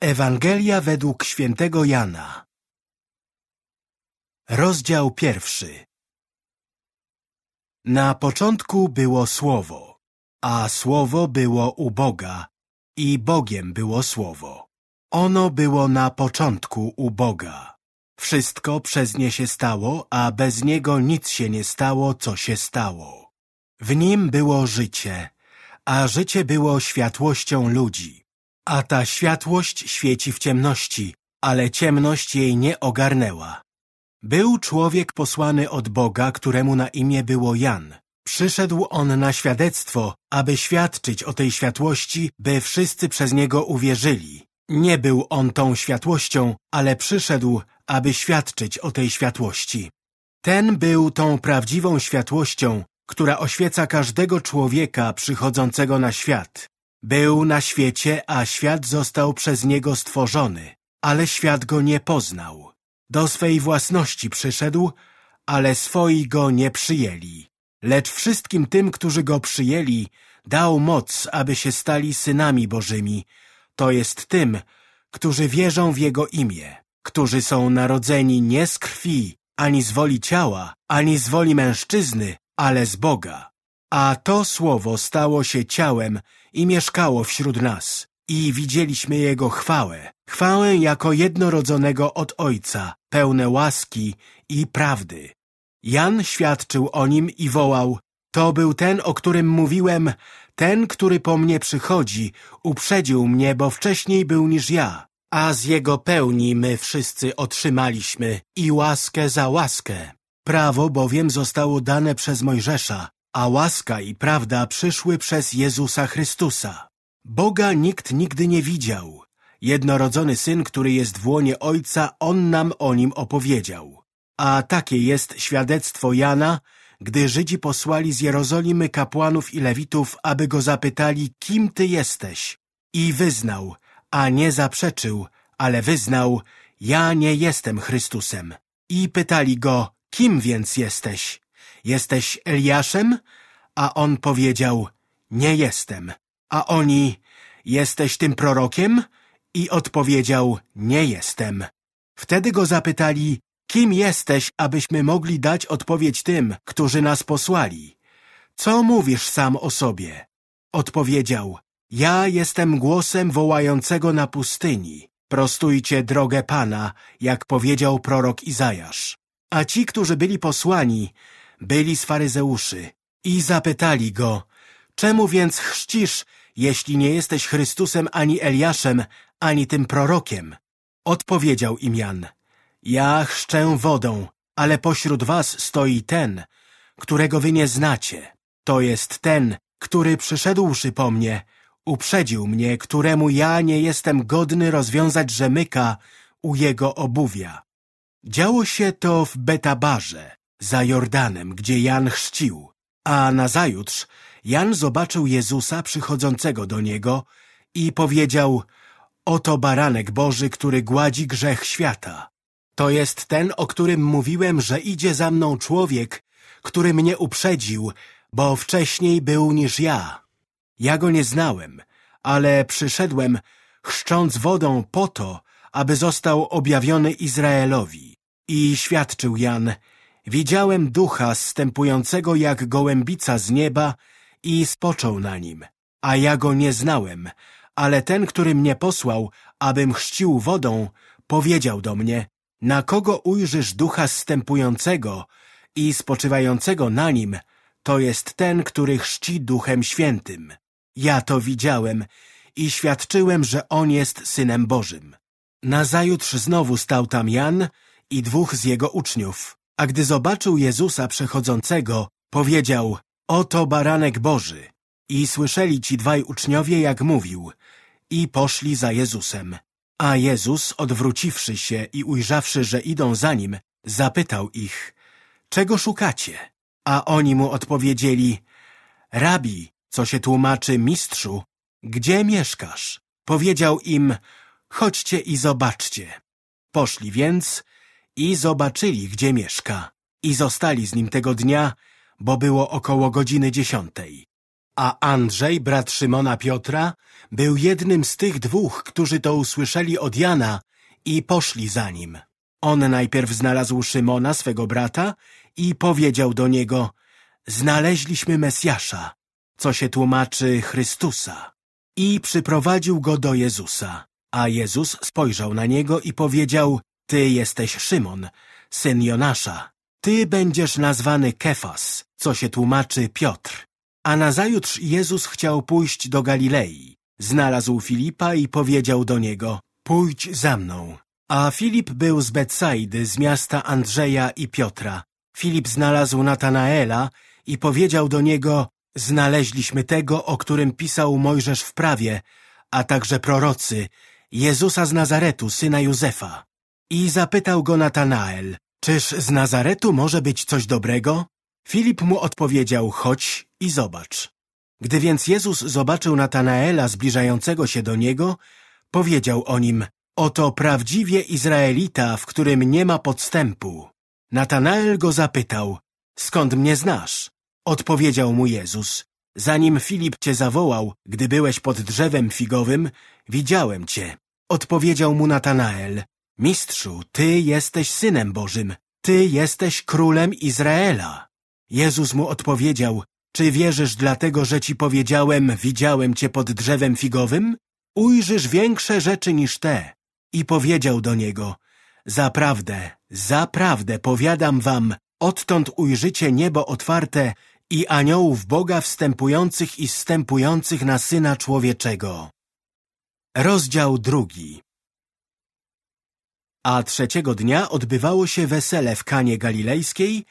Ewangelia według świętego Jana Rozdział pierwszy Na początku było Słowo, a Słowo było u Boga i Bogiem było Słowo. Ono było na początku u Boga. Wszystko przez nie się stało, a bez Niego nic się nie stało, co się stało. W Nim było życie, a życie było światłością ludzi. A ta światłość świeci w ciemności, ale ciemność jej nie ogarnęła. Był człowiek posłany od Boga, któremu na imię było Jan. Przyszedł on na świadectwo, aby świadczyć o tej światłości, by wszyscy przez niego uwierzyli. Nie był on tą światłością, ale przyszedł, aby świadczyć o tej światłości. Ten był tą prawdziwą światłością, która oświeca każdego człowieka przychodzącego na świat. Był na świecie, a świat został przez niego stworzony, ale świat go nie poznał. Do swej własności przyszedł, ale swoi go nie przyjęli. Lecz wszystkim tym, którzy go przyjęli, dał moc, aby się stali synami Bożymi, to jest tym, którzy wierzą w Jego imię, którzy są narodzeni nie z krwi, ani z woli ciała, ani z woli mężczyzny, ale z Boga. A to słowo stało się ciałem i mieszkało wśród nas. I widzieliśmy Jego chwałę, chwałę jako jednorodzonego od Ojca, pełne łaski i prawdy. Jan świadczył o nim i wołał, to był ten, o którym mówiłem, ten, który po mnie przychodzi, uprzedził mnie, bo wcześniej był niż ja, a z jego pełni my wszyscy otrzymaliśmy i łaskę za łaskę. Prawo bowiem zostało dane przez Mojżesza, a łaska i prawda przyszły przez Jezusa Chrystusa. Boga nikt nigdy nie widział. Jednorodzony Syn, który jest w łonie Ojca, On nam o Nim opowiedział. A takie jest świadectwo Jana, gdy Żydzi posłali z Jerozolimy kapłanów i lewitów, aby go zapytali, kim Ty jesteś? I wyznał, a nie zaprzeczył, ale wyznał, ja nie jestem Chrystusem. I pytali go, kim więc jesteś? Jesteś Eliaszem? A on powiedział, nie jestem. A oni, jesteś tym prorokiem? I odpowiedział, nie jestem. Wtedy go zapytali, kim jesteś, abyśmy mogli dać odpowiedź tym, którzy nas posłali? Co mówisz sam o sobie? Odpowiedział, ja jestem głosem wołającego na pustyni. Prostujcie drogę Pana, jak powiedział prorok Izajasz. A ci, którzy byli posłani, byli z faryzeuszy i zapytali go, czemu więc chrzcisz, jeśli nie jesteś Chrystusem ani Eliaszem, ani tym prorokiem? Odpowiedział im Jan, ja chrzczę wodą, ale pośród was stoi ten, którego wy nie znacie. To jest ten, który przyszedłszy po mnie, uprzedził mnie, któremu ja nie jestem godny rozwiązać rzemyka u jego obuwia. Działo się to w Betabarze, za Jordanem, gdzie Jan chrzcił, a nazajutrz Jan zobaczył Jezusa przychodzącego do niego i powiedział Oto baranek Boży, który gładzi grzech świata. To jest ten, o którym mówiłem, że idzie za mną człowiek, który mnie uprzedził, bo wcześniej był niż ja. Ja go nie znałem, ale przyszedłem, chrzcząc wodą po to, aby został objawiony Izraelowi. I świadczył Jan, widziałem ducha zstępującego jak gołębica z nieba i spoczął na nim. A ja go nie znałem, ale ten, który mnie posłał, abym chrzcił wodą, powiedział do mnie, na kogo ujrzysz ducha zstępującego i spoczywającego na nim, to jest ten, który chrzci duchem świętym. Ja to widziałem i świadczyłem, że on jest Synem Bożym. Nazajutrz znowu stał tam Jan i dwóch z jego uczniów. A gdy zobaczył Jezusa przechodzącego, powiedział, oto baranek Boży. I słyszeli ci dwaj uczniowie, jak mówił, i poszli za Jezusem. A Jezus, odwróciwszy się i ujrzawszy, że idą za Nim, zapytał ich, czego szukacie? A oni mu odpowiedzieli, Rabi, co się tłumaczy mistrzu, gdzie mieszkasz? Powiedział im, chodźcie i zobaczcie. Poszli więc i zobaczyli, gdzie mieszka i zostali z nim tego dnia, bo było około godziny dziesiątej. A Andrzej, brat Szymona Piotra, był jednym z tych dwóch, którzy to usłyszeli od Jana i poszli za nim. On najpierw znalazł Szymona, swego brata, i powiedział do niego, znaleźliśmy Mesjasza, co się tłumaczy Chrystusa. I przyprowadził go do Jezusa. A Jezus spojrzał na niego i powiedział, ty jesteś Szymon, syn Jonasza. Ty będziesz nazwany Kefas, co się tłumaczy Piotr. A nazajutrz Jezus chciał pójść do Galilei. Znalazł Filipa i powiedział do niego, pójdź za mną. A Filip był z Betsaidy, z miasta Andrzeja i Piotra. Filip znalazł Natanaela i powiedział do niego, znaleźliśmy tego, o którym pisał Mojżesz w prawie, a także prorocy, Jezusa z Nazaretu, syna Józefa. I zapytał go Natanael, czyż z Nazaretu może być coś dobrego? Filip mu odpowiedział, chodź i zobacz. Gdy więc Jezus zobaczył Natanaela zbliżającego się do niego, powiedział o nim, oto prawdziwie Izraelita, w którym nie ma podstępu. Natanael go zapytał, skąd mnie znasz? Odpowiedział mu Jezus, zanim Filip cię zawołał, gdy byłeś pod drzewem figowym, widziałem cię. Odpowiedział mu Natanael, mistrzu, ty jesteś Synem Bożym, ty jesteś królem Izraela. Jezus mu odpowiedział, czy wierzysz dlatego, że ci powiedziałem, widziałem cię pod drzewem figowym? Ujrzysz większe rzeczy niż te. I powiedział do niego, zaprawdę, zaprawdę powiadam wam, odtąd ujrzycie niebo otwarte i aniołów Boga wstępujących i wstępujących na Syna Człowieczego. Rozdział drugi A trzeciego dnia odbywało się wesele w Kanie Galilejskiej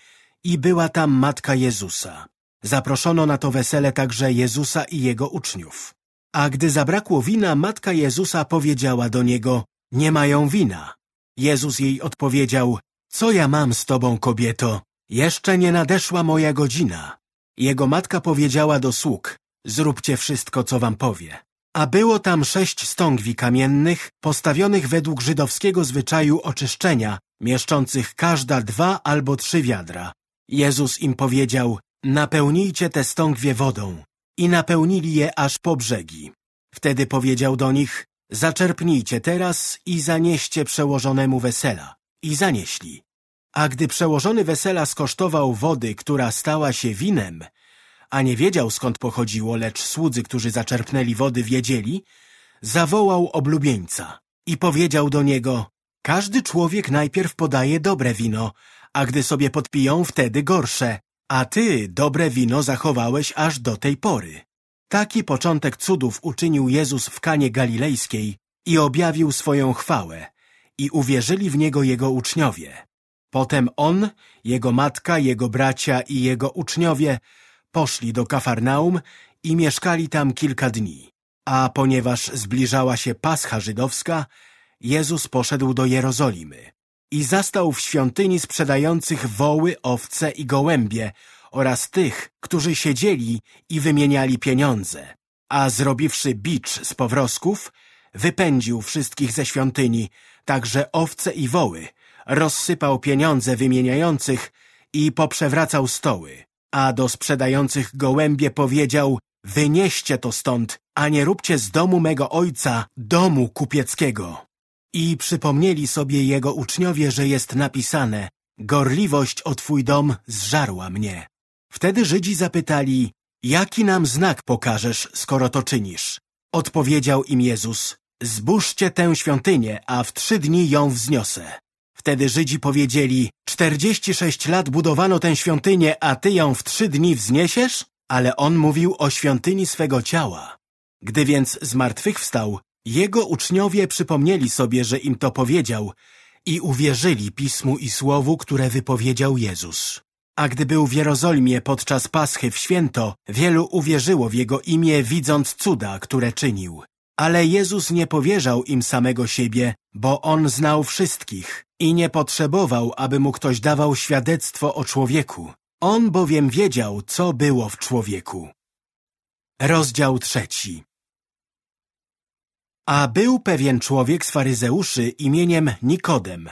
i była tam matka Jezusa. Zaproszono na to wesele także Jezusa i jego uczniów. A gdy zabrakło wina, matka Jezusa powiedziała do niego, nie mają wina. Jezus jej odpowiedział, co ja mam z tobą, kobieto? Jeszcze nie nadeszła moja godzina. Jego matka powiedziała do sług, zróbcie wszystko, co wam powie. A było tam sześć stągwi kamiennych, postawionych według żydowskiego zwyczaju oczyszczenia, mieszczących każda dwa albo trzy wiadra. Jezus im powiedział, napełnijcie te stągwie wodą. I napełnili je aż po brzegi. Wtedy powiedział do nich, zaczerpnijcie teraz i zanieście przełożonemu wesela. I zanieśli. A gdy przełożony wesela skosztował wody, która stała się winem, a nie wiedział skąd pochodziło, lecz słudzy, którzy zaczerpnęli wody, wiedzieli, zawołał oblubieńca i powiedział do niego, każdy człowiek najpierw podaje dobre wino, a gdy sobie podpiją, wtedy gorsze, a ty dobre wino zachowałeś aż do tej pory. Taki początek cudów uczynił Jezus w Kanie Galilejskiej i objawił swoją chwałę i uwierzyli w Niego Jego uczniowie. Potem On, Jego matka, Jego bracia i Jego uczniowie poszli do Kafarnaum i mieszkali tam kilka dni. A ponieważ zbliżała się Pascha żydowska, Jezus poszedł do Jerozolimy i zastał w świątyni sprzedających woły, owce i gołębie oraz tych, którzy siedzieli i wymieniali pieniądze. A zrobiwszy bicz z powrosków, wypędził wszystkich ze świątyni, także owce i woły, rozsypał pieniądze wymieniających i poprzewracał stoły, a do sprzedających gołębie powiedział wynieście to stąd, a nie róbcie z domu mego ojca domu kupieckiego. I przypomnieli sobie jego uczniowie, że jest napisane gorliwość o twój dom zżarła mnie. Wtedy Żydzi zapytali, jaki nam znak pokażesz, skoro to czynisz? Odpowiedział im Jezus, zbóżcie tę świątynię, a w trzy dni ją wzniosę. Wtedy Żydzi powiedzieli, czterdzieści sześć lat budowano tę świątynię, a ty ją w trzy dni wzniesiesz? Ale on mówił o świątyni swego ciała. Gdy więc zmartwychwstał, jego uczniowie przypomnieli sobie, że im to powiedział i uwierzyli Pismu i Słowu, które wypowiedział Jezus. A gdy był w Jerozolimie podczas Paschy w święto, wielu uwierzyło w Jego imię, widząc cuda, które czynił. Ale Jezus nie powierzał im samego siebie, bo On znał wszystkich i nie potrzebował, aby mu ktoś dawał świadectwo o człowieku. On bowiem wiedział, co było w człowieku. Rozdział trzeci A był pewien człowiek z faryzeuszy imieniem Nikodem,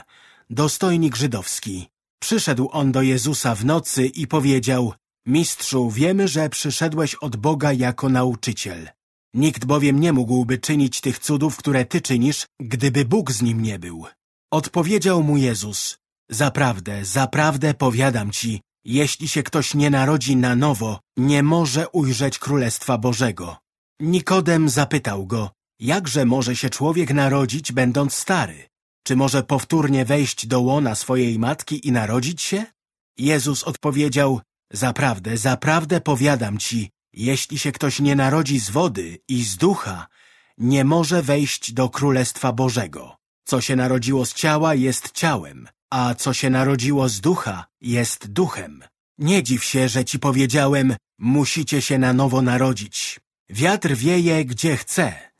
dostojnik żydowski. Przyszedł on do Jezusa w nocy i powiedział, Mistrzu, wiemy, że przyszedłeś od Boga jako nauczyciel. Nikt bowiem nie mógłby czynić tych cudów, które Ty czynisz, gdyby Bóg z nim nie był. Odpowiedział mu Jezus, zaprawdę, zaprawdę powiadam Ci, jeśli się ktoś nie narodzi na nowo, nie może ujrzeć Królestwa Bożego. Nikodem zapytał go, jakże może się człowiek narodzić, będąc stary? Czy może powtórnie wejść do łona swojej matki i narodzić się? Jezus odpowiedział, zaprawdę, zaprawdę powiadam ci, jeśli się ktoś nie narodzi z wody i z ducha, nie może wejść do Królestwa Bożego. Co się narodziło z ciała jest ciałem, a co się narodziło z ducha jest duchem. Nie dziw się, że ci powiedziałem, musicie się na nowo narodzić. Wiatr wieje gdzie chce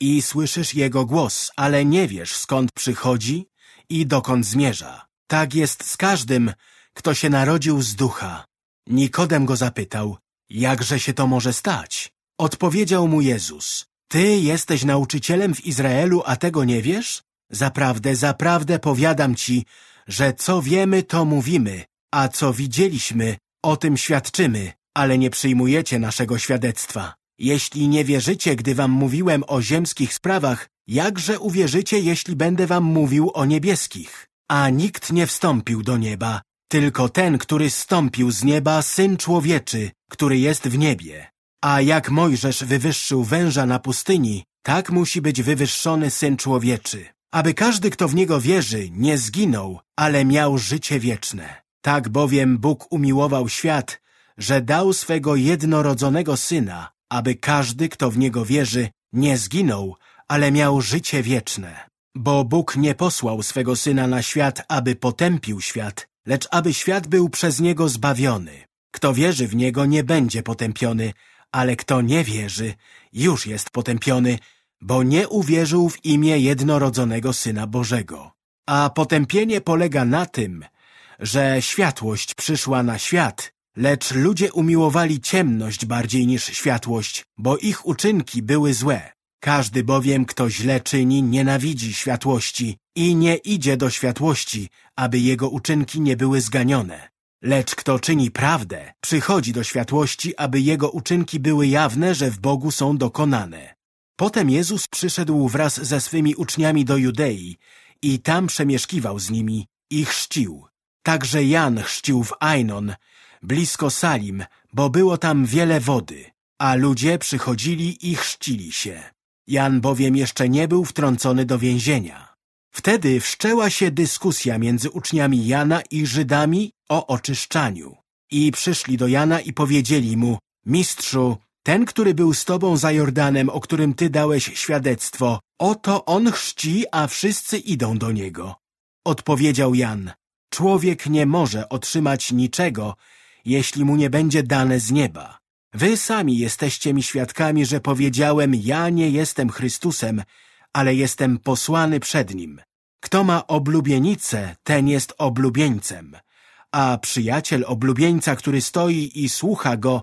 i słyszysz jego głos, ale nie wiesz skąd przychodzi i dokąd zmierza. Tak jest z każdym, kto się narodził z ducha. Nikodem go zapytał, jakże się to może stać? Odpowiedział mu Jezus, ty jesteś nauczycielem w Izraelu, a tego nie wiesz? Zaprawdę, zaprawdę powiadam ci, że co wiemy, to mówimy, a co widzieliśmy, o tym świadczymy, ale nie przyjmujecie naszego świadectwa. Jeśli nie wierzycie, gdy wam mówiłem o ziemskich sprawach, jakże uwierzycie, jeśli będę wam mówił o niebieskich? A nikt nie wstąpił do nieba, tylko ten, który stąpił z nieba, Syn Człowieczy, który jest w niebie. A jak Mojżesz wywyższył węża na pustyni, tak musi być wywyższony Syn Człowieczy, aby każdy, kto w Niego wierzy, nie zginął, ale miał życie wieczne. Tak bowiem Bóg umiłował świat, że dał swego jednorodzonego Syna, aby każdy, kto w Niego wierzy, nie zginął, ale miał życie wieczne. Bo Bóg nie posłał swego Syna na świat, aby potępił świat, lecz aby świat był przez Niego zbawiony. Kto wierzy w Niego, nie będzie potępiony, ale kto nie wierzy, już jest potępiony, bo nie uwierzył w imię jednorodzonego Syna Bożego. A potępienie polega na tym, że światłość przyszła na świat, lecz ludzie umiłowali ciemność bardziej niż światłość, bo ich uczynki były złe. Każdy bowiem, kto źle czyni, nienawidzi światłości i nie idzie do światłości, aby jego uczynki nie były zganione. Lecz kto czyni prawdę, przychodzi do światłości, aby jego uczynki były jawne, że w Bogu są dokonane. Potem Jezus przyszedł wraz ze swymi uczniami do Judei i tam przemieszkiwał z nimi i chrzcił. Także Jan chrzcił w Ainon, blisko Salim, bo było tam wiele wody, a ludzie przychodzili i chrzcili się. Jan bowiem jeszcze nie był wtrącony do więzienia. Wtedy wszczęła się dyskusja między uczniami Jana i Żydami o oczyszczaniu. I przyszli do Jana i powiedzieli mu, Mistrzu, ten, który był z tobą za Jordanem, o którym ty dałeś świadectwo, oto on chrzci, a wszyscy idą do niego. Odpowiedział Jan, człowiek nie może otrzymać niczego, jeśli mu nie będzie dane z nieba. Wy sami jesteście mi świadkami, że powiedziałem, ja nie jestem Chrystusem, ale jestem posłany przed Nim. Kto ma oblubienicę, ten jest oblubieńcem, a przyjaciel oblubieńca, który stoi i słucha go,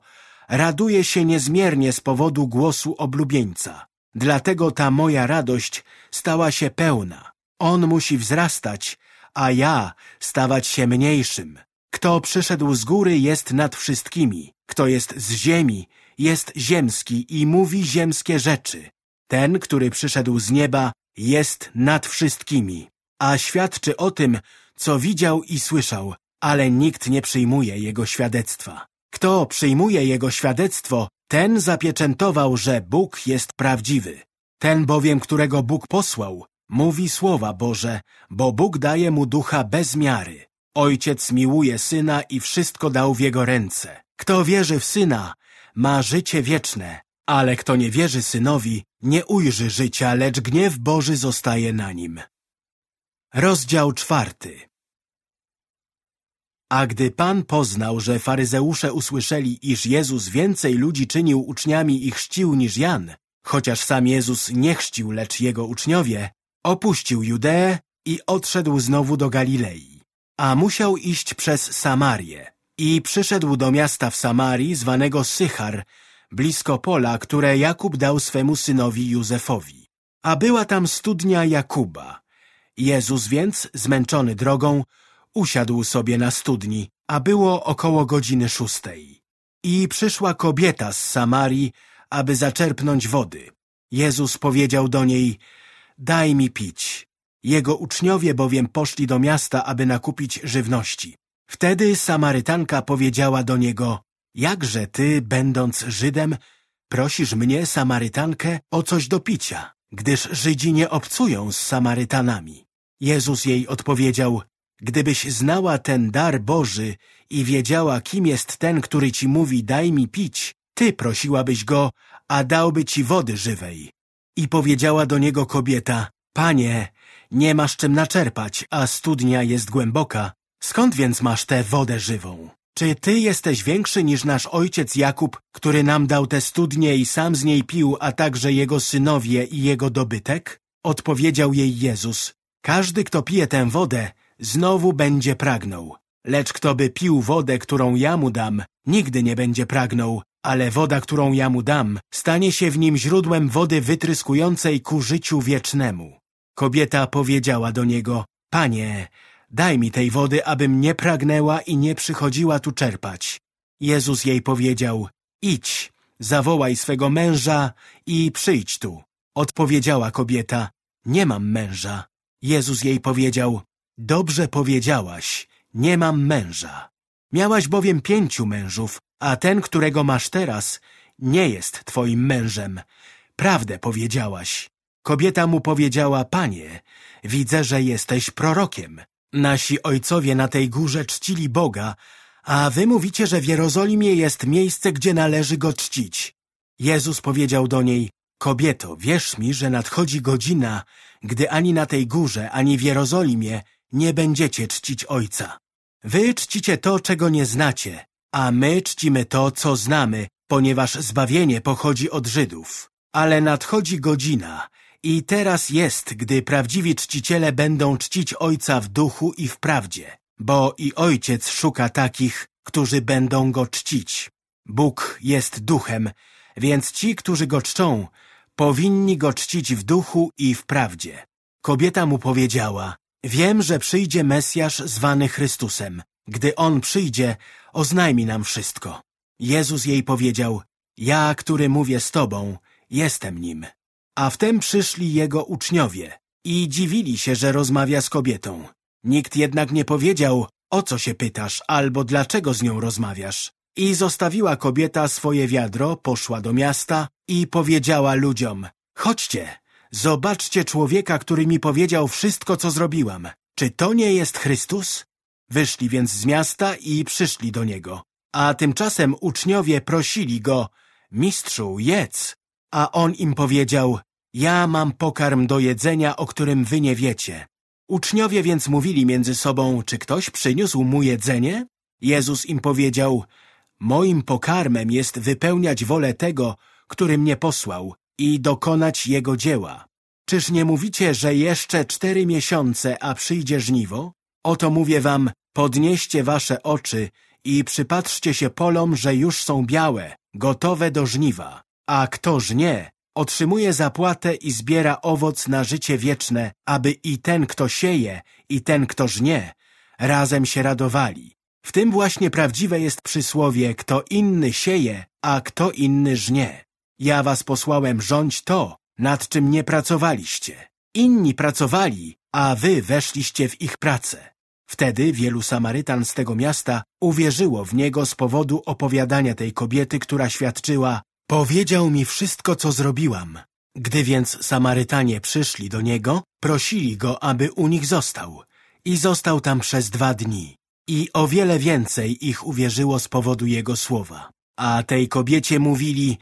raduje się niezmiernie z powodu głosu oblubieńca. Dlatego ta moja radość stała się pełna. On musi wzrastać, a ja stawać się mniejszym. Kto przyszedł z góry jest nad wszystkimi. Kto jest z ziemi, jest ziemski i mówi ziemskie rzeczy. Ten, który przyszedł z nieba, jest nad wszystkimi, a świadczy o tym, co widział i słyszał, ale nikt nie przyjmuje jego świadectwa. Kto przyjmuje jego świadectwo, ten zapieczętował, że Bóg jest prawdziwy. Ten bowiem, którego Bóg posłał, mówi słowa Boże, bo Bóg daje mu ducha bez miary. Ojciec miłuje Syna i wszystko dał w Jego ręce. Kto wierzy w Syna, ma życie wieczne, ale kto nie wierzy Synowi, nie ujrzy życia, lecz gniew Boży zostaje na nim. Rozdział czwarty A gdy Pan poznał, że faryzeusze usłyszeli, iż Jezus więcej ludzi czynił uczniami i chrzcił niż Jan, chociaż sam Jezus nie chrzcił, lecz jego uczniowie, opuścił Judeę i odszedł znowu do Galilei. A musiał iść przez Samarię. I przyszedł do miasta w Samarii zwanego Sychar, blisko pola, które Jakub dał swemu synowi Józefowi. A była tam studnia Jakuba. Jezus więc, zmęczony drogą, usiadł sobie na studni, a było około godziny szóstej. I przyszła kobieta z Samarii, aby zaczerpnąć wody. Jezus powiedział do niej, daj mi pić. Jego uczniowie bowiem poszli do miasta, aby nakupić żywności. Wtedy Samarytanka powiedziała do niego, jakże ty, będąc Żydem, prosisz mnie, Samarytankę, o coś do picia, gdyż Żydzi nie obcują z Samarytanami. Jezus jej odpowiedział, gdybyś znała ten dar Boży i wiedziała, kim jest ten, który ci mówi, daj mi pić, ty prosiłabyś go, a dałby ci wody żywej. I powiedziała do niego kobieta, panie, nie masz czym naczerpać, a studnia jest głęboka. Skąd więc masz tę wodę żywą? Czy ty jesteś większy niż nasz ojciec Jakub, który nam dał tę studnię i sam z niej pił, a także jego synowie i jego dobytek? Odpowiedział jej Jezus, każdy, kto pije tę wodę, znowu będzie pragnął. Lecz kto by pił wodę, którą ja mu dam, nigdy nie będzie pragnął, ale woda, którą ja mu dam, stanie się w nim źródłem wody wytryskującej ku życiu wiecznemu. Kobieta powiedziała do niego, Panie, daj mi tej wody, abym nie pragnęła i nie przychodziła tu czerpać. Jezus jej powiedział, idź, zawołaj swego męża i przyjdź tu. Odpowiedziała kobieta, nie mam męża. Jezus jej powiedział, dobrze powiedziałaś, nie mam męża. Miałaś bowiem pięciu mężów, a ten, którego masz teraz, nie jest twoim mężem. Prawdę powiedziałaś. Kobieta mu powiedziała, panie, widzę, że jesteś prorokiem. Nasi ojcowie na tej górze czcili Boga, a wy mówicie, że w Jerozolimie jest miejsce, gdzie należy go czcić. Jezus powiedział do niej, kobieto, wierz mi, że nadchodzi godzina, gdy ani na tej górze, ani w Jerozolimie nie będziecie czcić Ojca. Wy czcicie to, czego nie znacie, a my czcimy to, co znamy, ponieważ zbawienie pochodzi od Żydów. Ale nadchodzi godzina i teraz jest, gdy prawdziwi czciciele będą czcić Ojca w duchu i w prawdzie, bo i Ojciec szuka takich, którzy będą Go czcić. Bóg jest duchem, więc ci, którzy Go czczą, powinni Go czcić w duchu i w prawdzie. Kobieta mu powiedziała, wiem, że przyjdzie Mesjasz zwany Chrystusem. Gdy On przyjdzie, oznajmi nam wszystko. Jezus jej powiedział, ja, który mówię z Tobą, jestem Nim. A wtem przyszli Jego uczniowie i dziwili się, że rozmawia z kobietą. Nikt jednak nie powiedział, o co się pytasz, albo dlaczego z nią rozmawiasz. I zostawiła kobieta swoje wiadro, poszła do miasta i powiedziała ludziom, chodźcie, zobaczcie człowieka, który mi powiedział wszystko, co zrobiłam. Czy to nie jest Chrystus? Wyszli więc z miasta i przyszli do niego. A tymczasem uczniowie prosili go, mistrzu, jedz. A on im powiedział, ja mam pokarm do jedzenia, o którym wy nie wiecie. Uczniowie więc mówili między sobą, czy ktoś przyniósł mu jedzenie? Jezus im powiedział, moim pokarmem jest wypełniać wolę tego, który mnie posłał i dokonać jego dzieła. Czyż nie mówicie, że jeszcze cztery miesiące, a przyjdzie żniwo? Oto mówię wam, podnieście wasze oczy i przypatrzcie się polom, że już są białe, gotowe do żniwa. A kto żnie, otrzymuje zapłatę i zbiera owoc na życie wieczne, aby i ten, kto sieje, i ten, kto żnie, razem się radowali. W tym właśnie prawdziwe jest przysłowie, kto inny sieje, a kto inny żnie. Ja was posłałem rządź to, nad czym nie pracowaliście. Inni pracowali, a wy weszliście w ich pracę. Wtedy wielu Samarytan z tego miasta uwierzyło w niego z powodu opowiadania tej kobiety, która świadczyła Powiedział mi wszystko, co zrobiłam. Gdy więc Samarytanie przyszli do niego, prosili go, aby u nich został. I został tam przez dwa dni. I o wiele więcej ich uwierzyło z powodu jego słowa. A tej kobiecie mówili,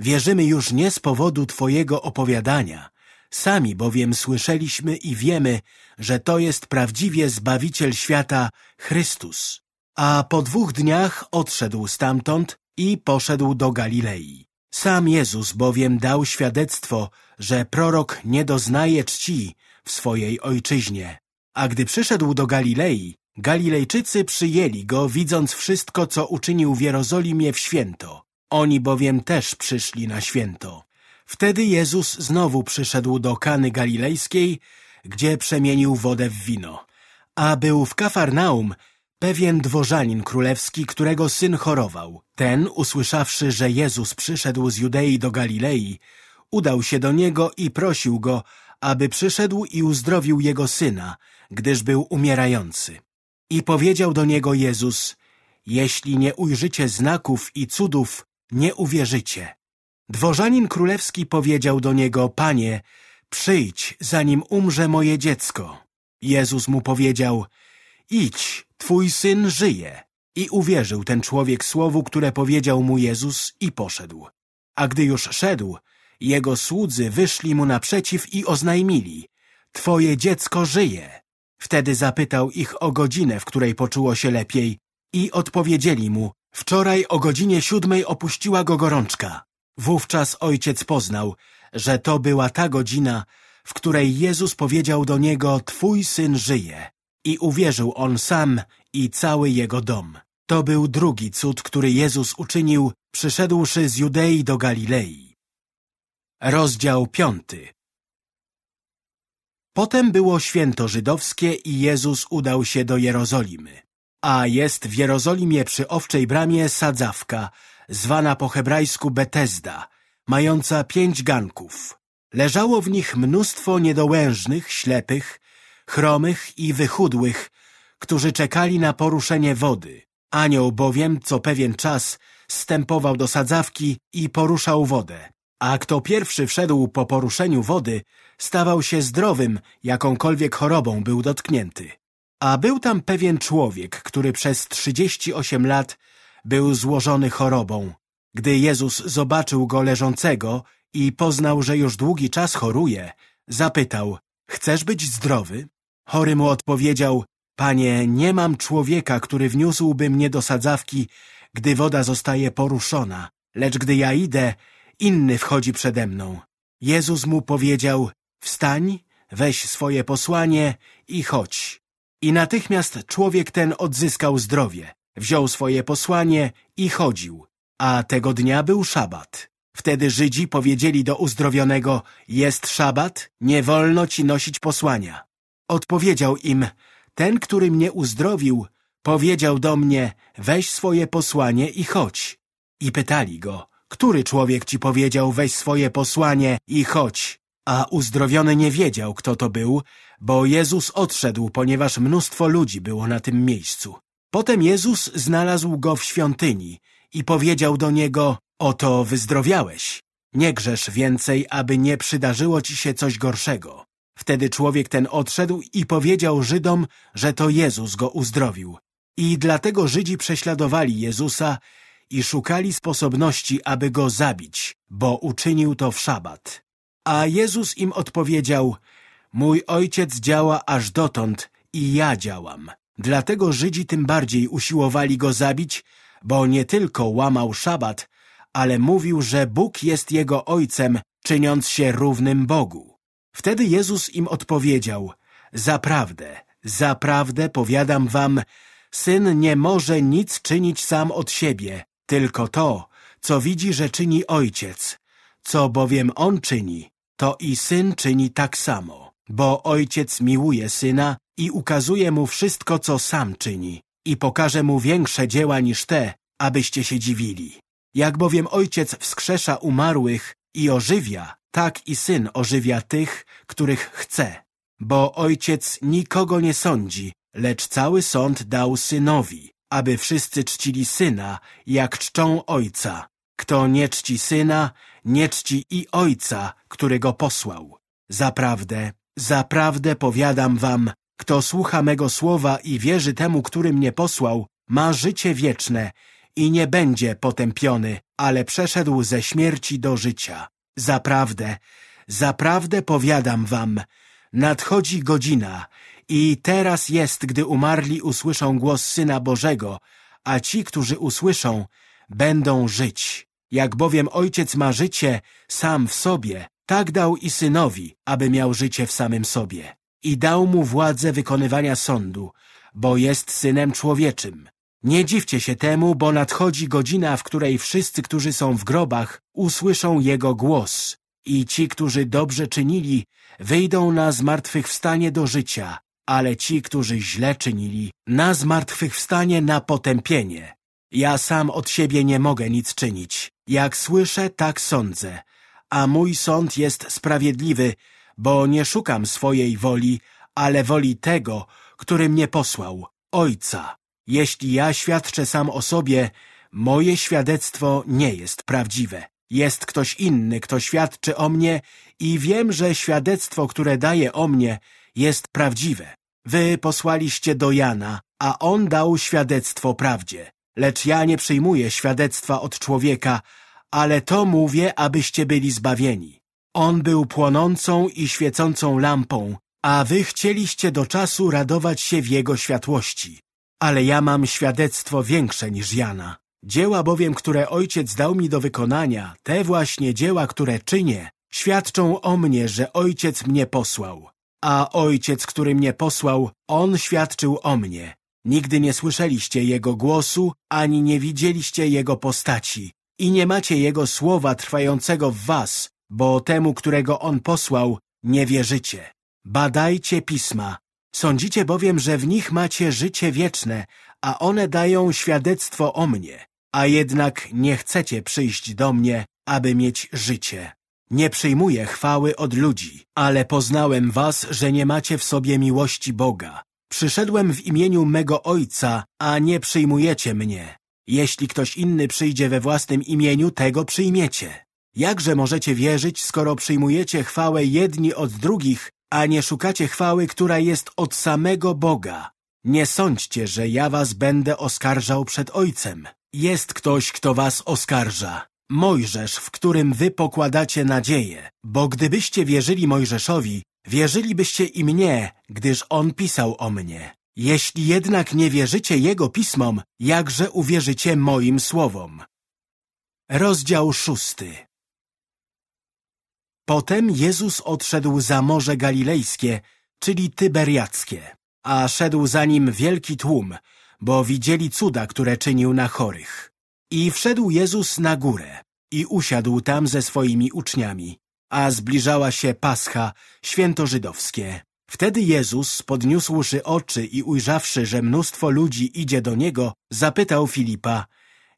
wierzymy już nie z powodu twojego opowiadania, sami bowiem słyszeliśmy i wiemy, że to jest prawdziwie Zbawiciel świata, Chrystus. A po dwóch dniach odszedł stamtąd i poszedł do Galilei. Sam Jezus bowiem dał świadectwo, że prorok nie doznaje czci w swojej ojczyźnie. A gdy przyszedł do Galilei, Galilejczycy przyjęli go, widząc wszystko, co uczynił w Jerozolimie w święto. Oni bowiem też przyszli na święto. Wtedy Jezus znowu przyszedł do Kany Galilejskiej, gdzie przemienił wodę w wino. A był w Kafarnaum pewien dworzanin królewski, którego syn chorował. Ten, usłyszawszy, że Jezus przyszedł z Judei do Galilei, udał się do niego i prosił go, aby przyszedł i uzdrowił jego syna, gdyż był umierający. I powiedział do niego Jezus, jeśli nie ujrzycie znaków i cudów, nie uwierzycie. Dworzanin królewski powiedział do niego, Panie, przyjdź, zanim umrze moje dziecko. Jezus mu powiedział, idź, twój syn żyje. I uwierzył ten człowiek słowu, które powiedział mu Jezus i poszedł. A gdy już szedł, jego słudzy wyszli mu naprzeciw i oznajmili, twoje dziecko żyje. Wtedy zapytał ich o godzinę, w której poczuło się lepiej i odpowiedzieli mu, wczoraj o godzinie siódmej opuściła go gorączka. Wówczas ojciec poznał, że to była ta godzina, w której Jezus powiedział do niego, Twój syn żyje. I uwierzył on sam i cały jego dom. To był drugi cud, który Jezus uczynił, przyszedłszy z Judei do Galilei. Rozdział piąty Potem było święto żydowskie i Jezus udał się do Jerozolimy. A jest w Jerozolimie przy Owczej Bramie sadzawka, zwana po hebrajsku Betesda, mająca pięć ganków. Leżało w nich mnóstwo niedołężnych, ślepych, chromych i wychudłych, którzy czekali na poruszenie wody. Anioł bowiem co pewien czas stępował do sadzawki i poruszał wodę. A kto pierwszy wszedł po poruszeniu wody, stawał się zdrowym, jakąkolwiek chorobą był dotknięty. A był tam pewien człowiek, który przez trzydzieści osiem lat był złożony chorobą. Gdy Jezus zobaczył go leżącego i poznał, że już długi czas choruje, zapytał, chcesz być zdrowy? Chory mu odpowiedział, panie, nie mam człowieka, który wniósłby mnie do sadzawki, gdy woda zostaje poruszona, lecz gdy ja idę, inny wchodzi przede mną. Jezus mu powiedział, wstań, weź swoje posłanie i chodź. I natychmiast człowiek ten odzyskał zdrowie, wziął swoje posłanie i chodził. A tego dnia był szabat. Wtedy Żydzi powiedzieli do uzdrowionego, jest szabat, nie wolno ci nosić posłania. Odpowiedział im, ten, który mnie uzdrowił, powiedział do mnie, weź swoje posłanie i chodź. I pytali go, który człowiek ci powiedział, weź swoje posłanie i chodź? A uzdrowiony nie wiedział, kto to był, bo Jezus odszedł, ponieważ mnóstwo ludzi było na tym miejscu. Potem Jezus znalazł go w świątyni i powiedział do niego, oto wyzdrowiałeś. Nie grzesz więcej, aby nie przydarzyło ci się coś gorszego. Wtedy człowiek ten odszedł i powiedział Żydom, że to Jezus go uzdrowił. I dlatego Żydzi prześladowali Jezusa i szukali sposobności, aby go zabić, bo uczynił to w szabat. A Jezus im odpowiedział, mój ojciec działa aż dotąd i ja działam. Dlatego Żydzi tym bardziej usiłowali go zabić, bo nie tylko łamał szabat, ale mówił, że Bóg jest jego ojcem, czyniąc się równym Bogu. Wtedy Jezus im odpowiedział, zaprawdę, zaprawdę powiadam wam, Syn nie może nic czynić sam od siebie, tylko to, co widzi, że czyni Ojciec. Co bowiem On czyni, to i Syn czyni tak samo. Bo Ojciec miłuje Syna i ukazuje Mu wszystko, co sam czyni i pokaże Mu większe dzieła niż te, abyście się dziwili. Jak bowiem Ojciec wskrzesza umarłych i ożywia, tak i Syn ożywia tych, których chce. Bo Ojciec nikogo nie sądzi, lecz cały sąd dał Synowi, aby wszyscy czcili Syna, jak czczą Ojca. Kto nie czci Syna, nie czci i Ojca, który Go posłał. Zaprawdę, zaprawdę powiadam wam, kto słucha mego słowa i wierzy temu, który mnie posłał, ma życie wieczne i nie będzie potępiony, ale przeszedł ze śmierci do życia. Zaprawdę, zaprawdę powiadam wam, nadchodzi godzina, i teraz jest, gdy umarli usłyszą głos Syna Bożego, a ci, którzy usłyszą, będą żyć. Jak bowiem Ojciec ma życie sam w sobie, tak dał i Synowi, aby miał życie w samym sobie. I dał mu władzę wykonywania sądu, bo jest Synem Człowieczym. Nie dziwcie się temu, bo nadchodzi godzina, w której wszyscy, którzy są w grobach, usłyszą Jego głos. I ci, którzy dobrze czynili, wyjdą na zmartwychwstanie do życia, ale ci, którzy źle czynili, na zmartwychwstanie na potępienie. Ja sam od siebie nie mogę nic czynić. Jak słyszę, tak sądzę. A mój sąd jest sprawiedliwy, bo nie szukam swojej woli, ale woli tego, który mnie posłał, Ojca. Jeśli ja świadczę sam o sobie, moje świadectwo nie jest prawdziwe. Jest ktoś inny, kto świadczy o mnie i wiem, że świadectwo, które daje o mnie, jest prawdziwe. Wy posłaliście do Jana, a on dał świadectwo prawdzie. Lecz ja nie przyjmuję świadectwa od człowieka, ale to mówię, abyście byli zbawieni. On był płonącą i świecącą lampą, a wy chcieliście do czasu radować się w jego światłości. Ale ja mam świadectwo większe niż Jana. Dzieła bowiem, które Ojciec dał mi do wykonania, te właśnie dzieła, które czynię, świadczą o mnie, że Ojciec mnie posłał. A Ojciec, który mnie posłał, On świadczył o mnie. Nigdy nie słyszeliście Jego głosu, ani nie widzieliście Jego postaci i nie macie Jego słowa trwającego w was, bo temu, którego On posłał, nie wierzycie. Badajcie Pisma. Sądzicie bowiem, że w nich macie życie wieczne, a one dają świadectwo o mnie. A jednak nie chcecie przyjść do mnie, aby mieć życie. Nie przyjmuję chwały od ludzi, ale poznałem was, że nie macie w sobie miłości Boga. Przyszedłem w imieniu mego Ojca, a nie przyjmujecie mnie. Jeśli ktoś inny przyjdzie we własnym imieniu, tego przyjmiecie. Jakże możecie wierzyć, skoro przyjmujecie chwałę jedni od drugich, a nie szukacie chwały, która jest od samego Boga? Nie sądźcie, że ja was będę oskarżał przed Ojcem. Jest ktoś, kto was oskarża. Mojżesz, w którym wy pokładacie nadzieję, bo gdybyście wierzyli Mojżeszowi, wierzylibyście i mnie, gdyż on pisał o mnie. Jeśli jednak nie wierzycie jego pismom, jakże uwierzycie moim słowom? Rozdział szósty Potem Jezus odszedł za Morze Galilejskie, czyli Tyberiackie, a szedł za nim wielki tłum, bo widzieli cuda, które czynił na chorych. I wszedł Jezus na górę i usiadł tam ze swoimi uczniami, a zbliżała się Pascha, święto żydowskie. Wtedy Jezus, podniósłszy oczy i ujrzawszy, że mnóstwo ludzi idzie do Niego, zapytał Filipa,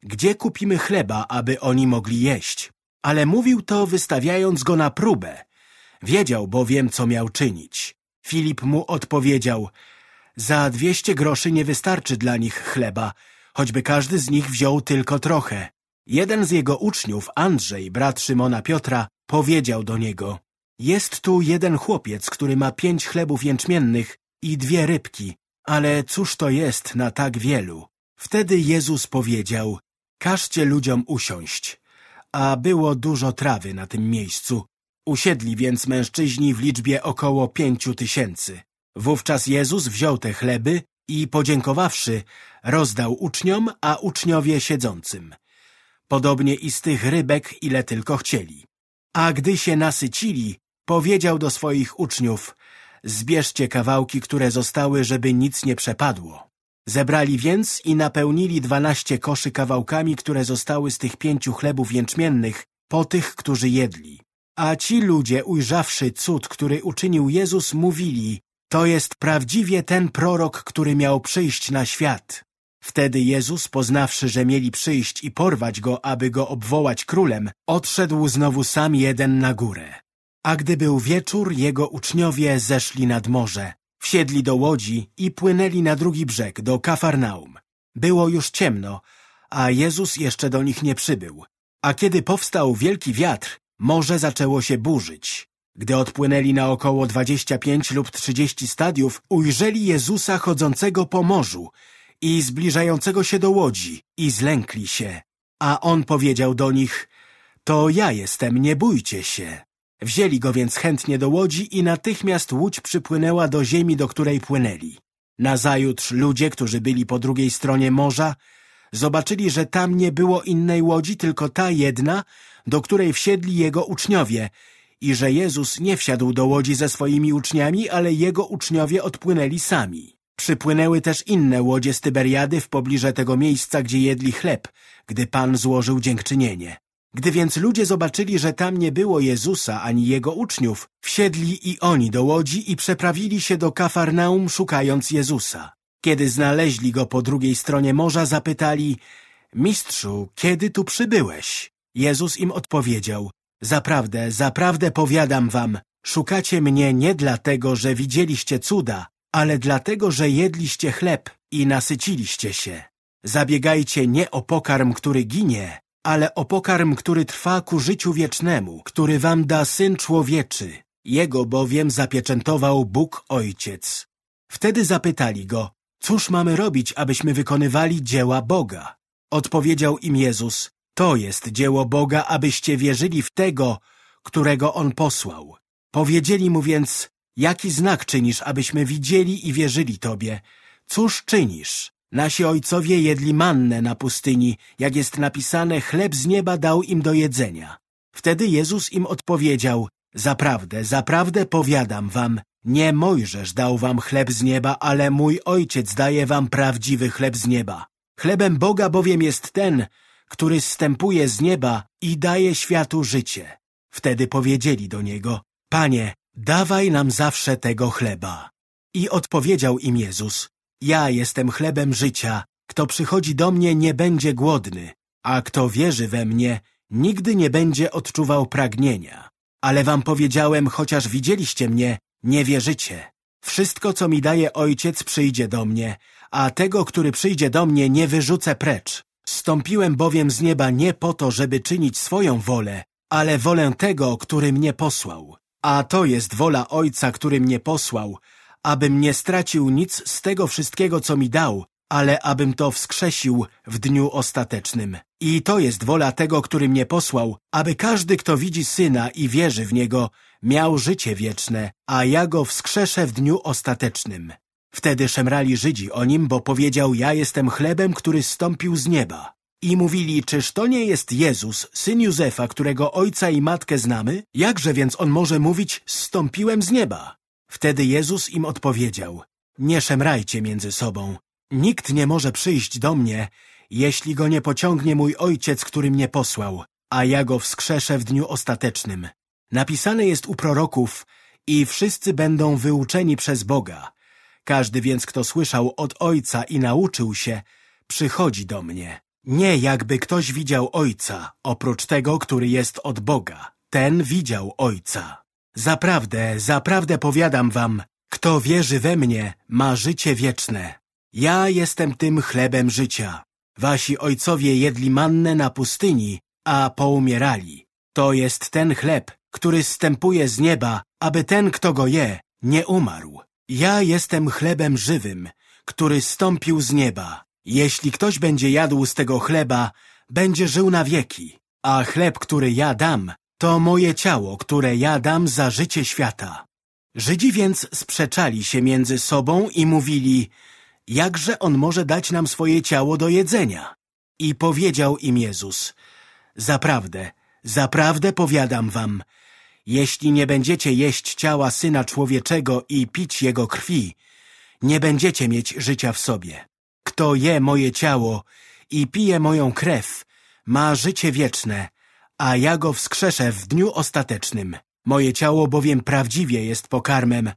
gdzie kupimy chleba, aby oni mogli jeść? Ale mówił to, wystawiając go na próbę. Wiedział bowiem, co miał czynić. Filip mu odpowiedział, za dwieście groszy nie wystarczy dla nich chleba, choćby każdy z nich wziął tylko trochę. Jeden z jego uczniów, Andrzej, brat Szymona Piotra, powiedział do niego Jest tu jeden chłopiec, który ma pięć chlebów jęczmiennych i dwie rybki, ale cóż to jest na tak wielu? Wtedy Jezus powiedział Każcie ludziom usiąść. A było dużo trawy na tym miejscu. Usiedli więc mężczyźni w liczbie około pięciu tysięcy. Wówczas Jezus wziął te chleby i podziękowawszy, rozdał uczniom, a uczniowie siedzącym. Podobnie i z tych rybek, ile tylko chcieli. A gdy się nasycili, powiedział do swoich uczniów, zbierzcie kawałki, które zostały, żeby nic nie przepadło. Zebrali więc i napełnili dwanaście koszy kawałkami, które zostały z tych pięciu chlebów jęczmiennych, po tych, którzy jedli. A ci ludzie, ujrzawszy cud, który uczynił Jezus, mówili, to jest prawdziwie ten prorok, który miał przyjść na świat. Wtedy Jezus, poznawszy, że mieli przyjść i porwać go, aby go obwołać królem, odszedł znowu sam jeden na górę. A gdy był wieczór, jego uczniowie zeszli nad morze, wsiedli do łodzi i płynęli na drugi brzeg, do Kafarnaum. Było już ciemno, a Jezus jeszcze do nich nie przybył. A kiedy powstał wielki wiatr, morze zaczęło się burzyć. Gdy odpłynęli na około 25 lub 30 stadiów, ujrzeli Jezusa chodzącego po morzu i zbliżającego się do łodzi i zlękli się. A on powiedział do nich, to ja jestem, nie bójcie się. Wzięli go więc chętnie do łodzi i natychmiast łódź przypłynęła do ziemi, do której płynęli. Nazajutrz ludzie, którzy byli po drugiej stronie morza, zobaczyli, że tam nie było innej łodzi, tylko ta jedna, do której wsiedli jego uczniowie i że Jezus nie wsiadł do łodzi ze swoimi uczniami, ale jego uczniowie odpłynęli sami. Przypłynęły też inne łodzie z Tyberiady w pobliże tego miejsca, gdzie jedli chleb, gdy Pan złożył dziękczynienie. Gdy więc ludzie zobaczyli, że tam nie było Jezusa ani Jego uczniów, wsiedli i oni do łodzi i przeprawili się do Kafarnaum szukając Jezusa. Kiedy znaleźli Go po drugiej stronie morza, zapytali Mistrzu, kiedy tu przybyłeś? Jezus im odpowiedział Zaprawdę, zaprawdę powiadam wam, szukacie mnie nie dlatego, że widzieliście cuda, ale dlatego, że jedliście chleb i nasyciliście się. Zabiegajcie nie o pokarm, który ginie, ale o pokarm, który trwa ku życiu wiecznemu, który wam da Syn Człowieczy. Jego bowiem zapieczętował Bóg Ojciec. Wtedy zapytali go, cóż mamy robić, abyśmy wykonywali dzieła Boga? Odpowiedział im Jezus, to jest dzieło Boga, abyście wierzyli w Tego, którego On posłał. Powiedzieli mu więc, jaki znak czynisz, abyśmy widzieli i wierzyli Tobie? Cóż czynisz? Nasi ojcowie jedli mannę na pustyni, jak jest napisane, chleb z nieba dał im do jedzenia. Wtedy Jezus im odpowiedział, zaprawdę, zaprawdę powiadam wam, nie Mojżesz dał wam chleb z nieba, ale mój Ojciec daje wam prawdziwy chleb z nieba. Chlebem Boga bowiem jest ten, który zstępuje z nieba i daje światu życie. Wtedy powiedzieli do Niego, Panie, dawaj nam zawsze tego chleba. I odpowiedział im Jezus, ja jestem chlebem życia. Kto przychodzi do mnie, nie będzie głodny, a kto wierzy we mnie, nigdy nie będzie odczuwał pragnienia. Ale wam powiedziałem, chociaż widzieliście mnie, nie wierzycie. Wszystko, co mi daje Ojciec, przyjdzie do mnie, a tego, który przyjdzie do mnie, nie wyrzucę precz. Stąpiłem bowiem z nieba nie po to, żeby czynić swoją wolę, ale wolę tego, który mnie posłał. A to jest wola Ojca, który mnie posłał, abym nie stracił nic z tego wszystkiego, co mi dał, ale abym to wskrzesił w dniu ostatecznym. I to jest wola tego, który mnie posłał, aby każdy, kto widzi Syna i wierzy w Niego, miał życie wieczne, a ja go wskrzeszę w dniu ostatecznym. Wtedy szemrali Żydzi o nim, bo powiedział, ja jestem chlebem, który stąpił z nieba. I mówili, czyż to nie jest Jezus, syn Józefa, którego ojca i matkę znamy? Jakże więc on może mówić, stąpiłem z nieba? Wtedy Jezus im odpowiedział, nie szemrajcie między sobą. Nikt nie może przyjść do mnie, jeśli go nie pociągnie mój Ojciec, który mnie posłał, a ja go wskrzeszę w dniu ostatecznym. Napisane jest u proroków i wszyscy będą wyuczeni przez Boga. Każdy więc, kto słyszał od Ojca i nauczył się, przychodzi do mnie. Nie jakby ktoś widział Ojca, oprócz tego, który jest od Boga. Ten widział Ojca. Zaprawdę, zaprawdę powiadam wam, kto wierzy we mnie, ma życie wieczne. Ja jestem tym chlebem życia. Wasi ojcowie jedli mannę na pustyni, a poumierali. To jest ten chleb, który stępuje z nieba, aby ten, kto go je, nie umarł. Ja jestem chlebem żywym, który stąpił z nieba. Jeśli ktoś będzie jadł z tego chleba, będzie żył na wieki, a chleb, który ja dam, to moje ciało, które ja dam za życie świata. Żydzi więc sprzeczali się między sobą i mówili, jakże on może dać nam swoje ciało do jedzenia? I powiedział im Jezus, zaprawdę, zaprawdę powiadam wam, jeśli nie będziecie jeść ciała Syna Człowieczego i pić Jego krwi, nie będziecie mieć życia w sobie. Kto je moje ciało i pije moją krew, ma życie wieczne, a ja go wskrzeszę w dniu ostatecznym. Moje ciało bowiem prawdziwie jest pokarmem,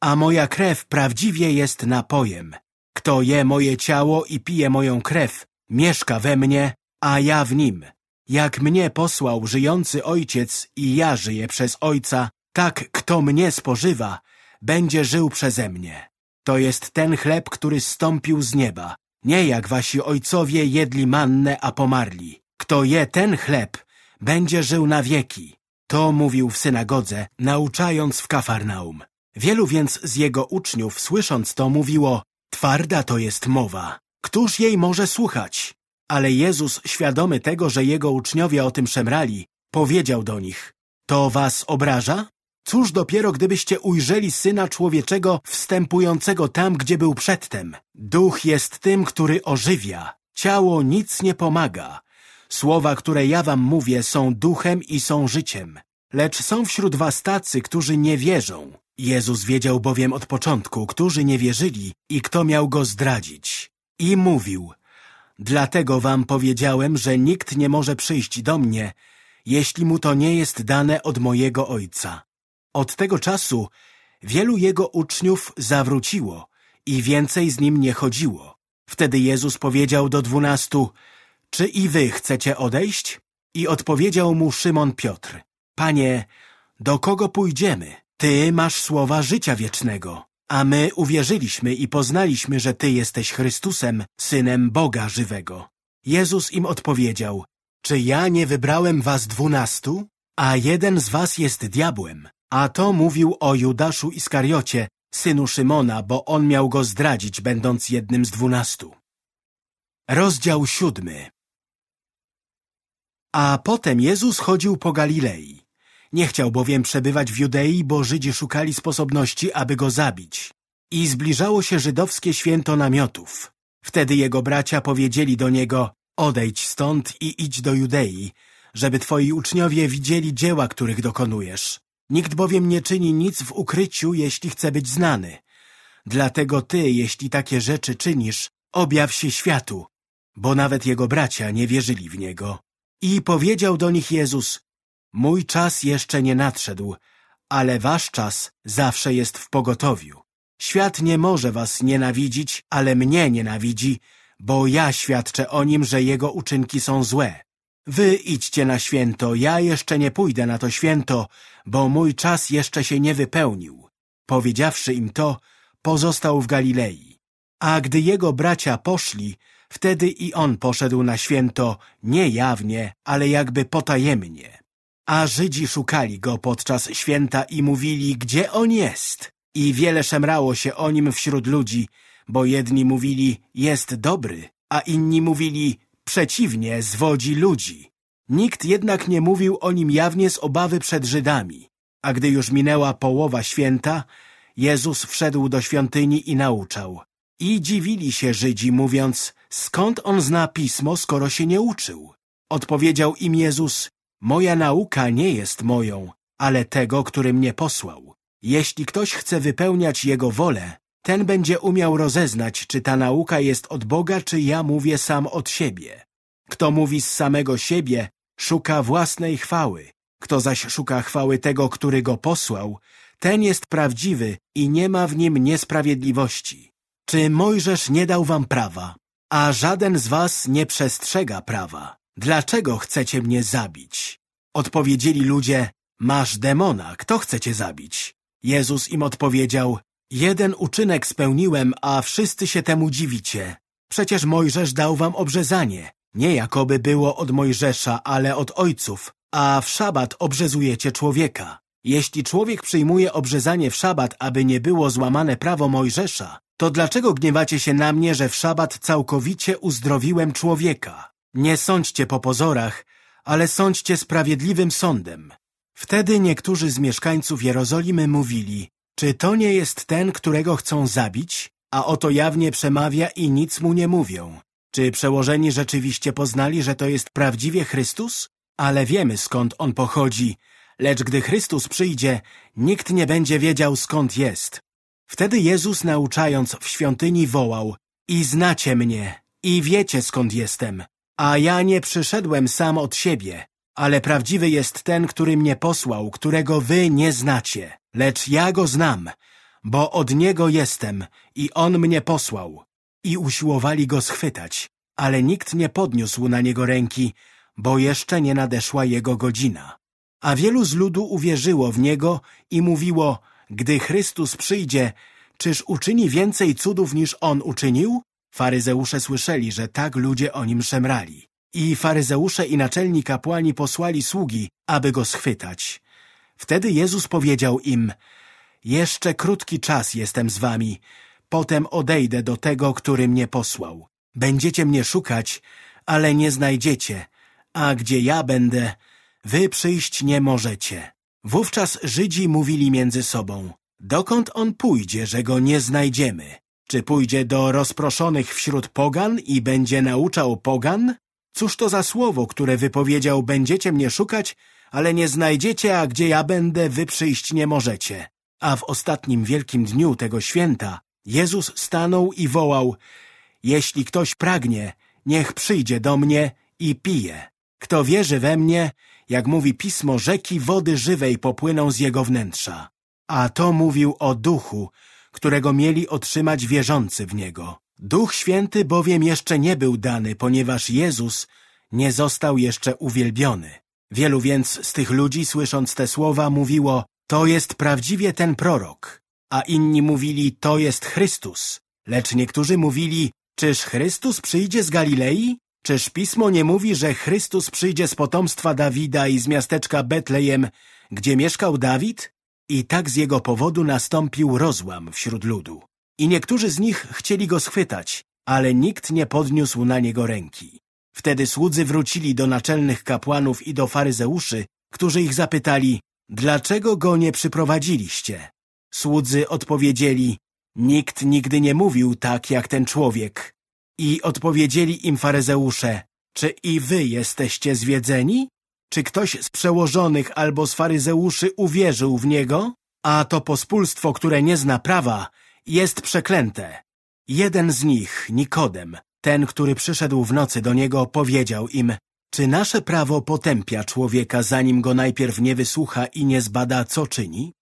a moja krew prawdziwie jest napojem. Kto je moje ciało i pije moją krew, mieszka we mnie, a ja w nim. Jak mnie posłał żyjący Ojciec i ja żyję przez Ojca, tak kto mnie spożywa, będzie żył przeze mnie. To jest ten chleb, który stąpił z nieba. Nie jak wasi ojcowie jedli mannę, a pomarli. Kto je ten chleb, będzie żył na wieki. To mówił w synagodze, nauczając w Kafarnaum. Wielu więc z jego uczniów, słysząc to, mówiło, twarda to jest mowa. Któż jej może słuchać? Ale Jezus, świadomy tego, że jego uczniowie o tym szemrali, powiedział do nich, to was obraża? Cóż dopiero, gdybyście ujrzeli Syna Człowieczego wstępującego tam, gdzie był przedtem. Duch jest tym, który ożywia. Ciało nic nie pomaga. Słowa, które ja wam mówię, są duchem i są życiem. Lecz są wśród was tacy, którzy nie wierzą. Jezus wiedział bowiem od początku, którzy nie wierzyli i kto miał go zdradzić. I mówił, dlatego wam powiedziałem, że nikt nie może przyjść do mnie, jeśli mu to nie jest dane od mojego Ojca. Od tego czasu wielu jego uczniów zawróciło i więcej z nim nie chodziło. Wtedy Jezus powiedział do dwunastu, czy i wy chcecie odejść? I odpowiedział mu Szymon Piotr, Panie, do kogo pójdziemy? Ty masz słowa życia wiecznego, a my uwierzyliśmy i poznaliśmy, że Ty jesteś Chrystusem, Synem Boga żywego. Jezus im odpowiedział, czy ja nie wybrałem was dwunastu? A jeden z was jest diabłem. A to mówił o Judaszu Iskariocie, synu Szymona, bo on miał go zdradzić, będąc jednym z dwunastu. Rozdział siódmy A potem Jezus chodził po Galilei. Nie chciał bowiem przebywać w Judei, bo Żydzi szukali sposobności, aby go zabić. I zbliżało się żydowskie święto namiotów. Wtedy jego bracia powiedzieli do niego, odejdź stąd i idź do Judei, żeby twoi uczniowie widzieli dzieła, których dokonujesz. Nikt bowiem nie czyni nic w ukryciu, jeśli chce być znany. Dlatego ty, jeśli takie rzeczy czynisz, objaw się światu, bo nawet jego bracia nie wierzyli w niego. I powiedział do nich Jezus, mój czas jeszcze nie nadszedł, ale wasz czas zawsze jest w pogotowiu. Świat nie może was nienawidzić, ale mnie nienawidzi, bo ja świadczę o nim, że jego uczynki są złe. Wy idźcie na święto, ja jeszcze nie pójdę na to święto, bo mój czas jeszcze się nie wypełnił. Powiedziawszy im to, pozostał w Galilei. A gdy jego bracia poszli, wtedy i on poszedł na święto, nie jawnie, ale jakby potajemnie. A Żydzi szukali go podczas święta i mówili, gdzie on jest. I wiele szemrało się o nim wśród ludzi, bo jedni mówili, jest dobry, a inni mówili, przeciwnie, zwodzi ludzi. Nikt jednak nie mówił o nim jawnie z obawy przed Żydami. A gdy już minęła połowa święta, Jezus wszedł do świątyni i nauczał. I dziwili się Żydzi, mówiąc, skąd on zna pismo, skoro się nie uczył? Odpowiedział im Jezus, moja nauka nie jest moją, ale tego, który mnie posłał. Jeśli ktoś chce wypełniać Jego wolę, ten będzie umiał rozeznać, czy ta nauka jest od Boga, czy ja mówię sam od siebie. Kto mówi z samego siebie, szuka własnej chwały. Kto zaś szuka chwały tego, który go posłał, ten jest prawdziwy i nie ma w nim niesprawiedliwości. Czy Mojżesz nie dał wam prawa, a żaden z was nie przestrzega prawa? Dlaczego chcecie mnie zabić? Odpowiedzieli ludzie, masz demona, kto chce cię zabić? Jezus im odpowiedział, Jeden uczynek spełniłem, a wszyscy się temu dziwicie. Przecież Mojżesz dał wam obrzezanie. Nie jakoby było od Mojżesza, ale od ojców. A w szabat obrzezujecie człowieka. Jeśli człowiek przyjmuje obrzezanie w szabat, aby nie było złamane prawo Mojżesza, to dlaczego gniewacie się na mnie, że w szabat całkowicie uzdrowiłem człowieka? Nie sądźcie po pozorach, ale sądźcie sprawiedliwym sądem. Wtedy niektórzy z mieszkańców Jerozolimy mówili, czy to nie jest ten, którego chcą zabić, a oto jawnie przemawia i nic mu nie mówią? Czy przełożeni rzeczywiście poznali, że to jest prawdziwie Chrystus? Ale wiemy, skąd on pochodzi, lecz gdy Chrystus przyjdzie, nikt nie będzie wiedział, skąd jest. Wtedy Jezus, nauczając w świątyni, wołał I znacie mnie, i wiecie, skąd jestem, a ja nie przyszedłem sam od siebie, ale prawdziwy jest ten, który mnie posłał, którego wy nie znacie. Lecz ja go znam, bo od niego jestem i on mnie posłał. I usiłowali go schwytać, ale nikt nie podniósł na niego ręki, bo jeszcze nie nadeszła jego godzina. A wielu z ludu uwierzyło w niego i mówiło, gdy Chrystus przyjdzie, czyż uczyni więcej cudów niż on uczynił? Faryzeusze słyszeli, że tak ludzie o nim szemrali. I faryzeusze i naczelni kapłani posłali sługi, aby go schwytać. Wtedy Jezus powiedział im, jeszcze krótki czas jestem z wami, potem odejdę do tego, który mnie posłał. Będziecie mnie szukać, ale nie znajdziecie, a gdzie ja będę, wy przyjść nie możecie. Wówczas Żydzi mówili między sobą, dokąd on pójdzie, że go nie znajdziemy? Czy pójdzie do rozproszonych wśród pogan i będzie nauczał pogan? Cóż to za słowo, które wypowiedział, będziecie mnie szukać, ale nie znajdziecie, a gdzie ja będę, wy przyjść nie możecie. A w ostatnim wielkim dniu tego święta Jezus stanął i wołał, jeśli ktoś pragnie, niech przyjdzie do mnie i pije. Kto wierzy we mnie, jak mówi Pismo, rzeki wody żywej popłyną z jego wnętrza. A to mówił o duchu, którego mieli otrzymać wierzący w niego. Duch Święty bowiem jeszcze nie był dany, ponieważ Jezus nie został jeszcze uwielbiony. Wielu więc z tych ludzi, słysząc te słowa, mówiło, to jest prawdziwie ten prorok, a inni mówili, to jest Chrystus. Lecz niektórzy mówili, czyż Chrystus przyjdzie z Galilei? Czyż Pismo nie mówi, że Chrystus przyjdzie z potomstwa Dawida i z miasteczka Betlejem, gdzie mieszkał Dawid? I tak z jego powodu nastąpił rozłam wśród ludu. I niektórzy z nich chcieli go schwytać, ale nikt nie podniósł na niego ręki. Wtedy słudzy wrócili do naczelnych kapłanów i do faryzeuszy, którzy ich zapytali, dlaczego go nie przyprowadziliście? Słudzy odpowiedzieli, nikt nigdy nie mówił tak jak ten człowiek. I odpowiedzieli im faryzeusze, czy i wy jesteście zwiedzeni? Czy ktoś z przełożonych albo z faryzeuszy uwierzył w niego? A to pospólstwo, które nie zna prawa, jest przeklęte. Jeden z nich, Nikodem, ten, który przyszedł w nocy do niego, powiedział im, czy nasze prawo potępia człowieka, zanim go najpierw nie wysłucha i nie zbada, co czyni?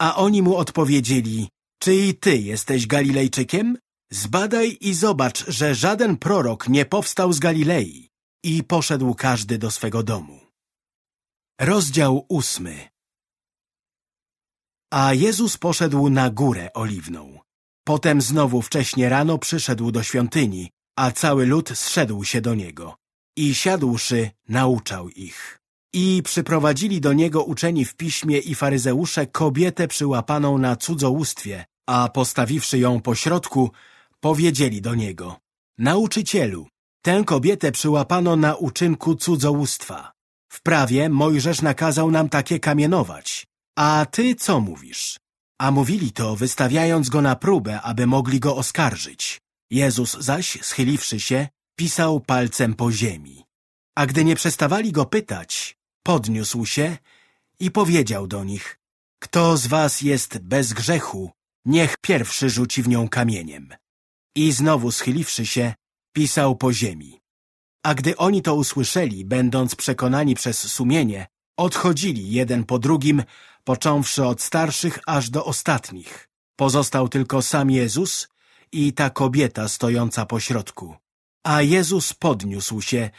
A oni mu odpowiedzieli, czy i ty jesteś Galilejczykiem? Zbadaj i zobacz, że żaden prorok nie powstał z Galilei. I poszedł każdy do swego domu. Rozdział ósmy A Jezus poszedł na górę oliwną. Potem znowu wcześnie rano przyszedł do świątyni, a cały lud zszedł się do niego. I siadłszy, nauczał ich. I przyprowadzili do niego uczeni w piśmie i faryzeusze kobietę przyłapaną na cudzołóstwie, a postawiwszy ją po środku, powiedzieli do niego Nauczycielu, tę kobietę przyłapano na uczynku cudzołóstwa. W prawie Mojżesz nakazał nam takie kamienować. A ty co mówisz? A mówili to, wystawiając go na próbę, aby mogli go oskarżyć. Jezus zaś, schyliwszy się, pisał palcem po ziemi. A gdy nie przestawali go pytać, podniósł się i powiedział do nich, kto z was jest bez grzechu, niech pierwszy rzuci w nią kamieniem. I znowu schyliwszy się, pisał po ziemi. A gdy oni to usłyszeli, będąc przekonani przez sumienie, odchodzili jeden po drugim, począwszy od starszych aż do ostatnich. Pozostał tylko sam Jezus i ta kobieta stojąca po środku. A Jezus podniósł się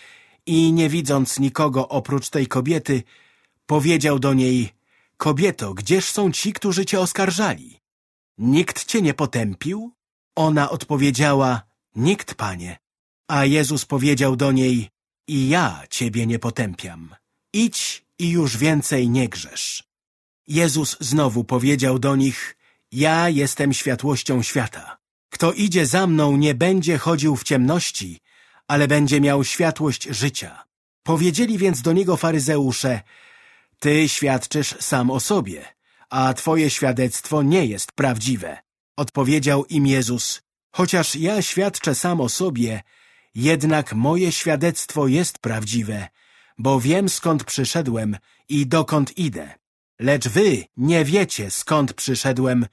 i nie widząc nikogo oprócz tej kobiety, powiedział do niej, Kobieto, gdzież są ci, którzy cię oskarżali? Nikt cię nie potępił? Ona odpowiedziała, nikt, panie. A Jezus powiedział do niej, i ja ciebie nie potępiam. Idź i już więcej nie grzesz. Jezus znowu powiedział do nich, ja jestem światłością świata. Kto idzie za mną, nie będzie chodził w ciemności, ale będzie miał światłość życia. Powiedzieli więc do niego faryzeusze, ty świadczysz sam o sobie, a twoje świadectwo nie jest prawdziwe. Odpowiedział im Jezus, chociaż ja świadczę sam o sobie, jednak moje świadectwo jest prawdziwe, bo wiem skąd przyszedłem i dokąd idę. Lecz wy nie wiecie skąd przyszedłem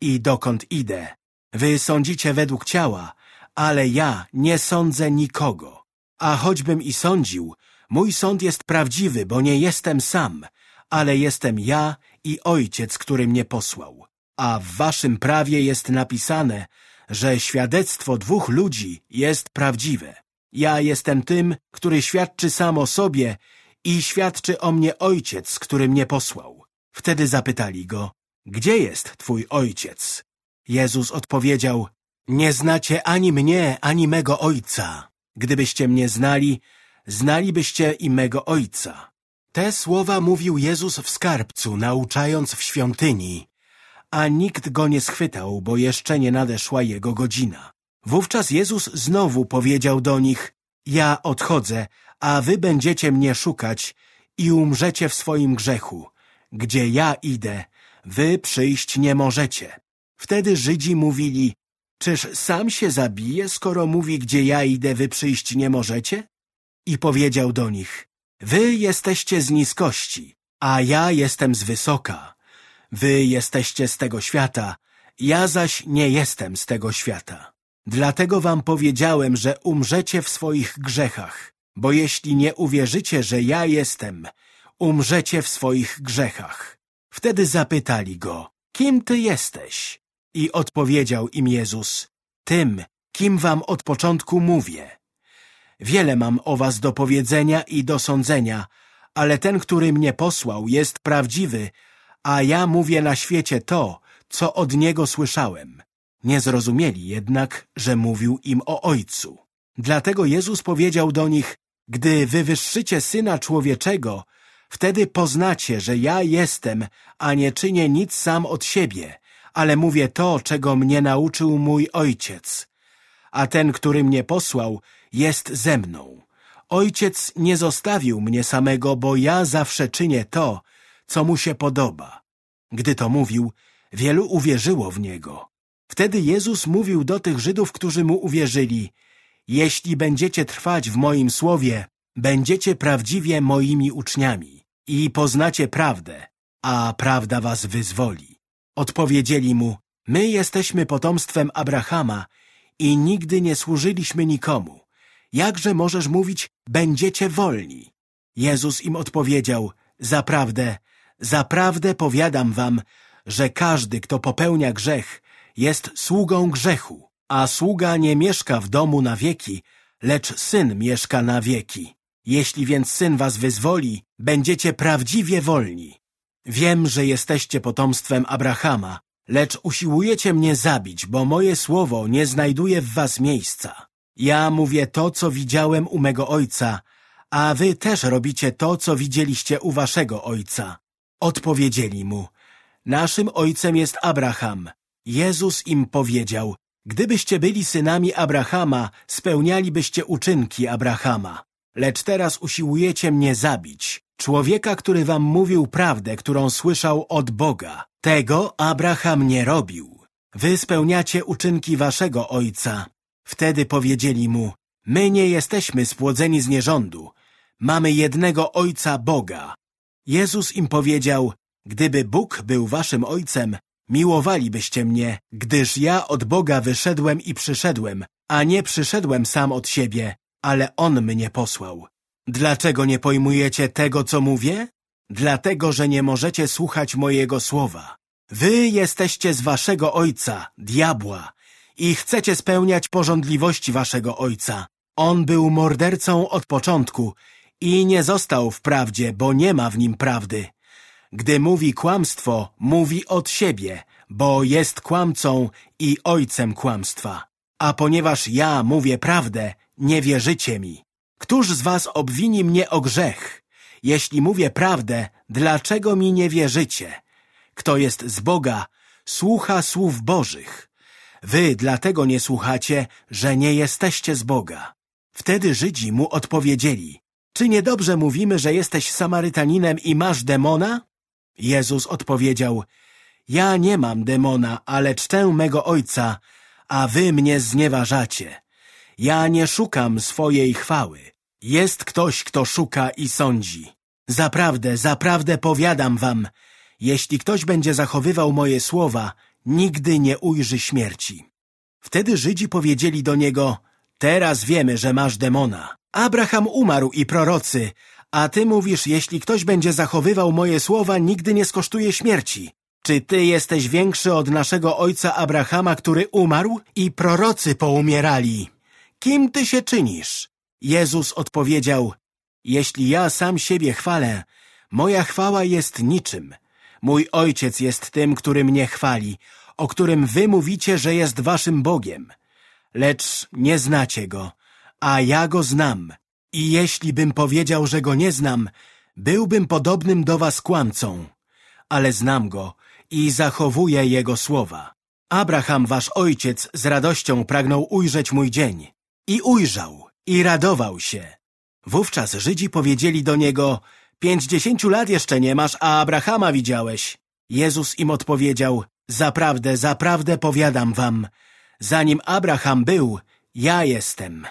i dokąd idę. Wy sądzicie według ciała, ale ja nie sądzę nikogo. A choćbym i sądził, mój sąd jest prawdziwy, bo nie jestem sam, ale jestem ja i Ojciec, który mnie posłał. A w waszym prawie jest napisane, że świadectwo dwóch ludzi jest prawdziwe. Ja jestem tym, który świadczy sam o sobie i świadczy o mnie Ojciec, który mnie posłał. Wtedy zapytali go, gdzie jest twój Ojciec? Jezus odpowiedział, nie znacie ani mnie, ani mego Ojca. Gdybyście mnie znali, znalibyście i mego Ojca. Te słowa mówił Jezus w skarbcu, nauczając w świątyni, a nikt go nie schwytał, bo jeszcze nie nadeszła jego godzina. Wówczas Jezus znowu powiedział do nich, ja odchodzę, a wy będziecie mnie szukać i umrzecie w swoim grzechu. Gdzie ja idę, wy przyjść nie możecie. Wtedy Żydzi mówili, czyż sam się zabije, skoro mówi, gdzie ja idę, wy przyjść nie możecie? I powiedział do nich, wy jesteście z niskości, a ja jestem z wysoka. Wy jesteście z tego świata, ja zaś nie jestem z tego świata. Dlatego wam powiedziałem, że umrzecie w swoich grzechach. bo jeśli nie uwierzycie, że ja jestem, umrzecie w swoich grzechach. Wtedy zapytali go, kim ty jesteś? I odpowiedział im Jezus, tym, kim wam od początku mówię. Wiele mam o was do powiedzenia i do sądzenia, ale ten, który mnie posłał, jest prawdziwy, a ja mówię na świecie to, co od niego słyszałem. Nie zrozumieli jednak, że mówił im o Ojcu. Dlatego Jezus powiedział do nich, gdy wywyższycie Syna Człowieczego, wtedy poznacie, że ja jestem, a nie czynię nic sam od siebie, ale mówię to, czego mnie nauczył mój Ojciec. A ten, który mnie posłał, jest ze mną. Ojciec nie zostawił mnie samego, bo ja zawsze czynię to, co mu się podoba. Gdy to mówił, wielu uwierzyło w niego. Wtedy Jezus mówił do tych Żydów, którzy mu uwierzyli, jeśli będziecie trwać w moim słowie, będziecie prawdziwie moimi uczniami i poznacie prawdę, a prawda was wyzwoli. Odpowiedzieli mu, my jesteśmy potomstwem Abrahama i nigdy nie służyliśmy nikomu. Jakże możesz mówić, będziecie wolni? Jezus im odpowiedział, zaprawdę, zaprawdę powiadam wam, że każdy, kto popełnia grzech, jest sługą grzechu, a sługa nie mieszka w domu na wieki, lecz Syn mieszka na wieki. Jeśli więc Syn was wyzwoli, będziecie prawdziwie wolni. Wiem, że jesteście potomstwem Abrahama, lecz usiłujecie mnie zabić, bo moje słowo nie znajduje w was miejsca. Ja mówię to, co widziałem u mego ojca, a wy też robicie to, co widzieliście u waszego ojca. Odpowiedzieli mu, naszym ojcem jest Abraham. Jezus im powiedział, gdybyście byli synami Abrahama, spełnialibyście uczynki Abrahama. Lecz teraz usiłujecie mnie zabić, człowieka, który wam mówił prawdę, którą słyszał od Boga. Tego Abraham nie robił. Wy spełniacie uczynki waszego ojca. Wtedy powiedzieli mu, my nie jesteśmy spłodzeni z nierządu. Mamy jednego ojca Boga. Jezus im powiedział, gdyby Bóg był waszym ojcem, miłowalibyście mnie, gdyż ja od Boga wyszedłem i przyszedłem, a nie przyszedłem sam od siebie, ale On mnie posłał. Dlaczego nie pojmujecie tego, co mówię? Dlatego, że nie możecie słuchać mojego słowa. Wy jesteście z waszego ojca, diabła, i chcecie spełniać porządliwości waszego ojca. On był mordercą od początku i nie został w prawdzie, bo nie ma w nim prawdy. Gdy mówi kłamstwo, mówi od siebie, bo jest kłamcą i ojcem kłamstwa. A ponieważ ja mówię prawdę, nie wierzycie mi. Któż z was obwini mnie o grzech? Jeśli mówię prawdę, dlaczego mi nie wierzycie? Kto jest z Boga, słucha słów Bożych. Wy dlatego nie słuchacie, że nie jesteście z Boga. Wtedy Żydzi mu odpowiedzieli, czy niedobrze mówimy, że jesteś Samarytaninem i masz demona? Jezus odpowiedział, ja nie mam demona, ale czczę mego Ojca, a wy mnie znieważacie. Ja nie szukam swojej chwały. Jest ktoś, kto szuka i sądzi. Zaprawdę, zaprawdę powiadam wam, jeśli ktoś będzie zachowywał moje słowa, nigdy nie ujrzy śmierci. Wtedy Żydzi powiedzieli do niego, teraz wiemy, że masz demona. Abraham umarł i prorocy, a ty mówisz, jeśli ktoś będzie zachowywał moje słowa, nigdy nie skosztuje śmierci. Czy ty jesteś większy od naszego ojca Abrahama, który umarł i prorocy poumierali? Kim ty się czynisz? Jezus odpowiedział, jeśli ja sam siebie chwalę, moja chwała jest niczym. Mój Ojciec jest tym, który mnie chwali, o którym wy mówicie, że jest waszym Bogiem. Lecz nie znacie Go, a ja Go znam. I jeśli bym powiedział, że Go nie znam, byłbym podobnym do was kłamcą. Ale znam Go i zachowuję Jego słowa. Abraham, wasz ojciec, z radością pragnął ujrzeć mój dzień. I ujrzał, i radował się. Wówczas Żydzi powiedzieli do niego, pięćdziesięciu lat jeszcze nie masz, a Abrahama widziałeś. Jezus im odpowiedział, zaprawdę, zaprawdę powiadam wam, zanim Abraham był, ja jestem.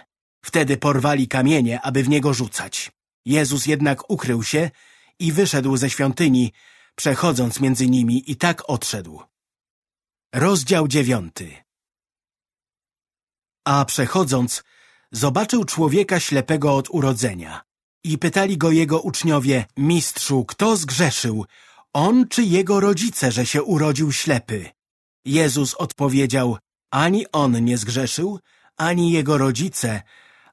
Wtedy porwali kamienie, aby w niego rzucać. Jezus jednak ukrył się i wyszedł ze świątyni, przechodząc między nimi i tak odszedł. Rozdział dziewiąty A przechodząc, zobaczył człowieka ślepego od urodzenia. I pytali go jego uczniowie, mistrzu, kto zgrzeszył, on czy jego rodzice, że się urodził ślepy? Jezus odpowiedział, ani on nie zgrzeszył, ani jego rodzice,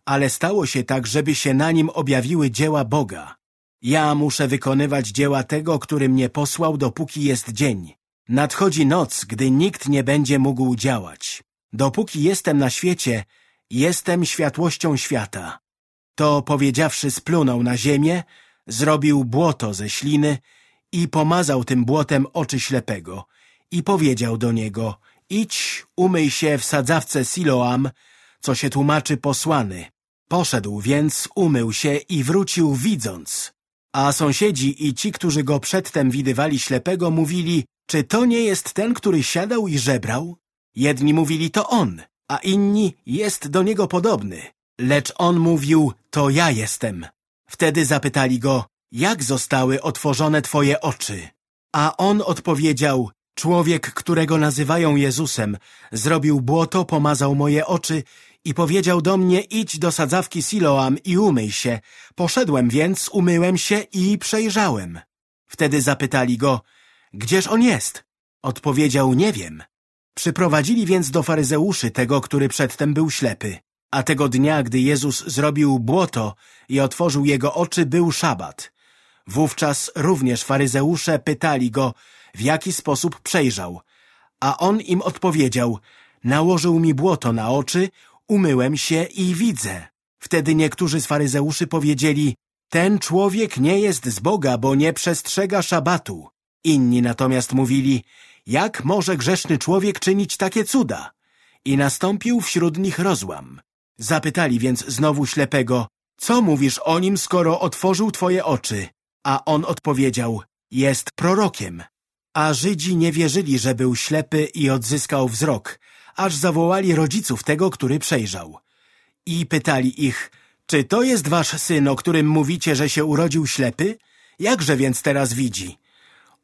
ale stało się tak, żeby się na nim objawiły dzieła Boga. Ja muszę wykonywać dzieła tego, który mnie posłał, dopóki jest dzień. Nadchodzi noc, gdy nikt nie będzie mógł działać. Dopóki jestem na świecie, jestem światłością świata. To powiedziawszy splunął na ziemię, zrobił błoto ze śliny i pomazał tym błotem oczy ślepego i powiedział do niego, idź, umyj się w sadzawce Siloam, co się tłumaczy posłany. Poszedł więc, umył się i wrócił widząc. A sąsiedzi i ci, którzy go przedtem widywali ślepego, mówili, czy to nie jest ten, który siadał i żebrał? Jedni mówili, to on, a inni, jest do niego podobny. Lecz on mówił, to ja jestem. Wtedy zapytali go, jak zostały otworzone twoje oczy? A on odpowiedział, człowiek, którego nazywają Jezusem, zrobił błoto, pomazał moje oczy i powiedział do mnie, idź do sadzawki Siloam i umyj się. Poszedłem więc, umyłem się i przejrzałem. Wtedy zapytali go, gdzież on jest? Odpowiedział, nie wiem. Przyprowadzili więc do faryzeuszy tego, który przedtem był ślepy. A tego dnia, gdy Jezus zrobił błoto i otworzył jego oczy, był szabat. Wówczas również faryzeusze pytali go, w jaki sposób przejrzał. A on im odpowiedział, nałożył mi błoto na oczy, umyłem się i widzę. Wtedy niektórzy z faryzeuszy powiedzieli, ten człowiek nie jest z Boga, bo nie przestrzega szabatu. Inni natomiast mówili, jak może grzeszny człowiek czynić takie cuda? I nastąpił wśród nich rozłam. Zapytali więc znowu ślepego, co mówisz o nim, skoro otworzył twoje oczy? A on odpowiedział, jest prorokiem. A Żydzi nie wierzyli, że był ślepy i odzyskał wzrok, aż zawołali rodziców tego, który przejrzał. I pytali ich, czy to jest wasz syn, o którym mówicie, że się urodził ślepy? Jakże więc teraz widzi?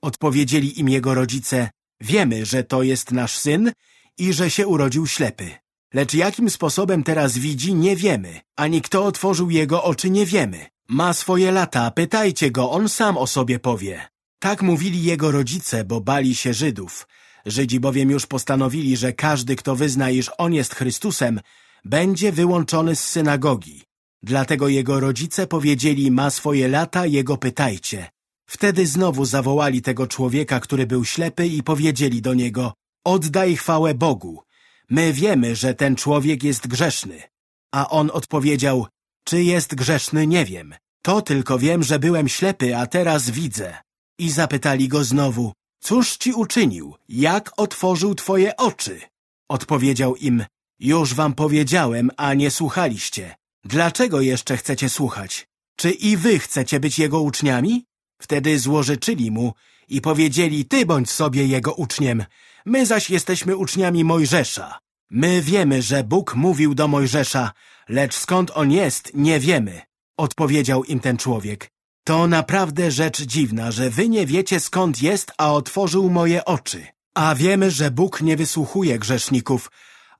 Odpowiedzieli im jego rodzice, wiemy, że to jest nasz syn i że się urodził ślepy. Lecz jakim sposobem teraz widzi, nie wiemy, ani kto otworzył jego oczy, nie wiemy. Ma swoje lata, pytajcie go, on sam o sobie powie. Tak mówili jego rodzice, bo bali się Żydów. Żydzi bowiem już postanowili, że każdy, kto wyzna, iż on jest Chrystusem, będzie wyłączony z synagogi. Dlatego jego rodzice powiedzieli, ma swoje lata, jego pytajcie. Wtedy znowu zawołali tego człowieka, który był ślepy i powiedzieli do niego, oddaj chwałę Bogu. My wiemy, że ten człowiek jest grzeszny. A on odpowiedział, czy jest grzeszny, nie wiem. To tylko wiem, że byłem ślepy, a teraz widzę. I zapytali go znowu, cóż ci uczynił? Jak otworzył twoje oczy? Odpowiedział im, już wam powiedziałem, a nie słuchaliście. Dlaczego jeszcze chcecie słuchać? Czy i wy chcecie być jego uczniami? Wtedy złożyczyli mu i powiedzieli, ty bądź sobie jego uczniem, my zaś jesteśmy uczniami Mojżesza. My wiemy, że Bóg mówił do Mojżesza, lecz skąd on jest, nie wiemy. Odpowiedział im ten człowiek. To naprawdę rzecz dziwna, że wy nie wiecie skąd jest, a otworzył moje oczy. A wiemy, że Bóg nie wysłuchuje grzeszników,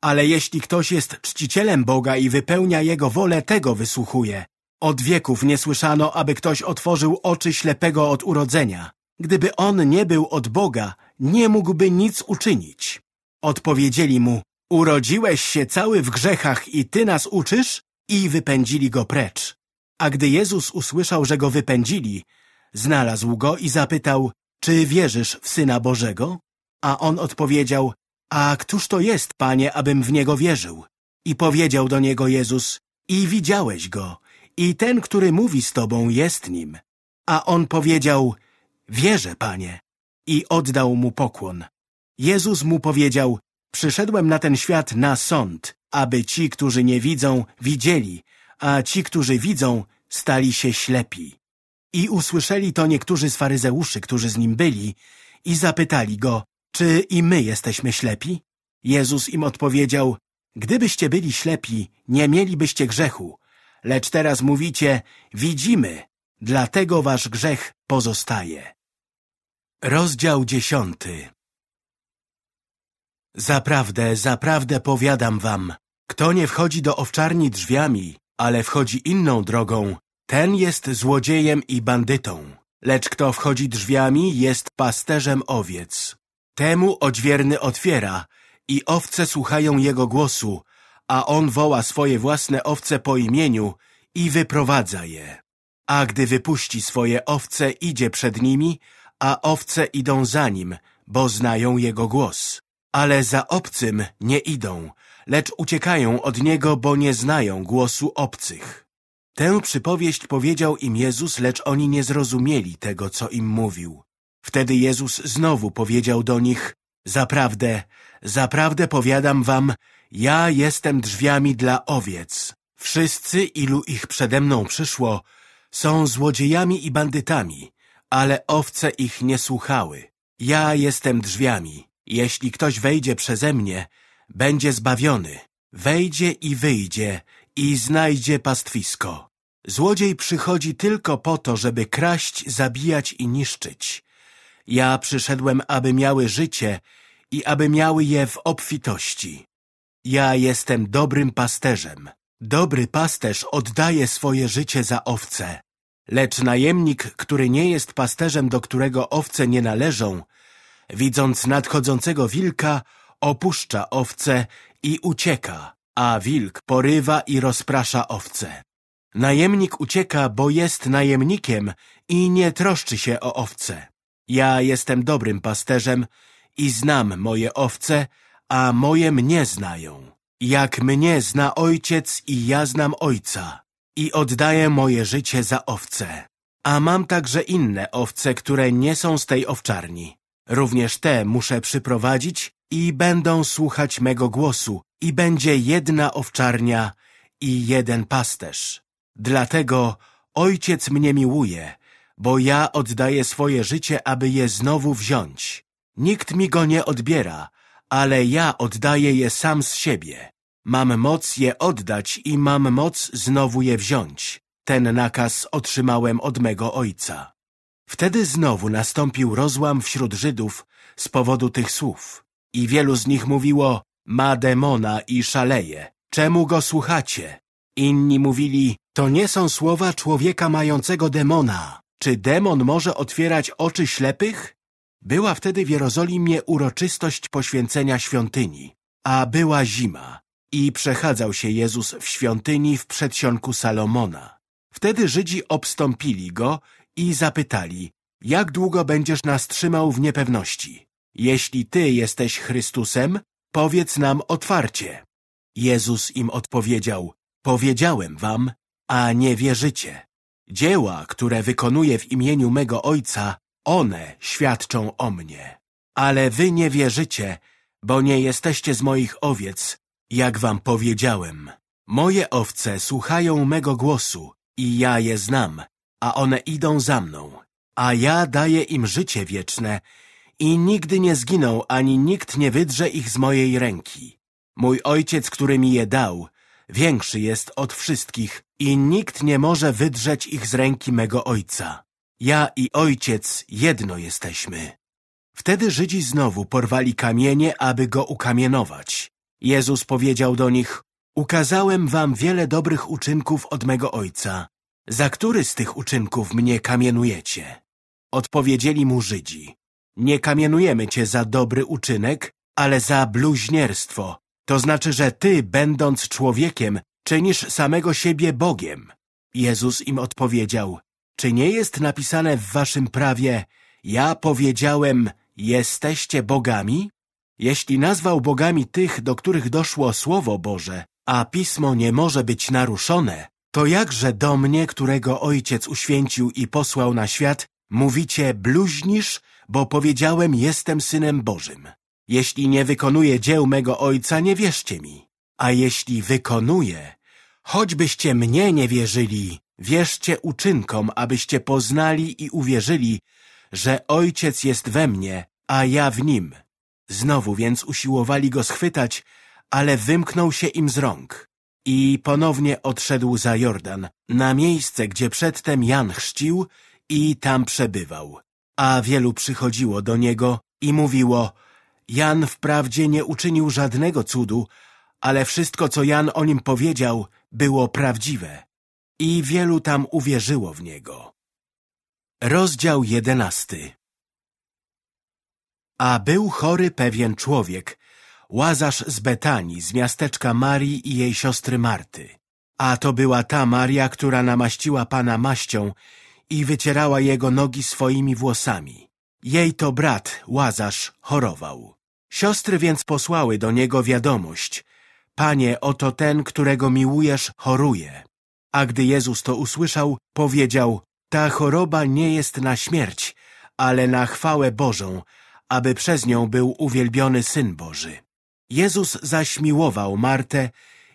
ale jeśli ktoś jest czcicielem Boga i wypełnia Jego wolę, tego wysłuchuje. Od wieków nie słyszano, aby ktoś otworzył oczy ślepego od urodzenia. Gdyby on nie był od Boga, nie mógłby nic uczynić. Odpowiedzieli mu, urodziłeś się cały w grzechach i ty nas uczysz? I wypędzili go precz. A gdy Jezus usłyszał, że go wypędzili, znalazł go i zapytał, czy wierzysz w Syna Bożego? A on odpowiedział, a któż to jest, Panie, abym w Niego wierzył? I powiedział do niego Jezus, i widziałeś Go, i ten, który mówi z Tobą, jest Nim. A on powiedział, wierzę, Panie, i oddał mu pokłon. Jezus mu powiedział, przyszedłem na ten świat na sąd, aby ci, którzy nie widzą, widzieli, a ci, którzy widzą, stali się ślepi. I usłyszeli to niektórzy z faryzeuszy, którzy z nim byli, i zapytali go, czy i my jesteśmy ślepi? Jezus im odpowiedział, gdybyście byli ślepi, nie mielibyście grzechu, lecz teraz mówicie, widzimy, dlatego wasz grzech pozostaje. Rozdział dziesiąty Zaprawdę, zaprawdę powiadam wam, Kto nie wchodzi do owczarni drzwiami, ale wchodzi inną drogą, ten jest złodziejem i bandytą. Lecz kto wchodzi drzwiami, jest pasterzem owiec. Temu odźwierny otwiera i owce słuchają jego głosu, a on woła swoje własne owce po imieniu i wyprowadza je. A gdy wypuści swoje owce, idzie przed nimi, a owce idą za nim, bo znają jego głos. Ale za obcym nie idą, lecz uciekają od niego, bo nie znają głosu obcych. Tę przypowieść powiedział im Jezus, lecz oni nie zrozumieli tego, co im mówił. Wtedy Jezus znowu powiedział do nich, Zaprawdę, zaprawdę powiadam wam, ja jestem drzwiami dla owiec. Wszyscy, ilu ich przede mną przyszło, są złodziejami i bandytami, ale owce ich nie słuchały. Ja jestem drzwiami. Jeśli ktoś wejdzie przeze mnie, będzie zbawiony. Wejdzie i wyjdzie i znajdzie pastwisko. Złodziej przychodzi tylko po to, żeby kraść, zabijać i niszczyć. Ja przyszedłem, aby miały życie i aby miały je w obfitości. Ja jestem dobrym pasterzem. Dobry pasterz oddaje swoje życie za owce. Lecz najemnik, który nie jest pasterzem, do którego owce nie należą, widząc nadchodzącego wilka, opuszcza owce i ucieka, a wilk porywa i rozprasza owce. Najemnik ucieka, bo jest najemnikiem i nie troszczy się o owce. Ja jestem dobrym pasterzem i znam moje owce, a moje mnie znają. Jak mnie zna ojciec i ja znam ojca i oddaję moje życie za owce. A mam także inne owce, które nie są z tej owczarni. Również te muszę przyprowadzić i będą słuchać mego głosu i będzie jedna owczarnia i jeden pasterz. Dlatego ojciec mnie miłuje, bo ja oddaję swoje życie, aby je znowu wziąć. Nikt mi go nie odbiera, ale ja oddaję je sam z siebie. Mam moc je oddać i mam moc znowu je wziąć. Ten nakaz otrzymałem od mego ojca. Wtedy znowu nastąpił rozłam wśród Żydów z powodu tych słów. I wielu z nich mówiło, ma demona i szaleje. Czemu go słuchacie? Inni mówili, to nie są słowa człowieka mającego demona. Czy demon może otwierać oczy ślepych? Była wtedy w Jerozolimie uroczystość poświęcenia świątyni, a była zima i przechadzał się Jezus w świątyni w przedsionku Salomona. Wtedy Żydzi obstąpili go i zapytali, jak długo będziesz nas trzymał w niepewności? Jeśli Ty jesteś Chrystusem, powiedz nam otwarcie. Jezus im odpowiedział, powiedziałem wam, a nie wierzycie. Dzieła, które wykonuję w imieniu mego Ojca, one świadczą o mnie. Ale wy nie wierzycie, bo nie jesteście z moich owiec, jak wam powiedziałem. Moje owce słuchają mego głosu i ja je znam, a one idą za mną. A ja daję im życie wieczne i nigdy nie zginą, ani nikt nie wydrze ich z mojej ręki. Mój ojciec, który mi je dał, większy jest od wszystkich i nikt nie może wydrzeć ich z ręki mego ojca. Ja i ojciec jedno jesteśmy. Wtedy Żydzi znowu porwali kamienie, aby go ukamienować. Jezus powiedział do nich, ukazałem wam wiele dobrych uczynków od mego ojca. Za który z tych uczynków mnie kamienujecie? Odpowiedzieli mu Żydzi, nie kamienujemy cię za dobry uczynek, ale za bluźnierstwo. To znaczy, że ty, będąc człowiekiem, czynisz samego siebie Bogiem. Jezus im odpowiedział, czy nie jest napisane w waszym prawie, ja powiedziałem, jesteście bogami? Jeśli nazwał bogami tych, do których doszło Słowo Boże, a Pismo nie może być naruszone, to jakże do mnie, którego Ojciec uświęcił i posłał na świat, mówicie bluźnisz, bo powiedziałem jestem Synem Bożym. Jeśli nie wykonuję dzieł mego Ojca, nie wierzcie mi. A jeśli wykonuję, choćbyście mnie nie wierzyli, wierzcie uczynkom, abyście poznali i uwierzyli, że Ojciec jest we mnie, a ja w Nim. Znowu więc usiłowali go schwytać, ale wymknął się im z rąk. I ponownie odszedł za Jordan, na miejsce, gdzie przedtem Jan chrzcił i tam przebywał. A wielu przychodziło do niego i mówiło, Jan wprawdzie nie uczynił żadnego cudu, ale wszystko, co Jan o nim powiedział, było prawdziwe i wielu tam uwierzyło w niego. Rozdział jedenasty A był chory pewien człowiek, Łazarz z Betanii, z miasteczka Marii i jej siostry Marty. A to była ta Maria, która namaściła Pana maścią i wycierała jego nogi swoimi włosami. Jej to brat, Łazarz, chorował. Siostry więc posłały do niego wiadomość. Panie, oto ten, którego miłujesz, choruje. A gdy Jezus to usłyszał, powiedział, ta choroba nie jest na śmierć, ale na chwałę Bożą, aby przez nią był uwielbiony Syn Boży. Jezus zaś miłował Martę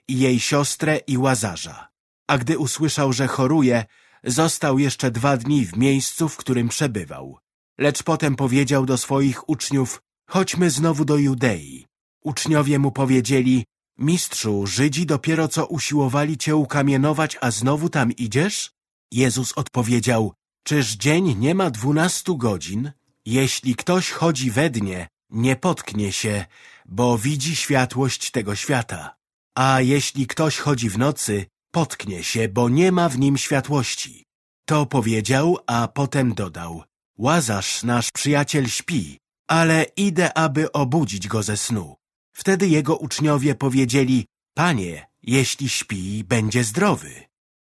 i jej siostrę i Łazarza. A gdy usłyszał, że choruje, został jeszcze dwa dni w miejscu, w którym przebywał. Lecz potem powiedział do swoich uczniów, chodźmy znowu do Judei. Uczniowie mu powiedzieli, mistrzu, Żydzi dopiero co usiłowali cię ukamienować, a znowu tam idziesz? Jezus odpowiedział, czyż dzień nie ma dwunastu godzin? Jeśli ktoś chodzi we dnie, nie potknie się, bo widzi światłość tego świata. A jeśli ktoś chodzi w nocy, potknie się, bo nie ma w nim światłości. To powiedział, a potem dodał. Łazarz, nasz przyjaciel, śpi, ale idę, aby obudzić go ze snu. Wtedy jego uczniowie powiedzieli, Panie, jeśli śpi, będzie zdrowy.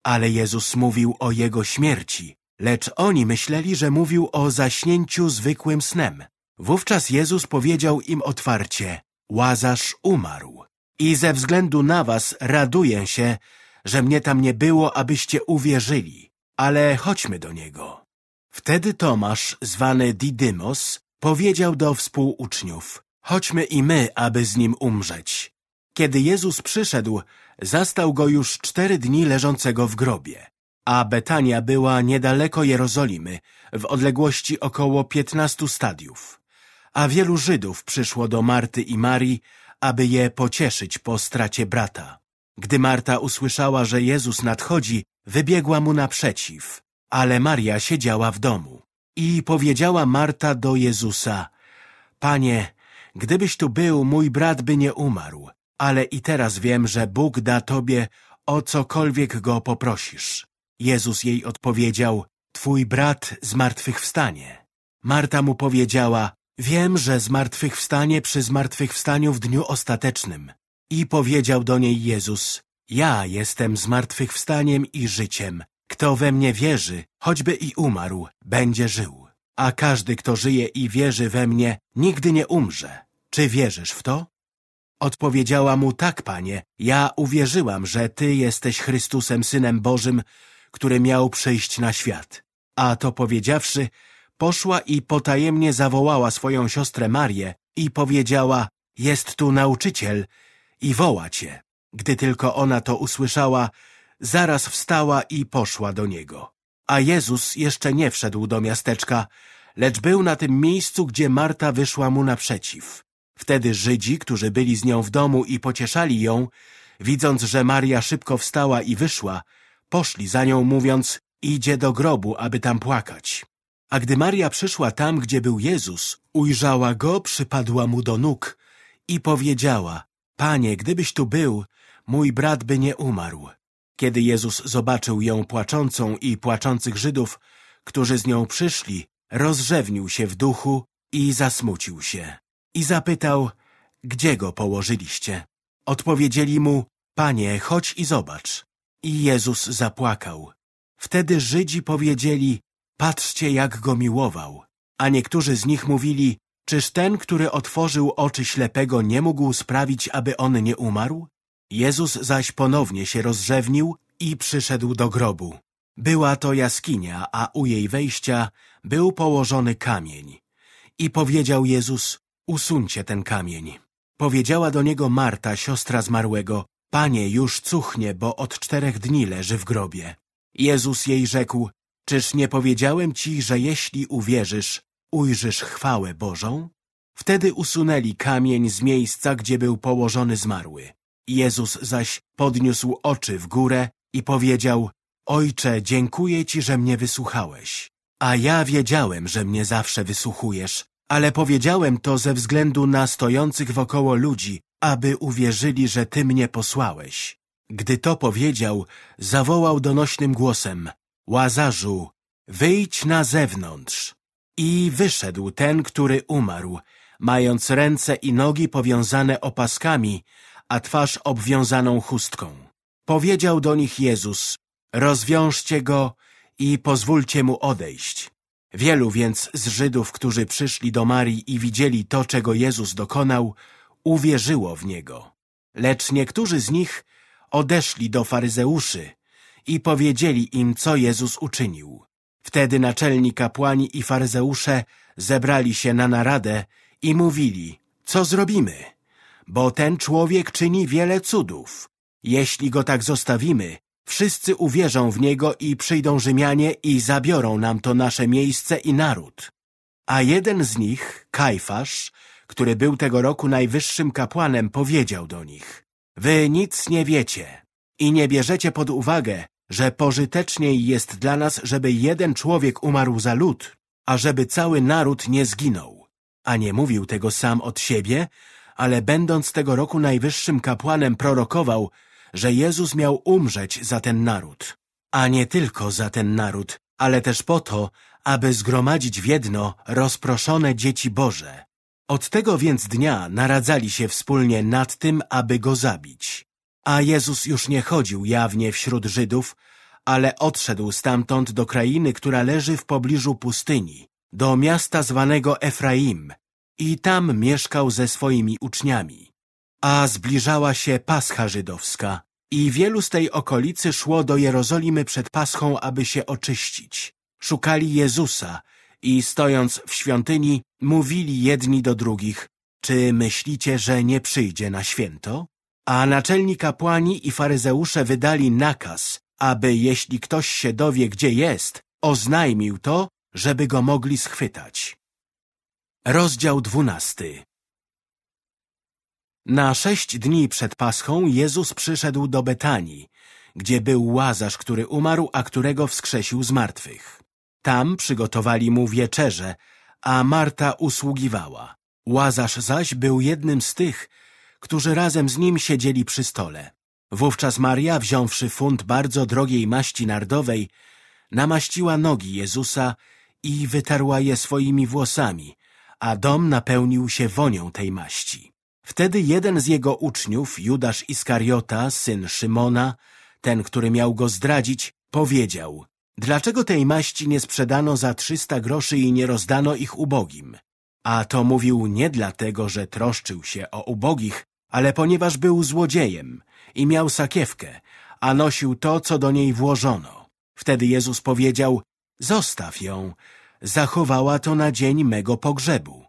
Ale Jezus mówił o jego śmierci, lecz oni myśleli, że mówił o zaśnięciu zwykłym snem. Wówczas Jezus powiedział im otwarcie, Łazarz umarł. I ze względu na was raduję się, że mnie tam nie było, abyście uwierzyli, ale chodźmy do niego. Wtedy Tomasz, zwany Didymos, powiedział do współuczniów, chodźmy i my, aby z nim umrzeć. Kiedy Jezus przyszedł, zastał go już cztery dni leżącego w grobie, a Betania była niedaleko Jerozolimy, w odległości około piętnastu stadiów a wielu Żydów przyszło do Marty i Marii, aby je pocieszyć po stracie brata. Gdy Marta usłyszała, że Jezus nadchodzi, wybiegła mu naprzeciw, ale Maria siedziała w domu. I powiedziała Marta do Jezusa, Panie, gdybyś tu był, mój brat by nie umarł, ale i teraz wiem, że Bóg da Tobie o cokolwiek go poprosisz. Jezus jej odpowiedział, Twój brat zmartwychwstanie. Marta mu powiedziała, Wiem, że zmartwychwstanie przy zmartwychwstaniu w dniu ostatecznym. I powiedział do niej Jezus, ja jestem zmartwychwstaniem i życiem. Kto we mnie wierzy, choćby i umarł, będzie żył. A każdy, kto żyje i wierzy we mnie, nigdy nie umrze. Czy wierzysz w to? Odpowiedziała mu, tak, panie, ja uwierzyłam, że ty jesteś Chrystusem, Synem Bożym, który miał przyjść na świat. A to powiedziawszy, poszła i potajemnie zawołała swoją siostrę Marię i powiedziała, jest tu nauczyciel i woła cię. Gdy tylko ona to usłyszała, zaraz wstała i poszła do niego. A Jezus jeszcze nie wszedł do miasteczka, lecz był na tym miejscu, gdzie Marta wyszła mu naprzeciw. Wtedy Żydzi, którzy byli z nią w domu i pocieszali ją, widząc, że Maria szybko wstała i wyszła, poszli za nią mówiąc, idzie do grobu, aby tam płakać. A gdy Maria przyszła tam, gdzie był Jezus, ujrzała go, przypadła mu do nóg i powiedziała, Panie, gdybyś tu był, mój brat by nie umarł. Kiedy Jezus zobaczył ją płaczącą i płaczących Żydów, którzy z nią przyszli, rozrzewnił się w duchu i zasmucił się. I zapytał, gdzie go położyliście? Odpowiedzieli mu, Panie, chodź i zobacz. I Jezus zapłakał. Wtedy Żydzi powiedzieli, Patrzcie, jak go miłował. A niektórzy z nich mówili, czyż ten, który otworzył oczy ślepego, nie mógł sprawić, aby on nie umarł? Jezus zaś ponownie się rozrzewnił i przyszedł do grobu. Była to jaskinia, a u jej wejścia był położony kamień. I powiedział Jezus, usuńcie ten kamień. Powiedziała do niego Marta, siostra zmarłego, Panie, już cuchnie, bo od czterech dni leży w grobie. Jezus jej rzekł, Czyż nie powiedziałem ci, że jeśli uwierzysz, ujrzysz chwałę Bożą? Wtedy usunęli kamień z miejsca, gdzie był położony zmarły. Jezus zaś podniósł oczy w górę i powiedział, Ojcze, dziękuję Ci, że mnie wysłuchałeś. A ja wiedziałem, że mnie zawsze wysłuchujesz, ale powiedziałem to ze względu na stojących wokoło ludzi, aby uwierzyli, że Ty mnie posłałeś. Gdy to powiedział, zawołał donośnym głosem, Łazarzu, wyjdź na zewnątrz. I wyszedł ten, który umarł, mając ręce i nogi powiązane opaskami, a twarz obwiązaną chustką. Powiedział do nich Jezus, rozwiążcie go i pozwólcie mu odejść. Wielu więc z Żydów, którzy przyszli do Marii i widzieli to, czego Jezus dokonał, uwierzyło w Niego. Lecz niektórzy z nich odeszli do faryzeuszy i powiedzieli im, co Jezus uczynił. Wtedy naczelni kapłani i faryzeusze zebrali się na naradę i mówili, co zrobimy? Bo ten człowiek czyni wiele cudów. Jeśli go tak zostawimy, wszyscy uwierzą w niego i przyjdą Rzymianie i zabiorą nam to nasze miejsce i naród. A jeden z nich, Kajfasz, który był tego roku najwyższym kapłanem, powiedział do nich Wy nic nie wiecie i nie bierzecie pod uwagę, że pożyteczniej jest dla nas, żeby jeden człowiek umarł za lud, a żeby cały naród nie zginął. A nie mówił tego sam od siebie, ale będąc tego roku najwyższym kapłanem prorokował, że Jezus miał umrzeć za ten naród. A nie tylko za ten naród, ale też po to, aby zgromadzić w jedno rozproszone dzieci Boże. Od tego więc dnia naradzali się wspólnie nad tym, aby go zabić. A Jezus już nie chodził jawnie wśród Żydów, ale odszedł stamtąd do krainy, która leży w pobliżu pustyni, do miasta zwanego Efraim i tam mieszkał ze swoimi uczniami. A zbliżała się Pascha żydowska i wielu z tej okolicy szło do Jerozolimy przed Paschą, aby się oczyścić. Szukali Jezusa i stojąc w świątyni mówili jedni do drugich, czy myślicie, że nie przyjdzie na święto? A naczelni kapłani i faryzeusze wydali nakaz, aby jeśli ktoś się dowie, gdzie jest, oznajmił to, żeby go mogli schwytać. Rozdział dwunasty Na sześć dni przed Paschą Jezus przyszedł do Betanii, gdzie był Łazarz, który umarł, a którego wskrzesił z martwych. Tam przygotowali mu wieczerze, a Marta usługiwała. Łazarz zaś był jednym z tych, którzy razem z nim siedzieli przy stole. Wówczas Maria, wziąwszy funt bardzo drogiej maści nardowej, namaściła nogi Jezusa i wytarła je swoimi włosami, a dom napełnił się wonią tej maści. Wtedy jeden z jego uczniów, Judasz Iskariota, syn Szymona, ten, który miał go zdradzić, powiedział Dlaczego tej maści nie sprzedano za trzysta groszy i nie rozdano ich ubogim? A to mówił nie dlatego, że troszczył się o ubogich, ale ponieważ był złodziejem i miał sakiewkę, a nosił to, co do niej włożono. Wtedy Jezus powiedział, zostaw ją, zachowała to na dzień mego pogrzebu.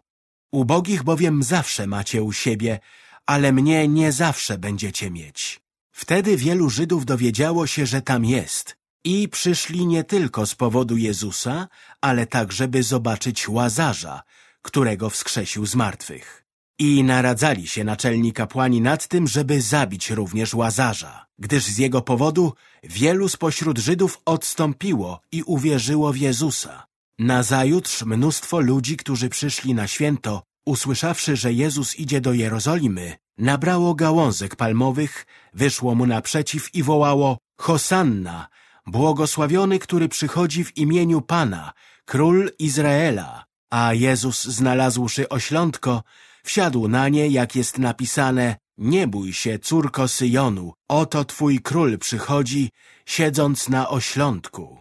Ubogich bowiem zawsze macie u siebie, ale mnie nie zawsze będziecie mieć. Wtedy wielu Żydów dowiedziało się, że tam jest i przyszli nie tylko z powodu Jezusa, ale także, by zobaczyć Łazarza, którego wskrzesił z martwych. I naradzali się naczelni kapłani nad tym, żeby zabić również Łazarza, gdyż z jego powodu wielu spośród Żydów odstąpiło i uwierzyło w Jezusa. Nazajutrz mnóstwo ludzi, którzy przyszli na święto, usłyszawszy, że Jezus idzie do Jerozolimy, nabrało gałązek palmowych, wyszło mu naprzeciw i wołało Hosanna, błogosławiony, który przychodzi w imieniu Pana, król Izraela. A Jezus, znalazłszy oślątko, wsiadł na nie, jak jest napisane, nie bój się, córko Syjonu, oto twój król przychodzi, siedząc na oślątku.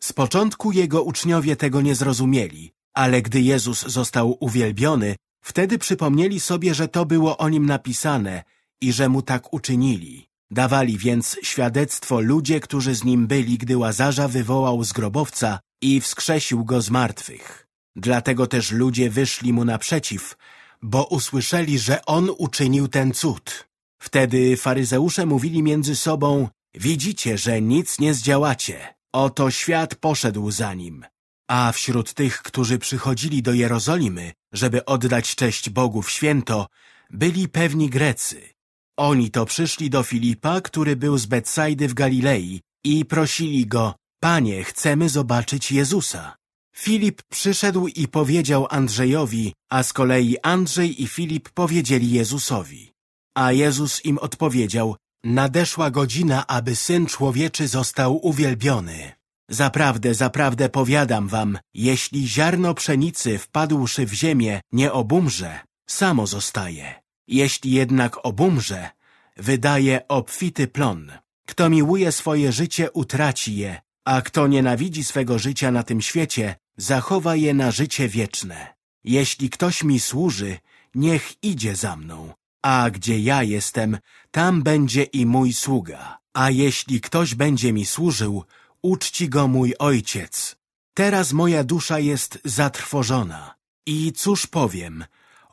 Z początku jego uczniowie tego nie zrozumieli, ale gdy Jezus został uwielbiony, wtedy przypomnieli sobie, że to było o nim napisane i że mu tak uczynili. Dawali więc świadectwo ludzie, którzy z nim byli, gdy Łazarza wywołał z grobowca i wskrzesił go z martwych. Dlatego też ludzie wyszli mu naprzeciw, bo usłyszeli, że on uczynił ten cud. Wtedy faryzeusze mówili między sobą, widzicie, że nic nie zdziałacie. Oto świat poszedł za nim. A wśród tych, którzy przychodzili do Jerozolimy, żeby oddać cześć Bogu w święto, byli pewni Grecy. Oni to przyszli do Filipa, który był z Betsajdy w Galilei i prosili go, Panie, chcemy zobaczyć Jezusa. Filip przyszedł i powiedział Andrzejowi, a z kolei Andrzej i Filip powiedzieli Jezusowi. A Jezus im odpowiedział, nadeszła godzina, aby Syn Człowieczy został uwielbiony. Zaprawdę, zaprawdę powiadam wam, jeśli ziarno pszenicy wpadłszy w ziemię nie obumrze, samo zostaje. Jeśli jednak obumrze, wydaje obfity plon. Kto miłuje swoje życie, utraci je, a kto nienawidzi swego życia na tym świecie, zachowa je na życie wieczne. Jeśli ktoś mi służy, niech idzie za mną, a gdzie ja jestem, tam będzie i mój sługa. A jeśli ktoś będzie mi służył, uczci go mój ojciec. Teraz moja dusza jest zatrwożona. I cóż powiem?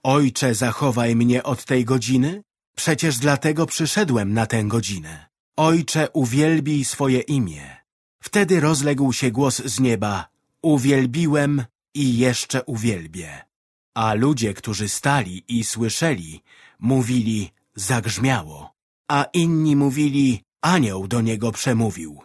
Ojcze, zachowaj mnie od tej godziny? Przecież dlatego przyszedłem na tę godzinę. Ojcze, uwielbij swoje imię. Wtedy rozległ się głos z nieba. Uwielbiłem i jeszcze uwielbię. A ludzie, którzy stali i słyszeli, mówili, zagrzmiało. A inni mówili, anioł do niego przemówił.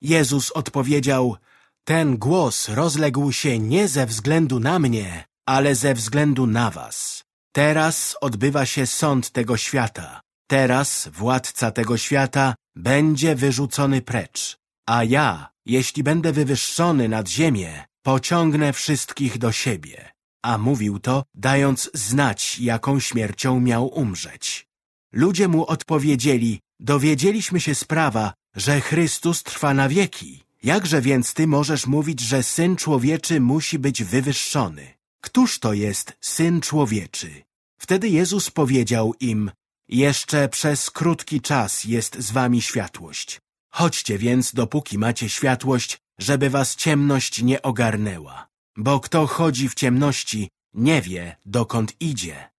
Jezus odpowiedział, ten głos rozległ się nie ze względu na mnie, ale ze względu na was. Teraz odbywa się sąd tego świata. Teraz władca tego świata będzie wyrzucony precz. A ja, jeśli będę wywyższony nad ziemię, pociągnę wszystkich do siebie. A mówił to, dając znać, jaką śmiercią miał umrzeć. Ludzie mu odpowiedzieli, dowiedzieliśmy się sprawa, że Chrystus trwa na wieki. Jakże więc ty możesz mówić, że Syn Człowieczy musi być wywyższony? Któż to jest Syn Człowieczy? Wtedy Jezus powiedział im, jeszcze przez krótki czas jest z wami światłość. Chodźcie więc, dopóki macie światłość, żeby was ciemność nie ogarnęła. Bo kto chodzi w ciemności, nie wie, dokąd idzie.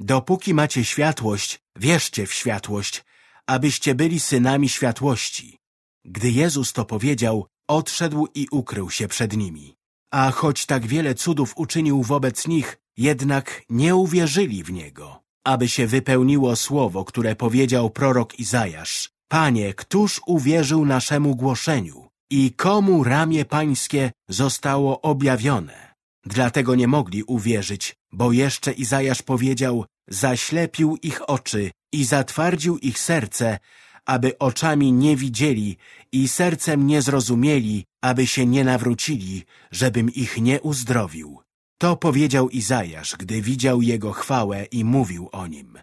Dopóki macie światłość, wierzcie w światłość, abyście byli synami światłości. Gdy Jezus to powiedział, odszedł i ukrył się przed nimi. A choć tak wiele cudów uczynił wobec nich, jednak nie uwierzyli w Niego. Aby się wypełniło słowo, które powiedział prorok Izajasz. Panie, któż uwierzył naszemu głoszeniu i komu ramię pańskie zostało objawione? Dlatego nie mogli uwierzyć, bo jeszcze Izajasz powiedział, zaślepił ich oczy i zatwardził ich serce, aby oczami nie widzieli i sercem nie zrozumieli, aby się nie nawrócili, żebym ich nie uzdrowił. To powiedział Izajasz, gdy widział jego chwałę i mówił o nim.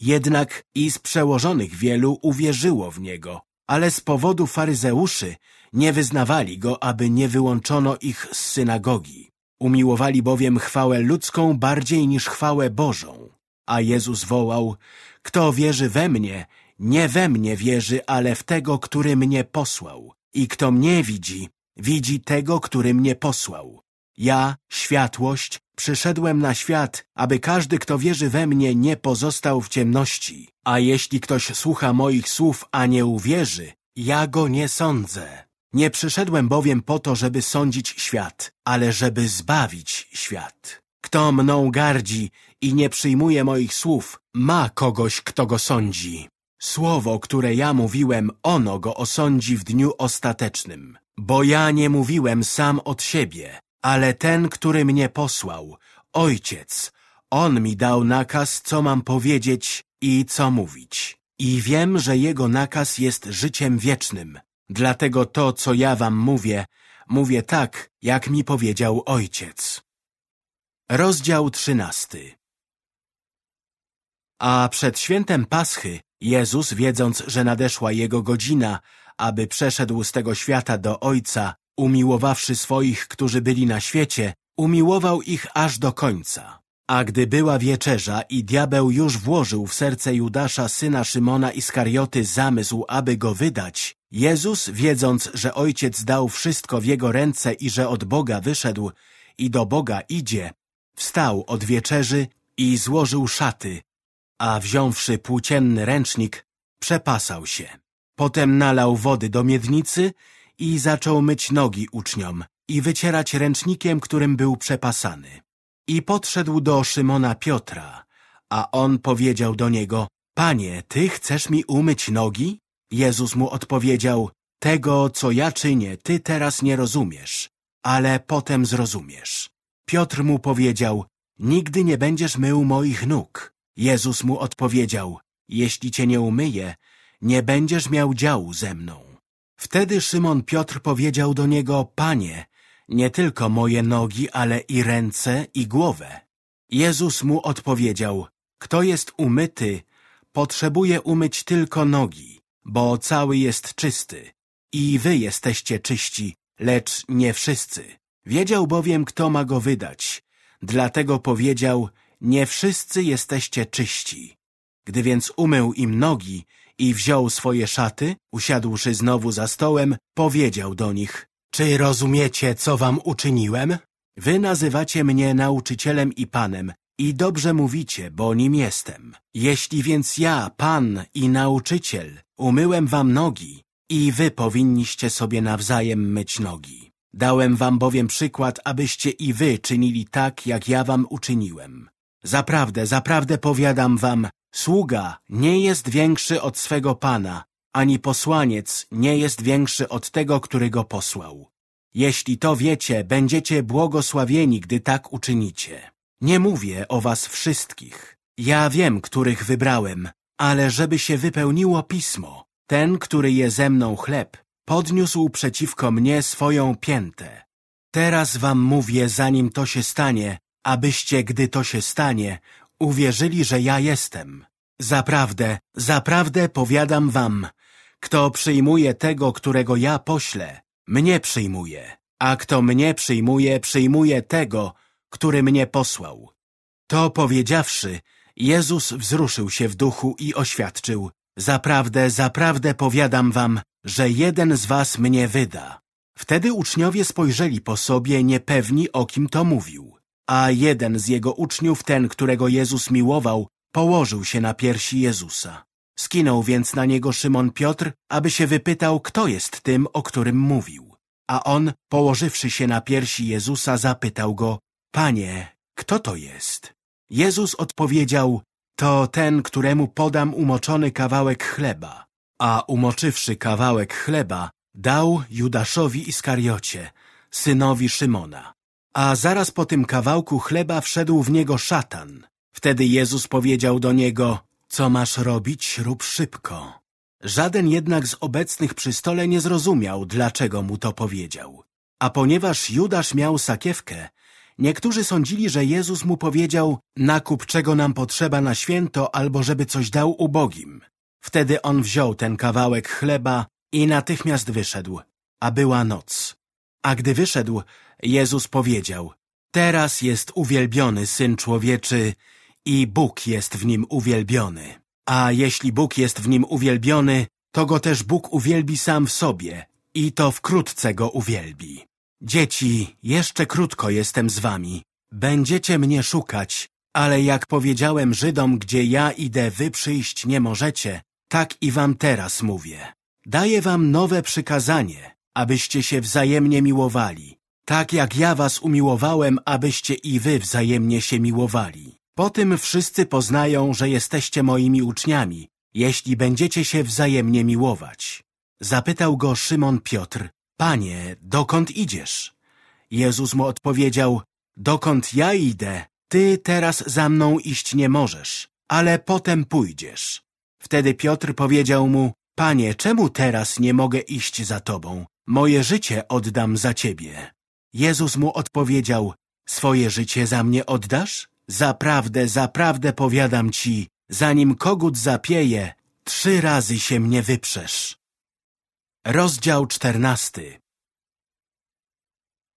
Jednak i z przełożonych wielu uwierzyło w niego, ale z powodu faryzeuszy nie wyznawali go, aby nie wyłączono ich z synagogi. Umiłowali bowiem chwałę ludzką bardziej niż chwałę Bożą. A Jezus wołał, kto wierzy we mnie, nie we mnie wierzy, ale w tego, który mnie posłał. I kto mnie widzi, widzi tego, który mnie posłał. Ja, światłość, przyszedłem na świat, aby każdy, kto wierzy we mnie, nie pozostał w ciemności. A jeśli ktoś słucha moich słów, a nie uwierzy, ja go nie sądzę. Nie przyszedłem bowiem po to, żeby sądzić świat, ale żeby zbawić świat. Kto mną gardzi i nie przyjmuje moich słów, ma kogoś, kto go sądzi. Słowo, które ja mówiłem, ono go osądzi w dniu ostatecznym. Bo ja nie mówiłem sam od siebie, ale ten, który mnie posłał, Ojciec, On mi dał nakaz, co mam powiedzieć i co mówić. I wiem, że Jego nakaz jest życiem wiecznym. Dlatego to, co ja wam mówię, mówię tak, jak mi powiedział Ojciec. Rozdział trzynasty A przed świętem Paschy Jezus, wiedząc, że nadeszła Jego godzina, aby przeszedł z tego świata do Ojca, umiłowawszy swoich, którzy byli na świecie, umiłował ich aż do końca. A gdy była wieczerza i diabeł już włożył w serce Judasza, syna Szymona Iskarioty, zamysł, aby go wydać, Jezus, wiedząc, że Ojciec dał wszystko w Jego ręce i że od Boga wyszedł i do Boga idzie, wstał od wieczerzy i złożył szaty, a wziąwszy płócienny ręcznik, przepasał się. Potem nalał wody do miednicy i zaczął myć nogi uczniom i wycierać ręcznikiem, którym był przepasany. I podszedł do Szymona Piotra, a on powiedział do niego, Panie, Ty chcesz mi umyć nogi? Jezus mu odpowiedział, Tego, co ja czynię, Ty teraz nie rozumiesz, ale potem zrozumiesz. Piotr mu powiedział, Nigdy nie będziesz mył moich nóg. Jezus mu odpowiedział, Jeśli cię nie umyję, nie będziesz miał działu ze mną. Wtedy Szymon Piotr powiedział do niego, Panie, nie tylko moje nogi, ale i ręce i głowę. Jezus mu odpowiedział, kto jest umyty, potrzebuje umyć tylko nogi, bo cały jest czysty. I wy jesteście czyści, lecz nie wszyscy. Wiedział bowiem, kto ma go wydać. Dlatego powiedział, nie wszyscy jesteście czyści. Gdy więc umył im nogi i wziął swoje szaty, usiadłszy znowu za stołem, powiedział do nich, czy rozumiecie, co wam uczyniłem? Wy nazywacie mnie nauczycielem i panem i dobrze mówicie, bo nim jestem. Jeśli więc ja, pan i nauczyciel, umyłem wam nogi i wy powinniście sobie nawzajem myć nogi. Dałem wam bowiem przykład, abyście i wy czynili tak, jak ja wam uczyniłem. Zaprawdę, zaprawdę powiadam wam, sługa nie jest większy od swego Pana, ani posłaniec nie jest większy od tego, który go posłał. Jeśli to wiecie, będziecie błogosławieni, gdy tak uczynicie. Nie mówię o was wszystkich. Ja wiem, których wybrałem, ale żeby się wypełniło pismo, ten, który je ze mną chleb, podniósł przeciwko mnie swoją piętę. Teraz wam mówię, zanim to się stanie, abyście, gdy to się stanie, uwierzyli, że ja jestem. Zaprawdę, zaprawdę powiadam wam, kto przyjmuje tego, którego ja poślę, mnie przyjmuje, a kto mnie przyjmuje, przyjmuje tego, który mnie posłał. To powiedziawszy, Jezus wzruszył się w duchu i oświadczył, zaprawdę, zaprawdę powiadam wam, że jeden z was mnie wyda. Wtedy uczniowie spojrzeli po sobie niepewni, o kim to mówił. A jeden z jego uczniów, ten, którego Jezus miłował, położył się na piersi Jezusa. Skinął więc na niego Szymon Piotr, aby się wypytał, kto jest tym, o którym mówił. A on, położywszy się na piersi Jezusa, zapytał go, Panie, kto to jest? Jezus odpowiedział, to ten, któremu podam umoczony kawałek chleba. A umoczywszy kawałek chleba, dał Judaszowi Iskariocie, synowi Szymona. A zaraz po tym kawałku chleba wszedł w niego szatan. Wtedy Jezus powiedział do niego, co masz robić, rób szybko. Żaden jednak z obecnych przy stole nie zrozumiał, dlaczego mu to powiedział. A ponieważ Judasz miał sakiewkę, niektórzy sądzili, że Jezus mu powiedział, nakup czego nam potrzeba na święto, albo żeby coś dał ubogim. Wtedy on wziął ten kawałek chleba i natychmiast wyszedł, a była noc. A gdy wyszedł, Jezus powiedział, teraz jest uwielbiony Syn Człowieczy i Bóg jest w nim uwielbiony. A jeśli Bóg jest w nim uwielbiony, to go też Bóg uwielbi sam w sobie i to wkrótce go uwielbi. Dzieci, jeszcze krótko jestem z wami. Będziecie mnie szukać, ale jak powiedziałem Żydom, gdzie ja idę, wy przyjść nie możecie, tak i wam teraz mówię. Daję wam nowe przykazanie, abyście się wzajemnie miłowali, tak jak ja was umiłowałem, abyście i wy wzajemnie się miłowali. Po tym wszyscy poznają, że jesteście moimi uczniami, jeśli będziecie się wzajemnie miłować. Zapytał go Szymon Piotr, Panie, dokąd idziesz? Jezus mu odpowiedział, dokąd ja idę, ty teraz za mną iść nie możesz, ale potem pójdziesz. Wtedy Piotr powiedział mu, Panie, czemu teraz nie mogę iść za Tobą? Moje życie oddam za Ciebie. Jezus mu odpowiedział, swoje życie za mnie oddasz? Zaprawdę, zaprawdę powiadam Ci, zanim kogut zapieje, trzy razy się mnie wyprzesz. Rozdział czternasty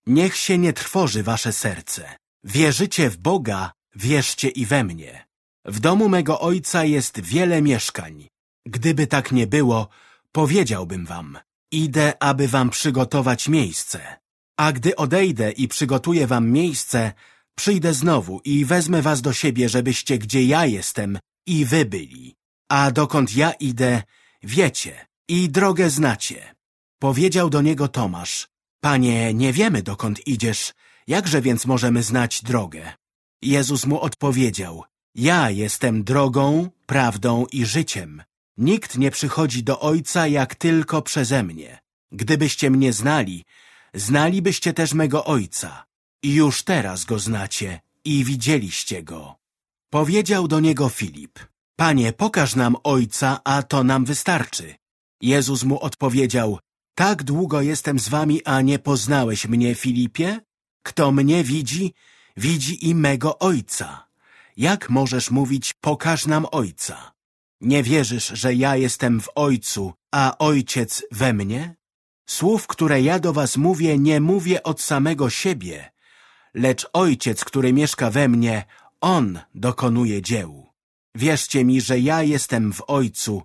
Niech się nie trwoży wasze serce. Wierzycie w Boga, wierzcie i we mnie. W domu mego ojca jest wiele mieszkań. Gdyby tak nie było, powiedziałbym wam, idę, aby wam przygotować miejsce. A gdy odejdę i przygotuję wam miejsce, przyjdę znowu i wezmę was do siebie, żebyście gdzie ja jestem i wy byli. A dokąd ja idę, wiecie i drogę znacie. Powiedział do niego Tomasz, Panie, nie wiemy dokąd idziesz, jakże więc możemy znać drogę? Jezus mu odpowiedział, ja jestem drogą, prawdą i życiem. Nikt nie przychodzi do Ojca jak tylko przeze mnie. Gdybyście mnie znali, znalibyście też mego Ojca. I już teraz go znacie i widzieliście go. Powiedział do niego Filip, Panie, pokaż nam Ojca, a to nam wystarczy. Jezus mu odpowiedział, tak długo jestem z wami, a nie poznałeś mnie, Filipie? Kto mnie widzi, widzi i mego Ojca. Jak możesz mówić, pokaż nam Ojca? Nie wierzysz, że ja jestem w Ojcu, a Ojciec we mnie? Słów, które ja do was mówię, nie mówię od samego siebie, lecz Ojciec, który mieszka we mnie, On dokonuje dzieł. Wierzcie mi, że ja jestem w Ojcu,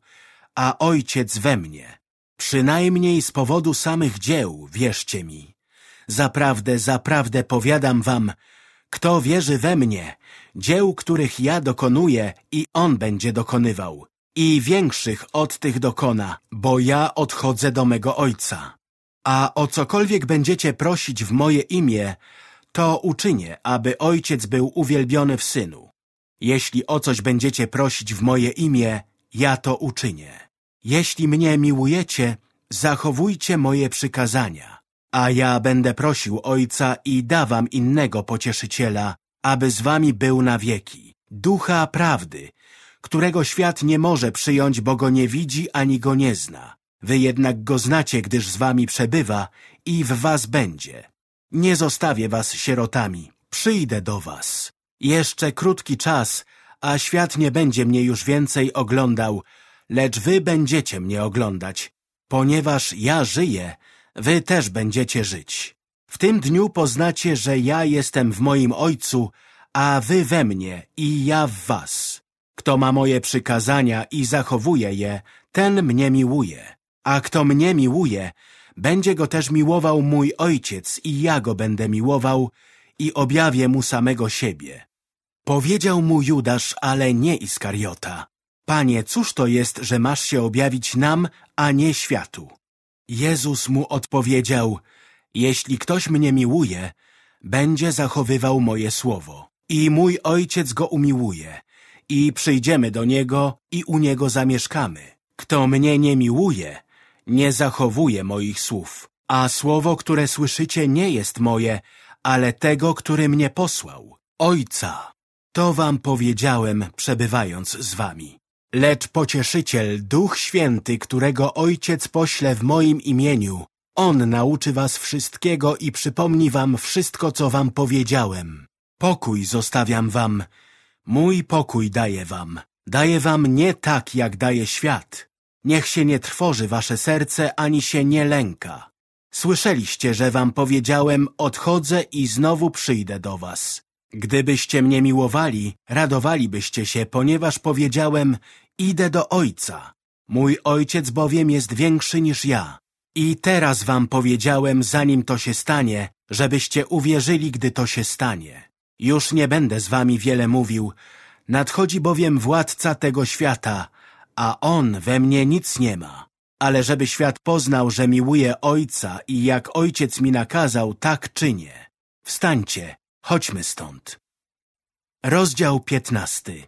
a Ojciec we mnie. Przynajmniej z powodu samych dzieł, wierzcie mi. Zaprawdę, zaprawdę powiadam wam, kto wierzy we mnie, dzieł, których ja dokonuję i On będzie dokonywał. I większych od tych dokona, bo ja odchodzę do mego Ojca. A o cokolwiek będziecie prosić w moje imię, to uczynię, aby Ojciec był uwielbiony w Synu. Jeśli o coś będziecie prosić w moje imię, ja to uczynię. Jeśli mnie miłujecie, zachowujcie moje przykazania. A ja będę prosił Ojca i dawam innego pocieszyciela, aby z wami był na wieki. Ducha prawdy, którego świat nie może przyjąć, bo go nie widzi ani go nie zna. Wy jednak go znacie, gdyż z wami przebywa i w was będzie. Nie zostawię was sierotami, przyjdę do was. Jeszcze krótki czas, a świat nie będzie mnie już więcej oglądał, lecz wy będziecie mnie oglądać. Ponieważ ja żyję, wy też będziecie żyć. W tym dniu poznacie, że ja jestem w moim Ojcu, a wy we mnie i ja w was. Kto ma moje przykazania i zachowuje je, ten mnie miłuje. A kto mnie miłuje, będzie go też miłował mój Ojciec i ja go będę miłował i objawię mu samego siebie. Powiedział mu Judasz, ale nie Iskariota. Panie, cóż to jest, że masz się objawić nam, a nie światu? Jezus mu odpowiedział, jeśli ktoś mnie miłuje, będzie zachowywał moje słowo. I mój Ojciec go umiłuje. I przyjdziemy do Niego i u Niego zamieszkamy. Kto mnie nie miłuje, nie zachowuje moich słów. A słowo, które słyszycie, nie jest moje, ale tego, który mnie posłał. Ojca. To wam powiedziałem, przebywając z wami. Lecz pocieszyciel, Duch Święty, którego Ojciec pośle w moim imieniu, On nauczy was wszystkiego i przypomni wam wszystko, co wam powiedziałem. Pokój zostawiam wam, mój pokój daję wam. Daję wam nie tak, jak daje świat. Niech się nie trwoży wasze serce, ani się nie lęka. Słyszeliście, że wam powiedziałem, odchodzę i znowu przyjdę do was. Gdybyście mnie miłowali, radowalibyście się, ponieważ powiedziałem, idę do Ojca. Mój Ojciec bowiem jest większy niż ja. I teraz wam powiedziałem, zanim to się stanie, żebyście uwierzyli, gdy to się stanie. Już nie będę z wami wiele mówił, nadchodzi bowiem władca tego świata, a on we mnie nic nie ma. Ale żeby świat poznał, że miłuję Ojca i jak Ojciec mi nakazał, tak czynię. Wstańcie, chodźmy stąd. Rozdział piętnasty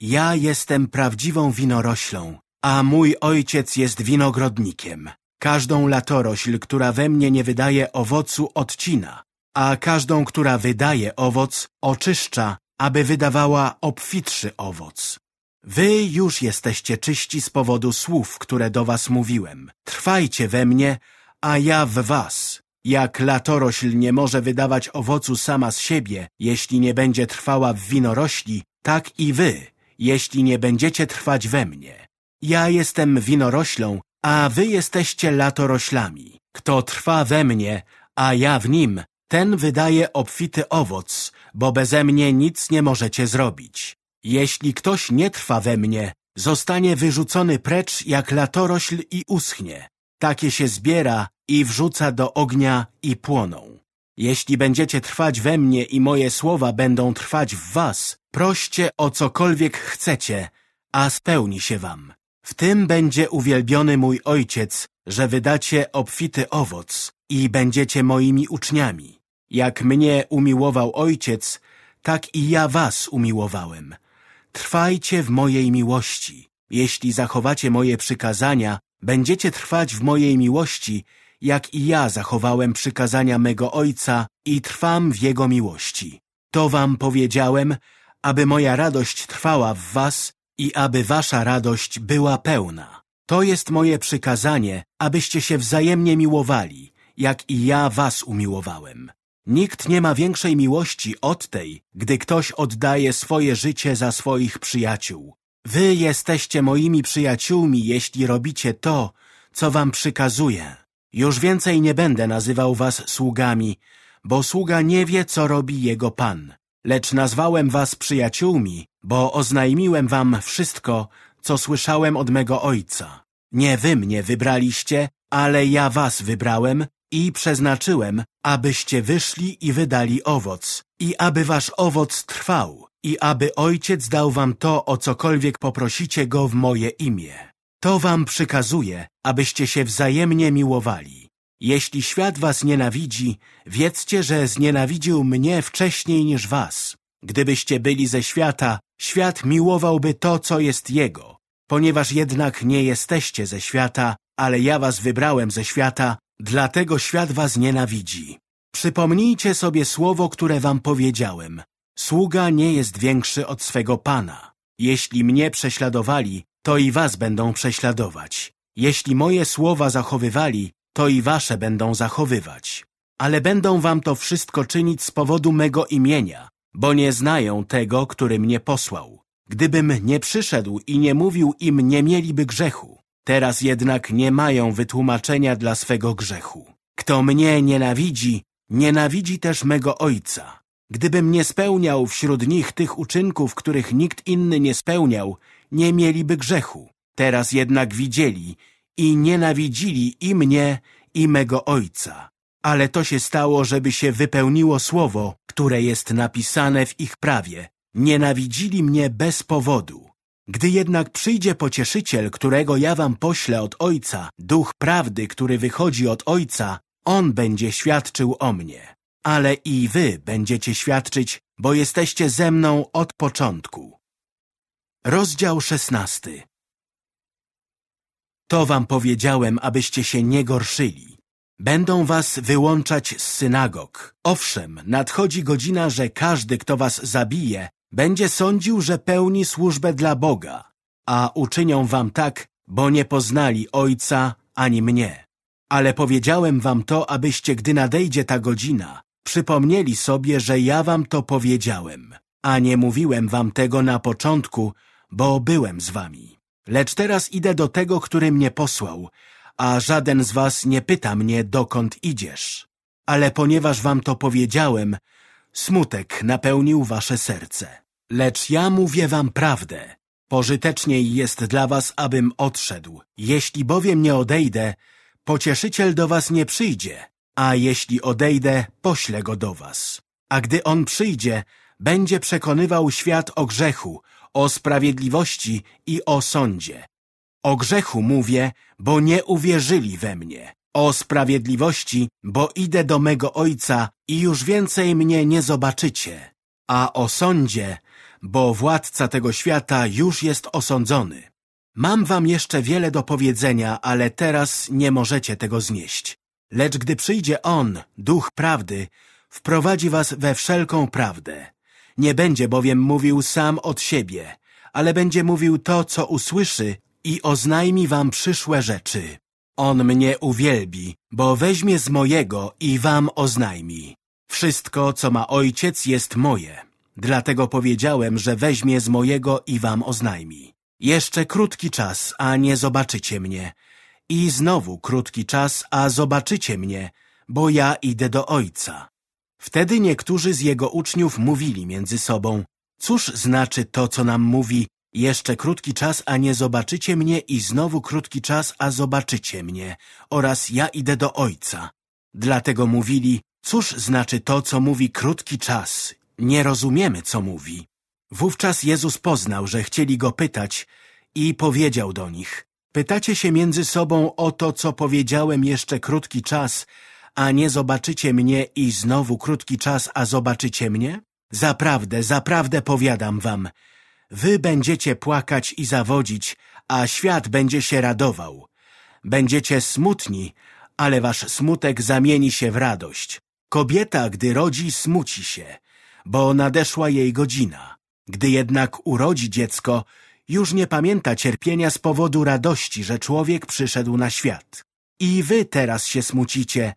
Ja jestem prawdziwą winoroślą, a mój Ojciec jest winogrodnikiem. Każdą latorośl, która we mnie nie wydaje owocu, odcina, a każdą, która wydaje owoc, oczyszcza, aby wydawała obfitszy owoc. Wy już jesteście czyści z powodu słów, które do was mówiłem. Trwajcie we mnie, a ja w was. Jak latorośl nie może wydawać owocu sama z siebie, jeśli nie będzie trwała w winorośli, tak i wy, jeśli nie będziecie trwać we mnie. Ja jestem winoroślą, a wy jesteście latoroślami. Kto trwa we mnie, a ja w nim, ten wydaje obfity owoc, bo beze mnie nic nie możecie zrobić. Jeśli ktoś nie trwa we mnie, zostanie wyrzucony precz jak latorośl i uschnie. Takie się zbiera i wrzuca do ognia i płoną. Jeśli będziecie trwać we mnie i moje słowa będą trwać w was, proście o cokolwiek chcecie, a spełni się wam. W tym będzie uwielbiony mój Ojciec, że wydacie obfity owoc i będziecie moimi uczniami. Jak mnie umiłował Ojciec, tak i ja was umiłowałem. Trwajcie w mojej miłości. Jeśli zachowacie moje przykazania, będziecie trwać w mojej miłości, jak i ja zachowałem przykazania mego Ojca i trwam w Jego miłości. To wam powiedziałem, aby moja radość trwała w was i aby wasza radość była pełna. To jest moje przykazanie, abyście się wzajemnie miłowali, jak i ja was umiłowałem. Nikt nie ma większej miłości od tej, gdy ktoś oddaje swoje życie za swoich przyjaciół. Wy jesteście moimi przyjaciółmi, jeśli robicie to, co wam przykazuję. Już więcej nie będę nazywał was sługami, bo sługa nie wie, co robi jego pan. Lecz nazwałem was przyjaciółmi, bo oznajmiłem wam wszystko, co słyszałem od mego ojca. Nie wy mnie wybraliście, ale ja was wybrałem i przeznaczyłem, abyście wyszli i wydali owoc, i aby wasz owoc trwał, i aby Ojciec dał wam to, o cokolwiek poprosicie Go w moje imię. To wam przykazuje, abyście się wzajemnie miłowali. Jeśli świat was nienawidzi, wiedzcie, że znienawidził mnie wcześniej niż was. Gdybyście byli ze świata, świat miłowałby to, co jest jego. Ponieważ jednak nie jesteście ze świata, ale ja was wybrałem ze świata, dlatego świat was nienawidzi. Przypomnijcie sobie słowo, które wam powiedziałem. Sługa nie jest większy od swego Pana. Jeśli mnie prześladowali, to i was będą prześladować. Jeśli moje słowa zachowywali, to i wasze będą zachowywać. Ale będą wam to wszystko czynić z powodu mego imienia, bo nie znają tego, który mnie posłał. Gdybym nie przyszedł i nie mówił im, nie mieliby grzechu. Teraz jednak nie mają wytłumaczenia dla swego grzechu. Kto mnie nienawidzi, nienawidzi też mego Ojca. Gdybym nie spełniał wśród nich tych uczynków, których nikt inny nie spełniał, nie mieliby grzechu. Teraz jednak widzieli i nienawidzili i mnie, i mego Ojca. Ale to się stało, żeby się wypełniło słowo, które jest napisane w ich prawie. Nienawidzili mnie bez powodu. Gdy jednak przyjdzie pocieszyciel, którego ja wam poślę od Ojca, duch prawdy, który wychodzi od Ojca, on będzie świadczył o mnie. Ale i wy będziecie świadczyć, bo jesteście ze mną od początku. Rozdział szesnasty To wam powiedziałem, abyście się nie gorszyli. Będą was wyłączać z synagog. Owszem, nadchodzi godzina, że każdy, kto was zabije, będzie sądził, że pełni służbę dla Boga, a uczynią wam tak, bo nie poznali Ojca ani mnie. Ale powiedziałem wam to, abyście, gdy nadejdzie ta godzina, przypomnieli sobie, że ja wam to powiedziałem, a nie mówiłem wam tego na początku, bo byłem z wami. Lecz teraz idę do tego, który mnie posłał, a żaden z was nie pyta mnie, dokąd idziesz. Ale ponieważ wam to powiedziałem, smutek napełnił wasze serce. Lecz ja mówię wam prawdę. Pożyteczniej jest dla was, abym odszedł. Jeśli bowiem nie odejdę, pocieszyciel do was nie przyjdzie, a jeśli odejdę, poślę go do was. A gdy on przyjdzie, będzie przekonywał świat o grzechu, o sprawiedliwości i o sądzie. O grzechu mówię, bo nie uwierzyli we mnie. O sprawiedliwości, bo idę do mego Ojca i już więcej mnie nie zobaczycie. A o sądzie, bo władca tego świata już jest osądzony. Mam wam jeszcze wiele do powiedzenia, ale teraz nie możecie tego znieść. Lecz gdy przyjdzie On, Duch Prawdy, wprowadzi was we wszelką prawdę. Nie będzie bowiem mówił sam od siebie, ale będzie mówił to, co usłyszy i oznajmi wam przyszłe rzeczy. On mnie uwielbi, bo weźmie z mojego i wam oznajmi. Wszystko, co ma ojciec, jest moje. Dlatego powiedziałem, że weźmie z mojego i wam oznajmi. Jeszcze krótki czas, a nie zobaczycie mnie. I znowu krótki czas, a zobaczycie mnie, bo ja idę do Ojca. Wtedy niektórzy z jego uczniów mówili między sobą, cóż znaczy to, co nam mówi, jeszcze krótki czas, a nie zobaczycie mnie i znowu krótki czas, a zobaczycie mnie oraz ja idę do Ojca. Dlatego mówili, cóż znaczy to, co mówi krótki czas nie rozumiemy, co mówi. Wówczas Jezus poznał, że chcieli go pytać i powiedział do nich, pytacie się między sobą o to, co powiedziałem jeszcze krótki czas, a nie zobaczycie mnie i znowu krótki czas, a zobaczycie mnie? Zaprawdę, zaprawdę powiadam wam, wy będziecie płakać i zawodzić, a świat będzie się radował. Będziecie smutni, ale wasz smutek zamieni się w radość. Kobieta, gdy rodzi, smuci się, bo nadeszła jej godzina. Gdy jednak urodzi dziecko, już nie pamięta cierpienia z powodu radości, że człowiek przyszedł na świat. I wy teraz się smucicie,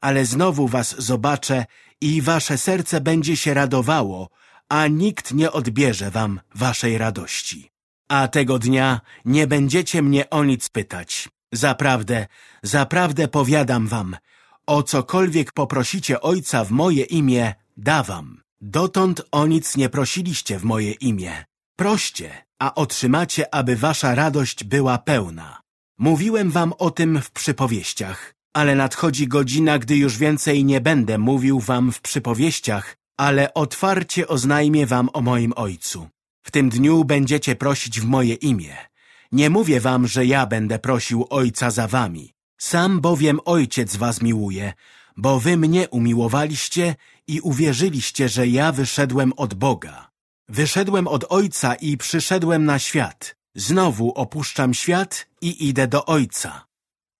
ale znowu was zobaczę i wasze serce będzie się radowało, a nikt nie odbierze wam waszej radości. A tego dnia nie będziecie mnie o nic pytać. Zaprawdę, zaprawdę powiadam wam, o cokolwiek poprosicie Ojca w moje imię, dawam. Dotąd o nic nie prosiliście w moje imię. Proście, a otrzymacie, aby wasza radość była pełna. Mówiłem wam o tym w przypowieściach, ale nadchodzi godzina, gdy już więcej nie będę mówił wam w przypowieściach, ale otwarcie oznajmię wam o moim Ojcu. W tym dniu będziecie prosić w moje imię. Nie mówię wam, że ja będę prosił Ojca za wami. Sam bowiem Ojciec was miłuje, bo wy mnie umiłowaliście i uwierzyliście, że ja wyszedłem od Boga. Wyszedłem od Ojca i przyszedłem na świat. Znowu opuszczam świat i idę do Ojca.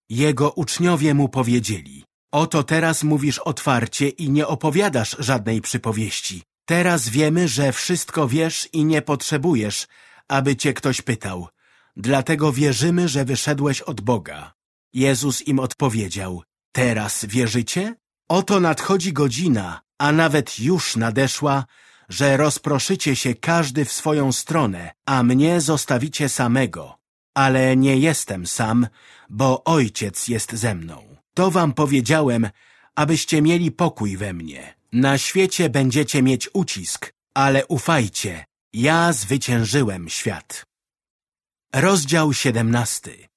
Jego uczniowie mu powiedzieli, oto teraz mówisz otwarcie i nie opowiadasz żadnej przypowieści. Teraz wiemy, że wszystko wiesz i nie potrzebujesz, aby cię ktoś pytał. Dlatego wierzymy, że wyszedłeś od Boga. Jezus im odpowiedział, teraz wierzycie? Oto nadchodzi godzina, a nawet już nadeszła, że rozproszycie się każdy w swoją stronę, a mnie zostawicie samego. Ale nie jestem sam, bo Ojciec jest ze mną. To wam powiedziałem, abyście mieli pokój we mnie. Na świecie będziecie mieć ucisk, ale ufajcie, ja zwyciężyłem świat. Rozdział siedemnasty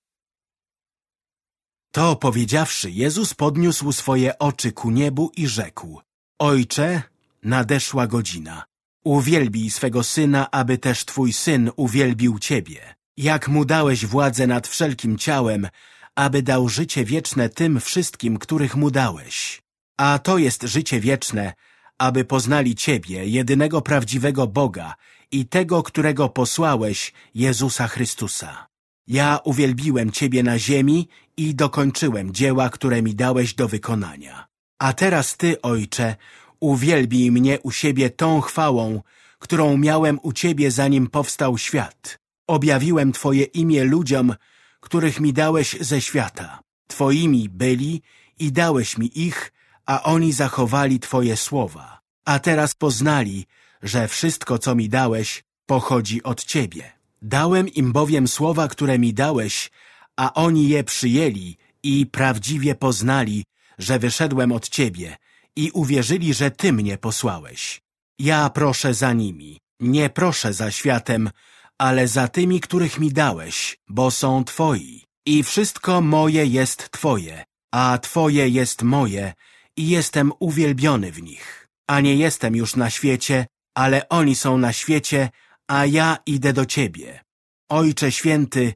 To powiedziawszy, Jezus podniósł swoje oczy ku niebu i rzekł Ojcze, nadeszła godzina. Uwielbij swego Syna, aby też Twój Syn uwielbił Ciebie. Jak Mu dałeś władzę nad wszelkim ciałem, aby dał życie wieczne tym wszystkim, których Mu dałeś. A to jest życie wieczne, aby poznali Ciebie, jedynego prawdziwego Boga i tego, którego posłałeś, Jezusa Chrystusa. Ja uwielbiłem Ciebie na ziemi i dokończyłem dzieła, które mi dałeś do wykonania. A teraz Ty, Ojcze, uwielbij mnie u siebie tą chwałą, którą miałem u Ciebie, zanim powstał świat. Objawiłem Twoje imię ludziom, których mi dałeś ze świata. Twoimi byli i dałeś mi ich, a oni zachowali Twoje słowa. A teraz poznali, że wszystko, co mi dałeś, pochodzi od Ciebie. Dałem im bowiem słowa, które mi dałeś, a oni je przyjęli i prawdziwie poznali, że wyszedłem od Ciebie i uwierzyli, że Ty mnie posłałeś. Ja proszę za nimi, nie proszę za światem, ale za tymi, których mi dałeś, bo są Twoi. I wszystko moje jest Twoje, a Twoje jest moje i jestem uwielbiony w nich. A nie jestem już na świecie, ale oni są na świecie, a ja idę do Ciebie. Ojcze Święty,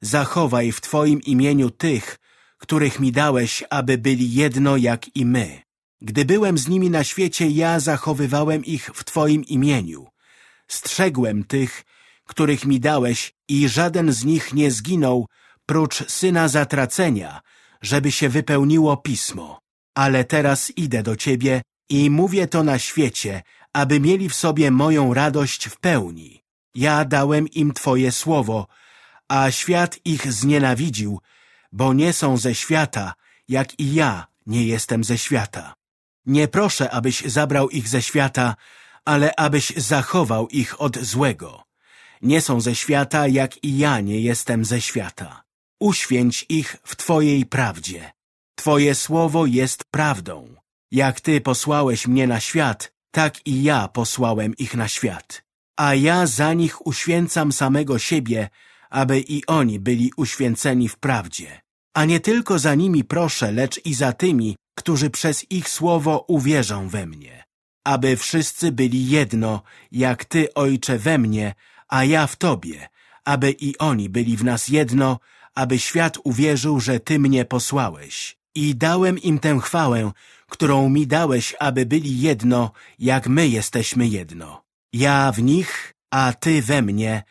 zachowaj w Twoim imieniu tych, których mi dałeś, aby byli jedno jak i my. Gdy byłem z nimi na świecie, ja zachowywałem ich w Twoim imieniu. Strzegłem tych, których mi dałeś i żaden z nich nie zginął, prócz syna zatracenia, żeby się wypełniło pismo. Ale teraz idę do Ciebie i mówię to na świecie, aby mieli w sobie moją radość w pełni. Ja dałem im Twoje słowo, a świat ich znienawidził, bo nie są ze świata, jak i ja nie jestem ze świata. Nie proszę, abyś zabrał ich ze świata, ale abyś zachował ich od złego. Nie są ze świata, jak i ja nie jestem ze świata. Uświęć ich w Twojej prawdzie. Twoje słowo jest prawdą. Jak Ty posłałeś mnie na świat, tak i ja posłałem ich na świat. A ja za nich uświęcam samego siebie, aby i oni byli uświęceni w prawdzie. A nie tylko za nimi proszę, lecz i za tymi, którzy przez ich słowo uwierzą we mnie. Aby wszyscy byli jedno, jak Ty, Ojcze, we mnie, a ja w Tobie, aby i oni byli w nas jedno, aby świat uwierzył, że Ty mnie posłałeś. I dałem im tę chwałę, którą mi dałeś, aby byli jedno, jak my jesteśmy jedno. Ja w nich, a Ty we mnie,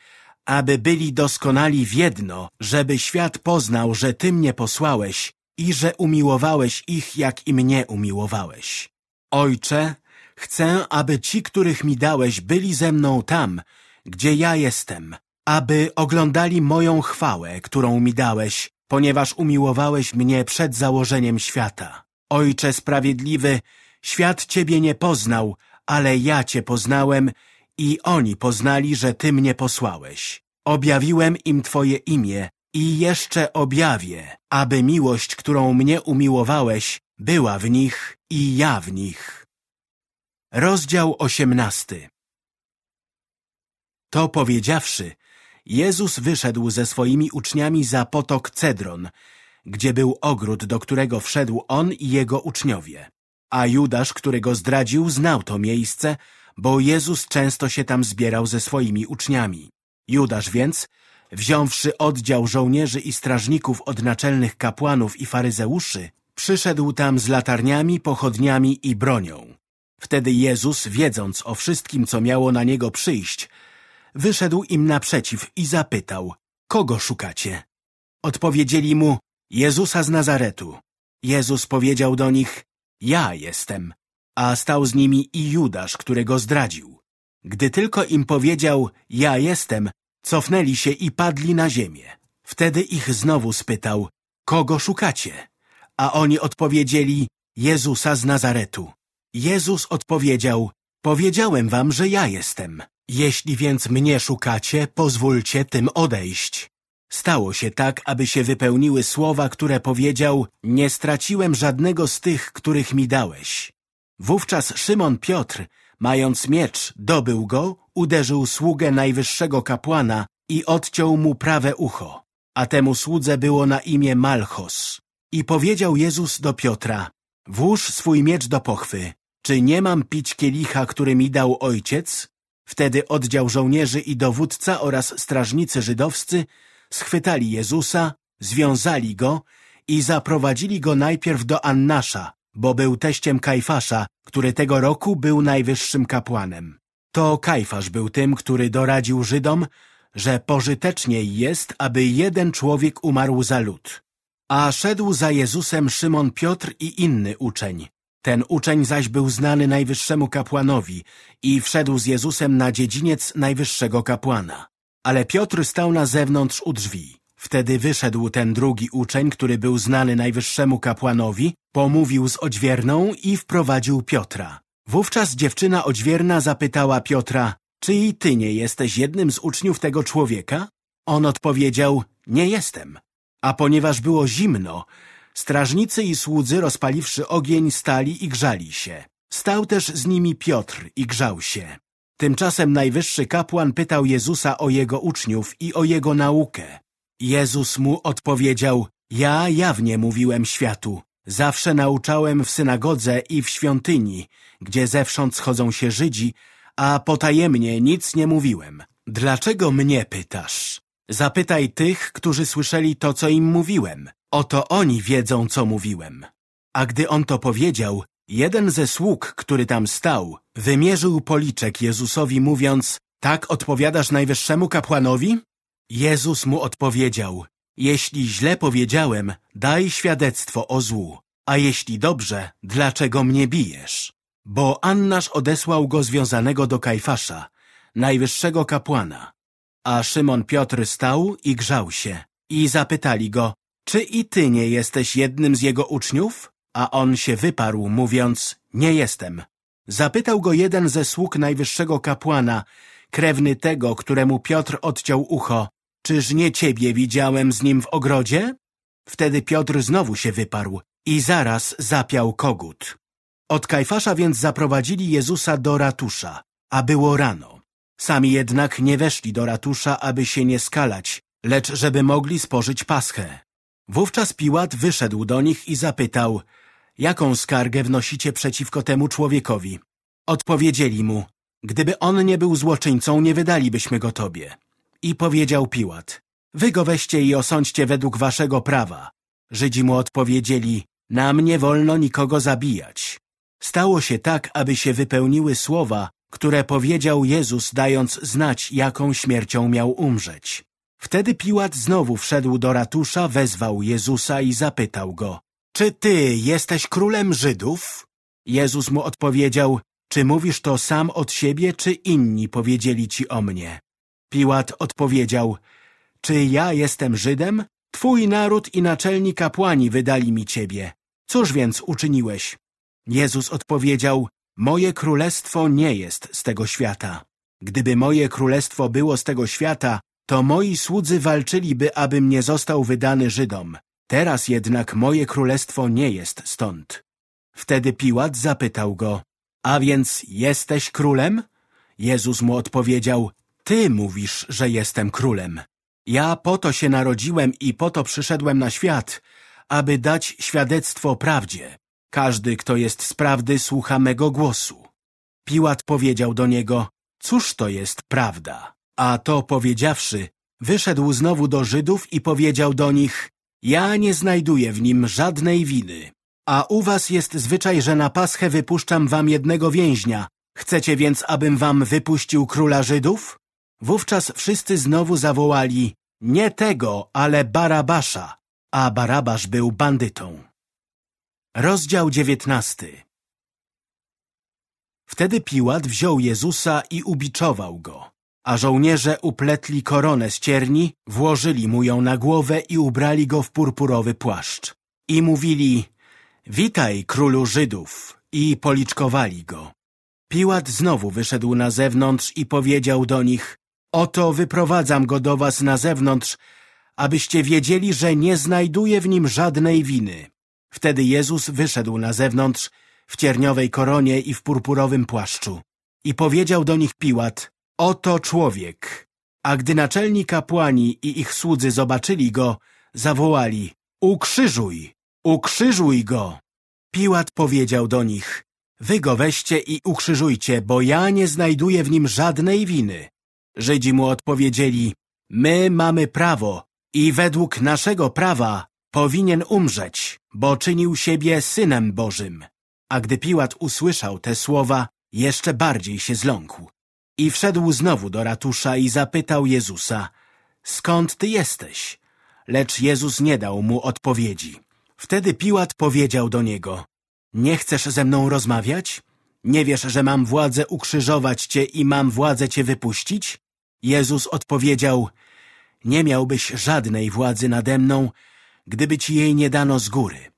aby byli doskonali w jedno, żeby świat poznał, że Ty mnie posłałeś i że umiłowałeś ich, jak i mnie umiłowałeś. Ojcze, Chcę, aby ci, których mi dałeś, byli ze mną tam, gdzie ja jestem, aby oglądali moją chwałę, którą mi dałeś, ponieważ umiłowałeś mnie przed założeniem świata. Ojcze sprawiedliwy, świat Ciebie nie poznał, ale ja Cię poznałem i oni poznali, że Ty mnie posłałeś. Objawiłem im Twoje imię i jeszcze objawię, aby miłość, którą mnie umiłowałeś, była w nich i ja w nich. Rozdział osiemnasty To powiedziawszy, Jezus wyszedł ze swoimi uczniami za potok Cedron, gdzie był ogród, do którego wszedł on i jego uczniowie. A Judasz, który go zdradził, znał to miejsce, bo Jezus często się tam zbierał ze swoimi uczniami. Judasz więc, wziąwszy oddział żołnierzy i strażników od naczelnych kapłanów i faryzeuszy, przyszedł tam z latarniami, pochodniami i bronią. Wtedy Jezus, wiedząc o wszystkim, co miało na niego przyjść, wyszedł im naprzeciw i zapytał, kogo szukacie? Odpowiedzieli mu, Jezusa z Nazaretu. Jezus powiedział do nich, ja jestem, a stał z nimi i Judasz, który go zdradził. Gdy tylko im powiedział, ja jestem, cofnęli się i padli na ziemię. Wtedy ich znowu spytał, kogo szukacie? A oni odpowiedzieli, Jezusa z Nazaretu. Jezus odpowiedział, powiedziałem wam, że ja jestem. Jeśli więc mnie szukacie, pozwólcie tym odejść. Stało się tak, aby się wypełniły słowa, które powiedział, nie straciłem żadnego z tych, których mi dałeś. Wówczas Szymon Piotr, mając miecz, dobył go, uderzył sługę najwyższego kapłana i odciął mu prawe ucho, a temu słudze było na imię Malchos. I powiedział Jezus do Piotra, włóż swój miecz do pochwy, czy nie mam pić kielicha, który mi dał ojciec? Wtedy oddział żołnierzy i dowódca oraz strażnicy żydowscy schwytali Jezusa, związali go i zaprowadzili go najpierw do Annasza, bo był teściem Kajfasza, który tego roku był najwyższym kapłanem. To Kajfasz był tym, który doradził Żydom, że pożyteczniej jest, aby jeden człowiek umarł za lud. A szedł za Jezusem Szymon Piotr i inny uczeń. Ten uczeń zaś był znany najwyższemu kapłanowi i wszedł z Jezusem na dziedziniec najwyższego kapłana. Ale Piotr stał na zewnątrz u drzwi. Wtedy wyszedł ten drugi uczeń, który był znany najwyższemu kapłanowi, pomówił z odźwierną i wprowadził Piotra. Wówczas dziewczyna odźwierna zapytała Piotra, czy i ty nie jesteś jednym z uczniów tego człowieka? On odpowiedział, nie jestem. A ponieważ było zimno, strażnicy i słudzy rozpaliwszy ogień stali i grzali się. Stał też z nimi Piotr i grzał się. Tymczasem najwyższy kapłan pytał Jezusa o jego uczniów i o jego naukę. Jezus mu odpowiedział, ja jawnie mówiłem światu. Zawsze nauczałem w synagodze i w świątyni, gdzie zewsząd schodzą się Żydzi, a potajemnie nic nie mówiłem. Dlaczego mnie pytasz? Zapytaj tych, którzy słyszeli to, co im mówiłem. Oto oni wiedzą, co mówiłem. A gdy on to powiedział, jeden ze sług, który tam stał, wymierzył policzek Jezusowi, mówiąc, tak odpowiadasz najwyższemu kapłanowi? Jezus mu odpowiedział, jeśli źle powiedziałem, daj świadectwo o złu, a jeśli dobrze, dlaczego mnie bijesz? Bo Annasz odesłał go związanego do Kajfasza, najwyższego kapłana. A Szymon Piotr stał i grzał się. I zapytali go, czy i ty nie jesteś jednym z jego uczniów? A on się wyparł, mówiąc, nie jestem. Zapytał go jeden ze sług najwyższego kapłana, krewny tego, któremu Piotr odciął ucho, czyż nie ciebie widziałem z nim w ogrodzie? Wtedy Piotr znowu się wyparł i zaraz zapiał kogut. Od Kajfasza więc zaprowadzili Jezusa do ratusza, a było rano. Sami jednak nie weszli do ratusza, aby się nie skalać, lecz żeby mogli spożyć paschę. Wówczas Piłat wyszedł do nich i zapytał, jaką skargę wnosicie przeciwko temu człowiekowi? Odpowiedzieli mu, gdyby on nie był złoczyńcą, nie wydalibyśmy go tobie. I powiedział Piłat, wy go weźcie i osądźcie według waszego prawa. Żydzi mu odpowiedzieli, nam nie wolno nikogo zabijać. Stało się tak, aby się wypełniły słowa, które powiedział Jezus, dając znać, jaką śmiercią miał umrzeć. Wtedy Piłat znowu wszedł do ratusza, wezwał Jezusa i zapytał go, czy ty jesteś królem Żydów? Jezus mu odpowiedział, Czy mówisz to sam od siebie, czy inni powiedzieli ci o mnie? Piłat odpowiedział, czy ja jestem Żydem? Twój naród i naczelni kapłani wydali mi ciebie. Cóż więc uczyniłeś? Jezus odpowiedział, moje królestwo nie jest z tego świata. Gdyby moje królestwo było z tego świata, to moi słudzy walczyliby, abym nie został wydany Żydom. Teraz jednak moje królestwo nie jest stąd. Wtedy Piłat zapytał go, a więc jesteś królem? Jezus mu odpowiedział, ty mówisz, że jestem królem. Ja po to się narodziłem i po to przyszedłem na świat, aby dać świadectwo prawdzie. Każdy, kto jest z prawdy, słucha mego głosu. Piłat powiedział do niego, cóż to jest prawda? A to powiedziawszy, wyszedł znowu do Żydów i powiedział do nich, ja nie znajduję w nim żadnej winy. A u was jest zwyczaj, że na Paschę wypuszczam wam jednego więźnia. Chcecie więc, abym wam wypuścił króla Żydów? Wówczas wszyscy znowu zawołali, nie tego, ale Barabasza, a Barabasz był bandytą. Rozdział dziewiętnasty Wtedy Piłat wziął Jezusa i ubiczował go, a żołnierze upletli koronę z cierni, włożyli mu ją na głowę i ubrali go w purpurowy płaszcz. I mówili, witaj królu Żydów, i policzkowali go. Piłat znowu wyszedł na zewnątrz i powiedział do nich, oto wyprowadzam go do was na zewnątrz, abyście wiedzieli, że nie znajduję w nim żadnej winy. Wtedy Jezus wyszedł na zewnątrz w cierniowej koronie i w purpurowym płaszczu. I powiedział do nich Piłat, oto człowiek. A gdy naczelni kapłani i ich słudzy zobaczyli go, zawołali, ukrzyżuj, ukrzyżuj go. Piłat powiedział do nich, wy go weźcie i ukrzyżujcie, bo ja nie znajduję w nim żadnej winy. Żydzi mu odpowiedzieli, my mamy prawo i według naszego prawa powinien umrzeć, bo czynił siebie Synem Bożym. A gdy Piłat usłyszał te słowa, jeszcze bardziej się zląkł. I wszedł znowu do ratusza i zapytał Jezusa, skąd ty jesteś? Lecz Jezus nie dał mu odpowiedzi. Wtedy Piłat powiedział do niego, nie chcesz ze mną rozmawiać? Nie wiesz, że mam władzę ukrzyżować cię i mam władzę cię wypuścić? Jezus odpowiedział, nie miałbyś żadnej władzy nade mną, gdyby ci jej nie dano z góry.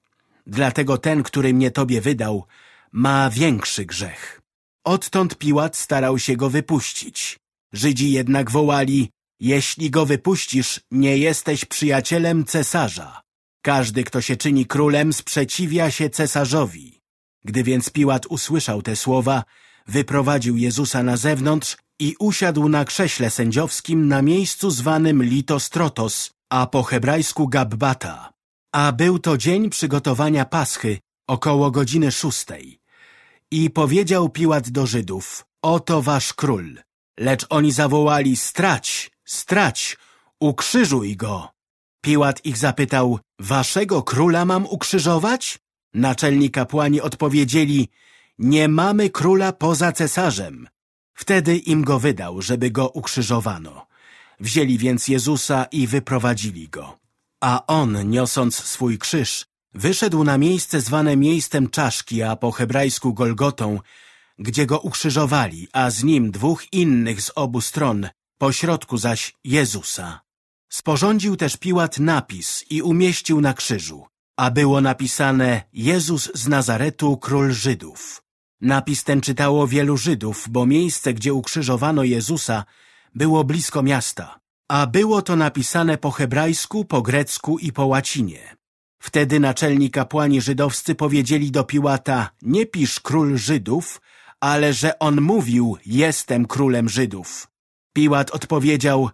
Dlatego ten, który mnie tobie wydał, ma większy grzech. Odtąd Piłat starał się go wypuścić. Żydzi jednak wołali, jeśli go wypuścisz, nie jesteś przyjacielem cesarza. Każdy, kto się czyni królem, sprzeciwia się cesarzowi. Gdy więc Piłat usłyszał te słowa, wyprowadził Jezusa na zewnątrz i usiadł na krześle sędziowskim na miejscu zwanym Litostrotos, a po hebrajsku Gabbata. A był to dzień przygotowania Paschy, około godziny szóstej. I powiedział Piłat do Żydów, oto wasz król. Lecz oni zawołali, strać, strać, ukrzyżuj go. Piłat ich zapytał, waszego króla mam ukrzyżować? Naczelni kapłani odpowiedzieli, nie mamy króla poza cesarzem. Wtedy im go wydał, żeby go ukrzyżowano. Wzięli więc Jezusa i wyprowadzili go. A on, niosąc swój krzyż, wyszedł na miejsce zwane miejscem czaszki, a po hebrajsku Golgotą, gdzie go ukrzyżowali, a z nim dwóch innych z obu stron, po środku zaś Jezusa. Sporządził też Piłat napis i umieścił na krzyżu, a było napisane Jezus z Nazaretu, król Żydów. Napis ten czytało wielu Żydów, bo miejsce, gdzie ukrzyżowano Jezusa, było blisko miasta, a było to napisane po hebrajsku, po grecku i po łacinie. Wtedy naczelni kapłani żydowscy powiedzieli do Piłata, nie pisz król Żydów, ale że on mówił, jestem królem Żydów. Piłat odpowiedział,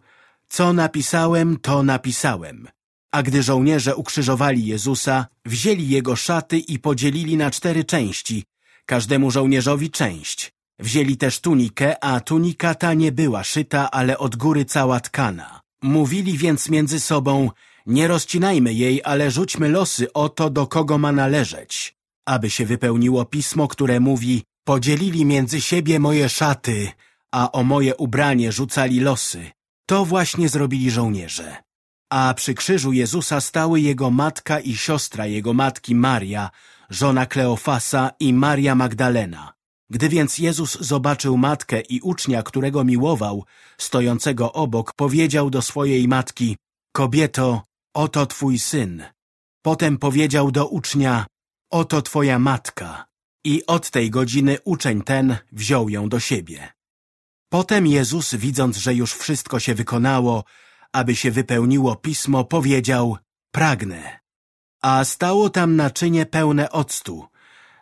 co napisałem, to napisałem. A gdy żołnierze ukrzyżowali Jezusa, wzięli jego szaty i podzielili na cztery części, każdemu żołnierzowi część. Wzięli też tunikę, a tunika ta nie była szyta, ale od góry cała tkana. Mówili więc między sobą, nie rozcinajmy jej, ale rzućmy losy o to, do kogo ma należeć. Aby się wypełniło pismo, które mówi, podzielili między siebie moje szaty, a o moje ubranie rzucali losy. To właśnie zrobili żołnierze. A przy krzyżu Jezusa stały jego matka i siostra jego matki Maria, żona Kleofasa i Maria Magdalena. Gdy więc Jezus zobaczył matkę i ucznia, którego miłował, stojącego obok, powiedział do swojej matki, Kobieto, oto twój syn. Potem powiedział do ucznia, oto twoja matka. I od tej godziny uczeń ten wziął ją do siebie. Potem Jezus, widząc, że już wszystko się wykonało, aby się wypełniło pismo, powiedział, pragnę. A stało tam naczynie pełne octu.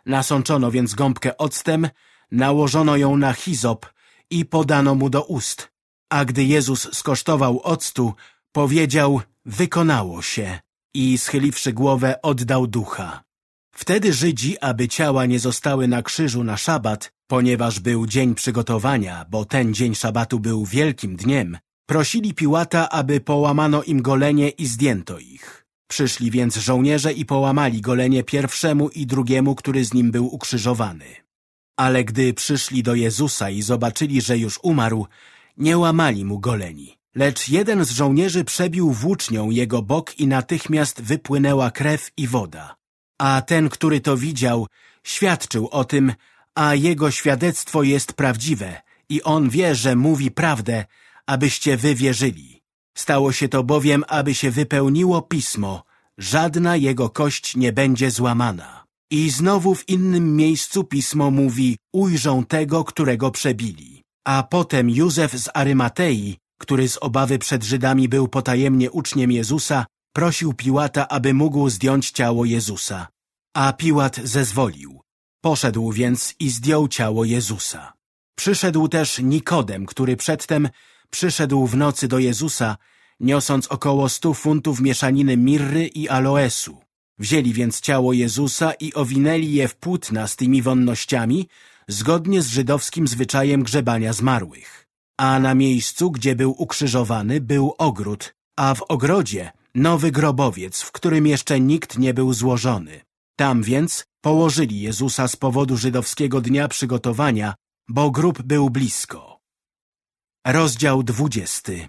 Nasączono więc gąbkę octem, nałożono ją na hizop i podano mu do ust. A gdy Jezus skosztował octu, powiedział, wykonało się i schyliwszy głowę oddał ducha. Wtedy Żydzi, aby ciała nie zostały na krzyżu na szabat, ponieważ był dzień przygotowania, bo ten dzień szabatu był wielkim dniem, prosili Piłata, aby połamano im golenie i zdjęto ich. Przyszli więc żołnierze i połamali golenie pierwszemu i drugiemu, który z nim był ukrzyżowany. Ale gdy przyszli do Jezusa i zobaczyli, że już umarł, nie łamali mu goleni. Lecz jeden z żołnierzy przebił włócznią jego bok i natychmiast wypłynęła krew i woda. A ten, który to widział, świadczył o tym, a jego świadectwo jest prawdziwe i on wie, że mówi prawdę, abyście wy wierzyli. Stało się to bowiem, aby się wypełniło pismo, żadna jego kość nie będzie złamana. I znowu w innym miejscu pismo mówi, ujrzą tego, którego przebili. A potem Józef z Arymatei, który z obawy przed Żydami był potajemnie uczniem Jezusa, prosił Piłata, aby mógł zdjąć ciało Jezusa. A Piłat zezwolił. Poszedł więc i zdjął ciało Jezusa. Przyszedł też Nikodem, który przedtem przyszedł w nocy do Jezusa, niosąc około stu funtów mieszaniny mirry i aloesu. Wzięli więc ciało Jezusa i owinęli je w płótna z tymi wonnościami, zgodnie z żydowskim zwyczajem grzebania zmarłych. A na miejscu, gdzie był ukrzyżowany, był ogród, a w ogrodzie nowy grobowiec, w którym jeszcze nikt nie był złożony. Tam więc położyli Jezusa z powodu żydowskiego dnia przygotowania, bo grób był blisko. Rozdział dwudziesty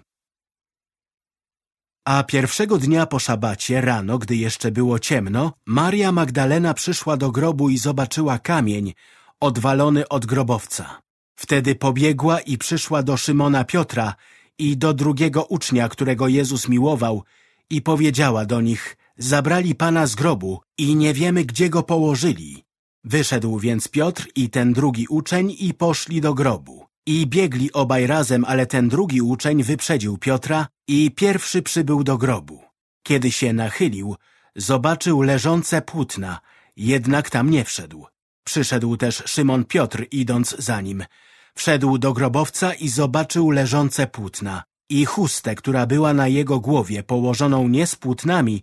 A pierwszego dnia po szabacie, rano, gdy jeszcze było ciemno, Maria Magdalena przyszła do grobu i zobaczyła kamień odwalony od grobowca. Wtedy pobiegła i przyszła do Szymona Piotra i do drugiego ucznia, którego Jezus miłował i powiedziała do nich, zabrali Pana z grobu i nie wiemy, gdzie go położyli. Wyszedł więc Piotr i ten drugi uczeń i poszli do grobu. I biegli obaj razem, ale ten drugi uczeń wyprzedził Piotra i pierwszy przybył do grobu. Kiedy się nachylił, zobaczył leżące płótna, jednak tam nie wszedł. Przyszedł też Szymon Piotr, idąc za nim. Wszedł do grobowca i zobaczył leżące płótna i chustę, która była na jego głowie, położoną nie z płótnami,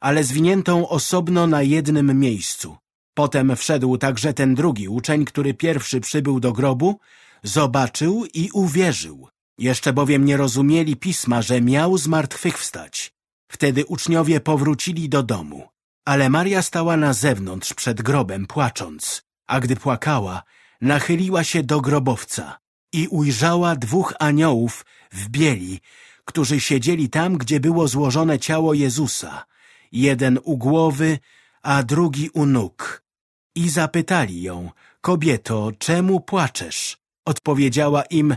ale zwiniętą osobno na jednym miejscu. Potem wszedł także ten drugi uczeń, który pierwszy przybył do grobu, zobaczył i uwierzył. Jeszcze bowiem nie rozumieli pisma, że miał zmartwychwstać. Wtedy uczniowie powrócili do domu. Ale Maria stała na zewnątrz przed grobem, płacząc, a gdy płakała, nachyliła się do grobowca i ujrzała dwóch aniołów w bieli, którzy siedzieli tam, gdzie było złożone ciało Jezusa, jeden u głowy, a drugi u nóg. I zapytali ją, kobieto, czemu płaczesz? Odpowiedziała im,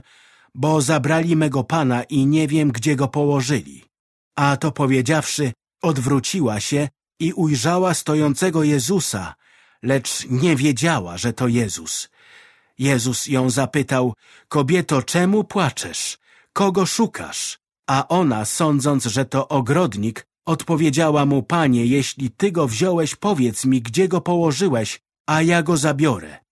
bo zabrali mego Pana i nie wiem, gdzie go położyli. A to powiedziawszy, odwróciła się i ujrzała stojącego Jezusa, lecz nie wiedziała, że to Jezus. Jezus ją zapytał, kobieto, czemu płaczesz? Kogo szukasz? A ona, sądząc, że to ogrodnik, odpowiedziała mu, panie, jeśli ty go wziąłeś, powiedz mi, gdzie go położyłeś, a ja go zabiorę.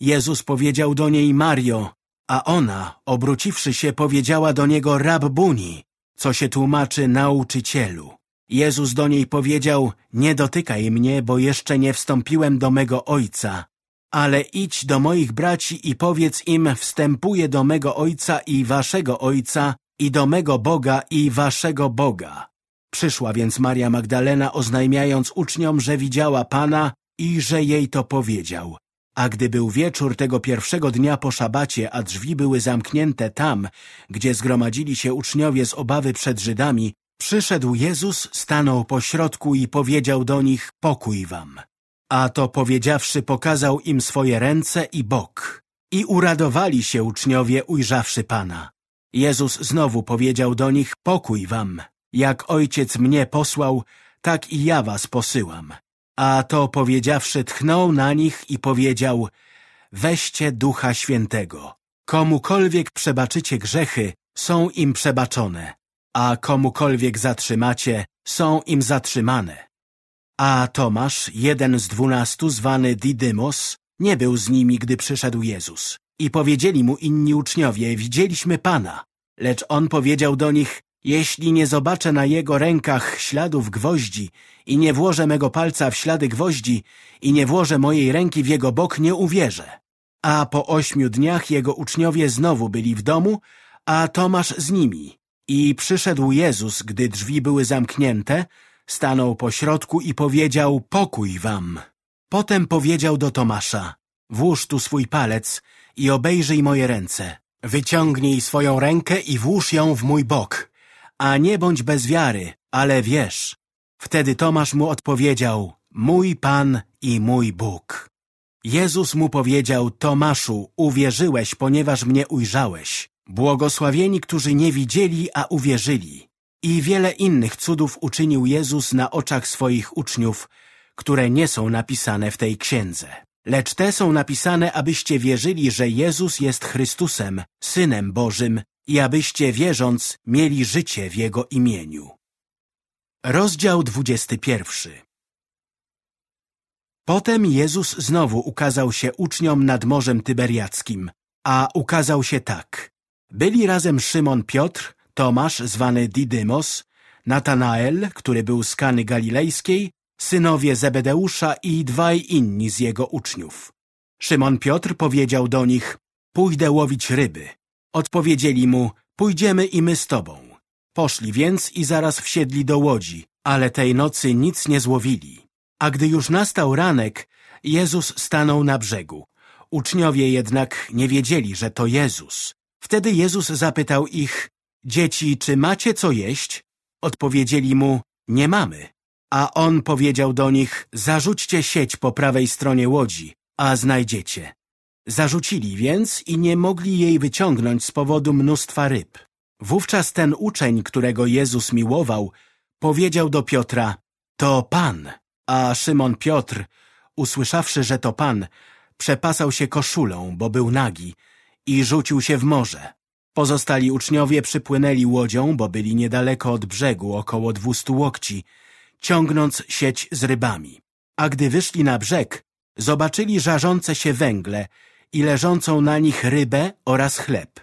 Jezus powiedział do niej Mario, a ona, obróciwszy się, powiedziała do niego Rabbuni, co się tłumaczy nauczycielu. Jezus do niej powiedział, nie dotykaj mnie, bo jeszcze nie wstąpiłem do mego Ojca, ale idź do moich braci i powiedz im, wstępuję do mego Ojca i waszego Ojca i do mego Boga i waszego Boga. Przyszła więc Maria Magdalena, oznajmiając uczniom, że widziała Pana i że jej to powiedział. A gdy był wieczór tego pierwszego dnia po szabacie, a drzwi były zamknięte tam, gdzie zgromadzili się uczniowie z obawy przed Żydami, przyszedł Jezus, stanął po środku i powiedział do nich, pokój wam. A to powiedziawszy, pokazał im swoje ręce i bok. I uradowali się uczniowie, ujrzawszy Pana. Jezus znowu powiedział do nich, pokój wam. Jak Ojciec mnie posłał, tak i ja was posyłam. A to powiedziawszy, tchnął na nich i powiedział, weźcie Ducha Świętego. Komukolwiek przebaczycie grzechy, są im przebaczone, a komukolwiek zatrzymacie, są im zatrzymane. A Tomasz, jeden z dwunastu, zwany Didymos, nie był z nimi, gdy przyszedł Jezus. I powiedzieli mu inni uczniowie, widzieliśmy Pana. Lecz on powiedział do nich, jeśli nie zobaczę na jego rękach śladów gwoździ i nie włożę mego palca w ślady gwoździ i nie włożę mojej ręki w jego bok, nie uwierzę. A po ośmiu dniach jego uczniowie znowu byli w domu, a Tomasz z nimi. I przyszedł Jezus, gdy drzwi były zamknięte, stanął po środku i powiedział, pokój wam. Potem powiedział do Tomasza, włóż tu swój palec i obejrzyj moje ręce. Wyciągnij swoją rękę i włóż ją w mój bok, a nie bądź bez wiary, ale wierz. Wtedy Tomasz mu odpowiedział, mój Pan i mój Bóg. Jezus mu powiedział, Tomaszu, uwierzyłeś, ponieważ mnie ujrzałeś. Błogosławieni, którzy nie widzieli, a uwierzyli. I wiele innych cudów uczynił Jezus na oczach swoich uczniów, które nie są napisane w tej księdze. Lecz te są napisane, abyście wierzyli, że Jezus jest Chrystusem, Synem Bożym i abyście wierząc mieli życie w Jego imieniu. Rozdział 21 Potem Jezus znowu ukazał się uczniom nad Morzem Tyberiackim, a ukazał się tak. Byli razem Szymon Piotr, Tomasz zwany Didymos, Natanael, który był z Kany Galilejskiej, synowie Zebedeusza i dwaj inni z jego uczniów. Szymon Piotr powiedział do nich, pójdę łowić ryby. Odpowiedzieli mu, pójdziemy i my z tobą. Poszli więc i zaraz wsiedli do łodzi, ale tej nocy nic nie złowili. A gdy już nastał ranek, Jezus stanął na brzegu. Uczniowie jednak nie wiedzieli, że to Jezus. Wtedy Jezus zapytał ich, dzieci, czy macie co jeść? Odpowiedzieli mu, nie mamy. A on powiedział do nich, zarzućcie sieć po prawej stronie łodzi, a znajdziecie. Zarzucili więc i nie mogli jej wyciągnąć z powodu mnóstwa ryb. Wówczas ten uczeń, którego Jezus miłował, powiedział do Piotra, to Pan. A Szymon Piotr, usłyszawszy, że to Pan, przepasał się koszulą, bo był nagi i rzucił się w morze. Pozostali uczniowie przypłynęli łodzią, bo byli niedaleko od brzegu, około dwustu łokci, ciągnąc sieć z rybami. A gdy wyszli na brzeg, zobaczyli żarzące się węgle i leżącą na nich rybę oraz chleb.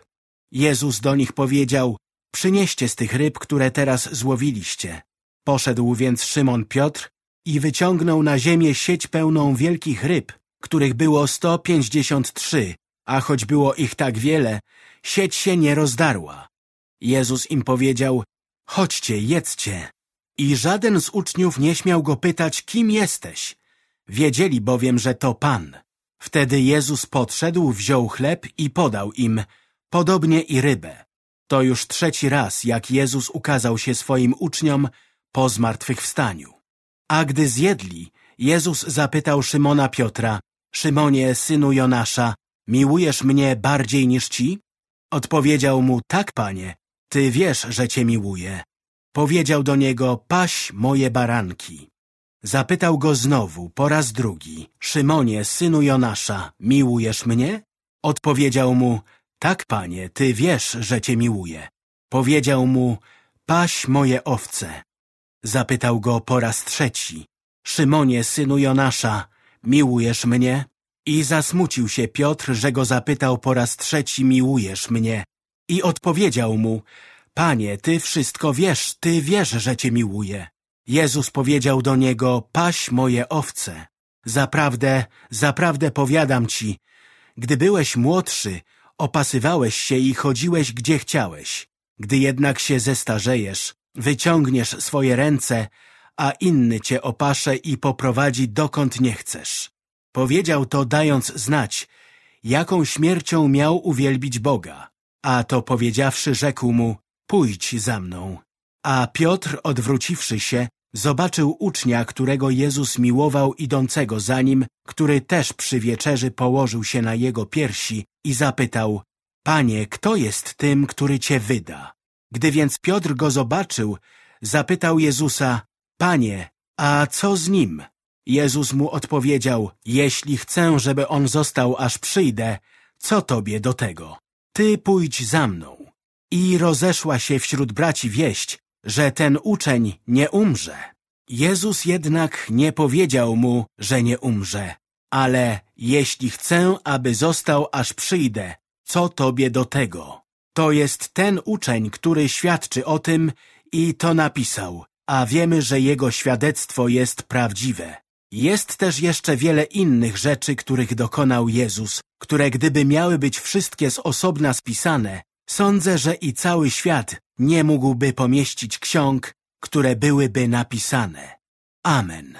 Jezus do nich powiedział, przynieście z tych ryb, które teraz złowiliście. Poszedł więc Szymon Piotr i wyciągnął na ziemię sieć pełną wielkich ryb, których było sto pięćdziesiąt trzy, a choć było ich tak wiele, sieć się nie rozdarła. Jezus im powiedział, chodźcie, jedzcie. I żaden z uczniów nie śmiał go pytać, kim jesteś. Wiedzieli bowiem, że to Pan. Wtedy Jezus podszedł, wziął chleb i podał im, podobnie i rybę. To już trzeci raz, jak Jezus ukazał się swoim uczniom po zmartwychwstaniu. A gdy zjedli, Jezus zapytał Szymona Piotra, Szymonie, synu Jonasza, miłujesz mnie bardziej niż ci? Odpowiedział mu, tak, panie, ty wiesz, że cię miłuję. Powiedział do niego, paś moje baranki. Zapytał go znowu, po raz drugi, Szymonie, synu Jonasza, miłujesz mnie? Odpowiedział mu, tak, panie, ty wiesz, że cię miłuję. Powiedział mu, paś moje owce. Zapytał go po raz trzeci, Szymonie, synu Jonasza, miłujesz mnie? I zasmucił się Piotr, że go zapytał po raz trzeci, miłujesz mnie? I odpowiedział mu, Panie, Ty wszystko wiesz, Ty wiesz, że Cię miłuję. Jezus powiedział do niego, paś moje owce. Zaprawdę, zaprawdę powiadam Ci, gdy byłeś młodszy, opasywałeś się i chodziłeś, gdzie chciałeś. Gdy jednak się zestarzejesz, wyciągniesz swoje ręce, a inny Cię opasze i poprowadzi dokąd nie chcesz. Powiedział to, dając znać, jaką śmiercią miał uwielbić Boga. A to powiedziawszy, rzekł mu, pójdź za mną. A Piotr, odwróciwszy się, zobaczył ucznia, którego Jezus miłował idącego za nim, który też przy wieczerzy położył się na jego piersi i zapytał, Panie, kto jest tym, który Cię wyda? Gdy więc Piotr go zobaczył, zapytał Jezusa, Panie, a co z nim? Jezus mu odpowiedział, jeśli chcę, żeby on został, aż przyjdę, co tobie do tego? Ty pójdź za mną. I rozeszła się wśród braci wieść, że ten uczeń nie umrze. Jezus jednak nie powiedział mu, że nie umrze, ale jeśli chcę, aby został, aż przyjdę, co tobie do tego? To jest ten uczeń, który świadczy o tym i to napisał, a wiemy, że jego świadectwo jest prawdziwe. Jest też jeszcze wiele innych rzeczy, których dokonał Jezus, które gdyby miały być wszystkie z osobna spisane, sądzę, że i cały świat nie mógłby pomieścić ksiąg, które byłyby napisane. Amen.